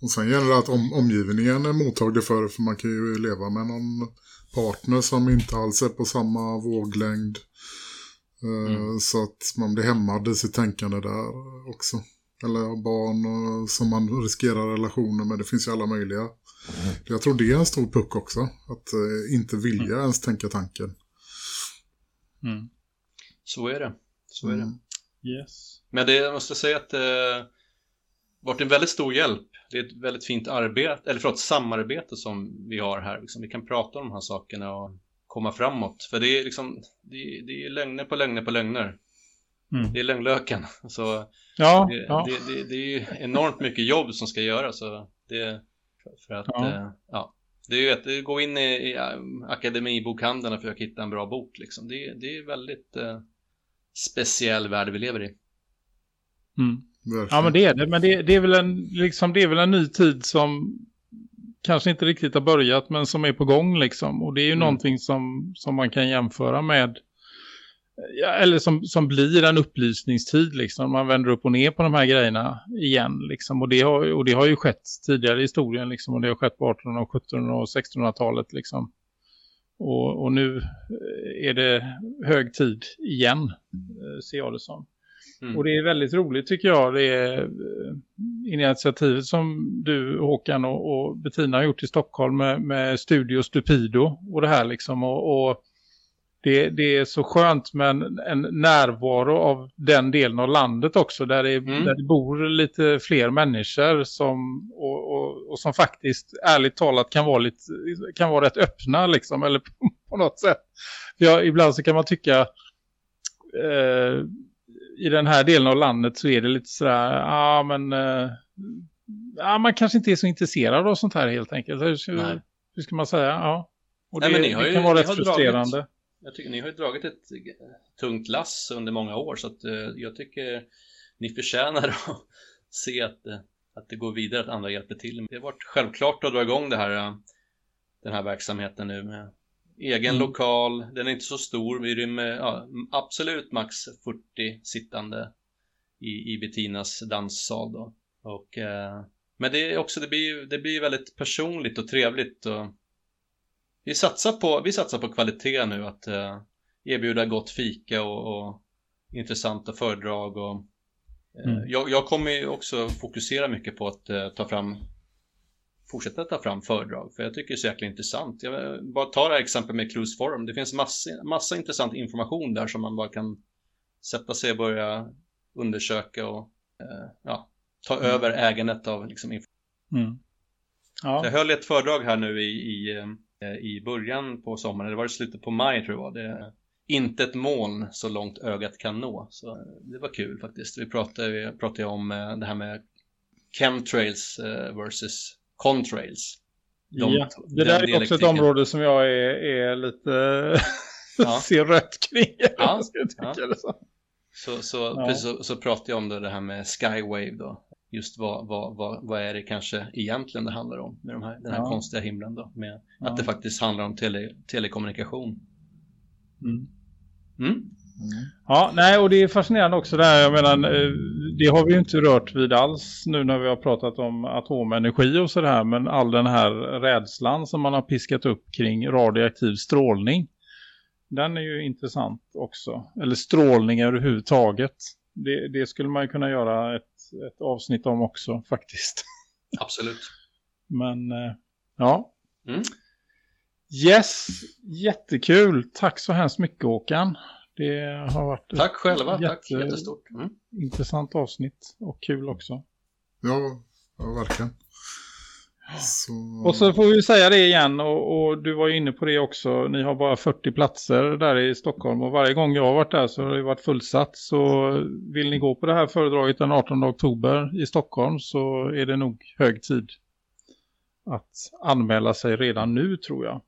C: Och sen gäller det att om, omgivningen är mottaglig för det, för man kan ju leva med någon partner som inte alls är på samma våglängd. Eh,
D: Mm.
C: Så att man blir hämmad i sitt tänkande där också. Eller har barn och, som man riskerar relationer med. Det finns ju alla möjliga. Jag tror det är en stor puck också. Att eh, inte vilja ens tänka tanken.
D: Så är det. Så är det.
C: Mm.
E: Yes.
D: Men det jag måste säga att det eh, varit en väldigt stor hjälp. Det är ett väldigt fint arbete, eller förlåt, samarbete som vi har här. Liksom, vi kan prata om de här sakerna och komma framåt. För det är liksom, det är, det är lögner på lögner på lögner.
E: Mm.
D: Det är lögnlöken. Så
E: Ja,
D: det,
E: ja.
D: det, det, det är ju enormt mycket jobb som ska göras. Så det, för att,
E: Ja.
D: ja. ja. Det är ju att gå in i, i äh, akademibokhandeln och försöka hitta en bra bok. Liksom. Det, det är väldigt eh, speciell värld vi lever i.
E: Mm. Ja, men det är det. Men det, det, är väl en, liksom, det är väl en ny tid som kanske inte riktigt har börjat men som är på gång liksom. Och det är ju
D: Mm.
E: någonting som, som man kan jämföra med eller som, som blir en upplysningstid liksom. Man vänder upp och ner på de här grejerna igen liksom. Och det har, och det har ju skett tidigare i historien liksom. Och det har skett på 1800-, och 1700 och 1600-talet liksom. Och, och nu eh, är det hög tid igen, eh, ser jag det som.
D: Mm.
E: Och det är väldigt roligt tycker jag. Det är eh, initiativet som du Håkan och, och Bettina har gjort i Stockholm med, med Studio Stupido och det här liksom. Och, och det, det är så skönt med en, en närvaro av den delen av landet också där det,
D: Mm.
E: där det bor lite fler människor som, och, och, och som faktiskt ärligt talat kan vara, lite, kan vara rätt öppna liksom, eller på, något sätt. För jag, ibland så kan man tycka eh, i den här delen av landet så är det lite sådär, ja ah, men eh, ja, man kanske inte är så intresserad av sånt här helt enkelt. Hur, hur ska man säga? Ja. Och det,
D: Nej, men ni har
E: det
D: ju-
E: kan vara rätt
D: har dragit-
E: frustrerande.
D: Jag tycker ni har ju dragit ett eh, tungt lass under många år så att eh, jag tycker ni förtjänar att se att, eh, att det går vidare, att andra hjälper till. Det har varit självklart att dra igång det här, den här verksamheten nu med egen
E: Mm.
D: lokal, den är inte så stor, vi rymmer ja, absolut max 40 sittande i, i Bettinas danssal då. Och, eh, men det är också, det blir, det blir väldigt personligt och trevligt och vi satsar på, vi satsar på kvalitet nu, att eh, erbjuda gott fika och, och intressanta föredrag och eh,
E: Mm.
D: jag, jag kommer också fokusera mycket på att eh, ta fram fortsätta ta fram föredrag för jag tycker det är så jäkla intressant. Jag bara tar det här exempel med Clues Forum. Det finns massa, massa intressant information där som man bara kan sätta sig och börja undersöka och eh, ja, ta
E: Mm.
D: över ägandet av liksom, information.
E: Mm. Ja.
D: Jag höll ett föredrag här nu i, i, eh, i början på sommaren, det var i slutet på maj tror jag det var. Det, inte ett moln så långt ögat kan nå. Så eh, det var kul faktiskt. Vi pratade, vi pratade om eh, det här med chemtrails eh, versus contrails. De-
E: ja. Det där är också ett område som jag är, är lite
D: Ja.
E: ser rött kring.
D: Ja, ja.
E: det så.
D: Så, så,
E: Ja.
D: precis, så, så pratade jag om det, det här med Skywave då. Just vad, vad, vad, vad är det kanske egentligen det handlar om med de här, den här
E: Ja.
D: konstiga himlen då. Med
E: Ja.
D: att det faktiskt handlar om tele, telekommunikation.
E: Mm.
D: Mm?
E: Ja, nej och det är fascinerande också det här. Jag menar, eh, det har vi ju inte rört vid alls nu när vi har pratat om atomenergi och sådär. Men all den här rädslan som man har piskat upp kring radioaktiv strålning. Den är ju intressant också. Eller strålning överhuvudtaget. Det, det skulle man ju kunna göra ett, ett avsnitt om också faktiskt.
D: Absolut.
E: Men eh, ja.
D: Mm.
E: Yes, jättekul. Tack så hemskt mycket Håkan. Det har varit ett
D: Tack själva, tack
E: Jätte-
D: jättestort. Mm.
E: intressant avsnitt och kul också.
C: Ja, ja verkligen. Så,
E: Och så får vi säga det igen och, och du var ju inne på det också. Ni har bara 40 platser där i Stockholm och varje gång jag har varit där så har det varit fullsatt. Så vill ni gå på det här föredraget den 18 oktober i Stockholm så är det nog hög tid att anmäla sig redan nu tror jag.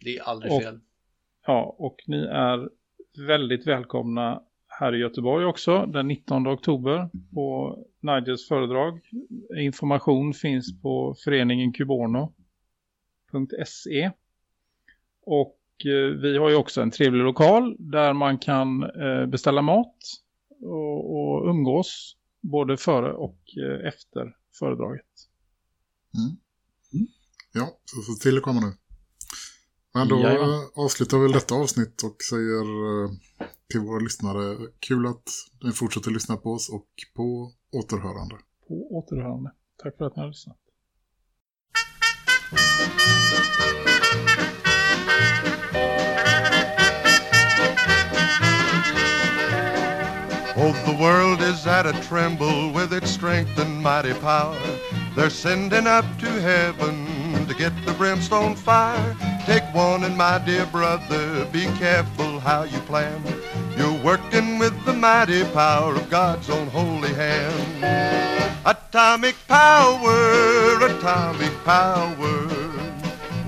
D: Det är aldrig
E: Och-
D: fel.
E: Ja, och ni är väldigt välkomna här i Göteborg också den 19 oktober på Nigels föredrag. Information finns på föreningen kuborno.se och eh, vi har ju också en trevlig lokal där man kan eh, beställa mat och, och umgås både före och eh, efter föredraget.
C: Ja, så, så till kommer nu. Men då
E: Jajamän.
C: avslutar vi detta avsnitt och säger eh, till våra lyssnare kul att ni fortsätter lyssna på oss och på återhörande.
E: På återhörande. Tack för att ni har lyssnat.
F: Oh, the world is at a tremble with its strength and mighty power. They're sending up to heaven to get the brimstone fire. Take warning, my dear brother, be careful how you plan. You're working with the mighty power of God's own holy hand. Atomic power, atomic power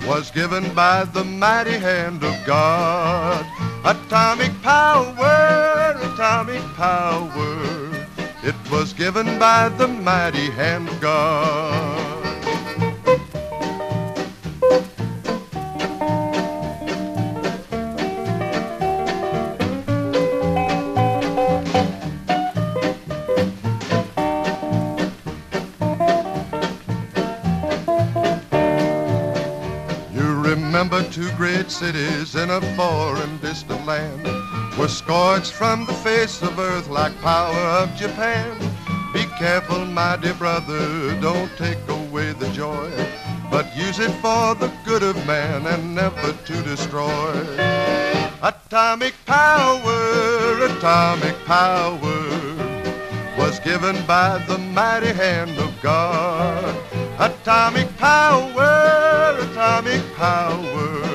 F: was given by the mighty hand of God. Atomic power, atomic power, it was given by the mighty hand of God. Two great cities in a foreign distant land were scorched from the face of earth like power of Japan. Be careful, my dear brother, don't take away the joy, but use it for the good of man and never to destroy. Atomic power, atomic power was given by the mighty hand of God. Atomic power, atomic power,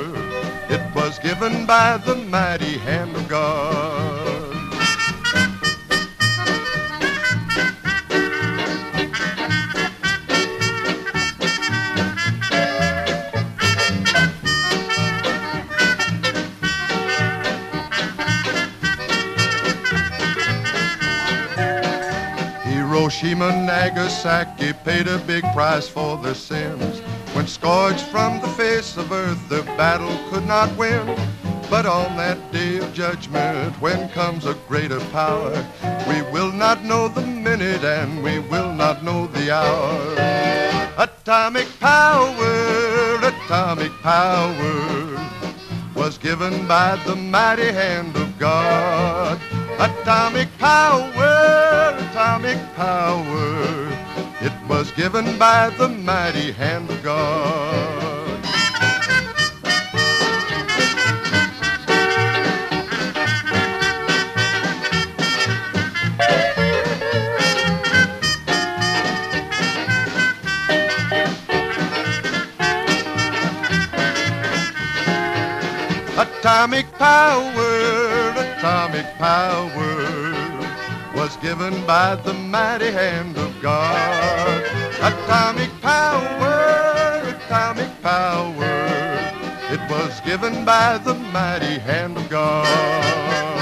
F: was given by the mighty hand of God. Hiroshima, Nagasaki paid a big price for their sins. When scourged from the face of earth, their battle could not win. But on that day of judgment, when comes a greater power, we will not know the minute and we will not know the hour. Atomic power, atomic power was given by the mighty hand of God. Atomic power, atomic power, it was given by the mighty hand of God. Atomic power, atomic power was given by the mighty hand of God. Atomic power, atomic power, it was given by the mighty hand of God.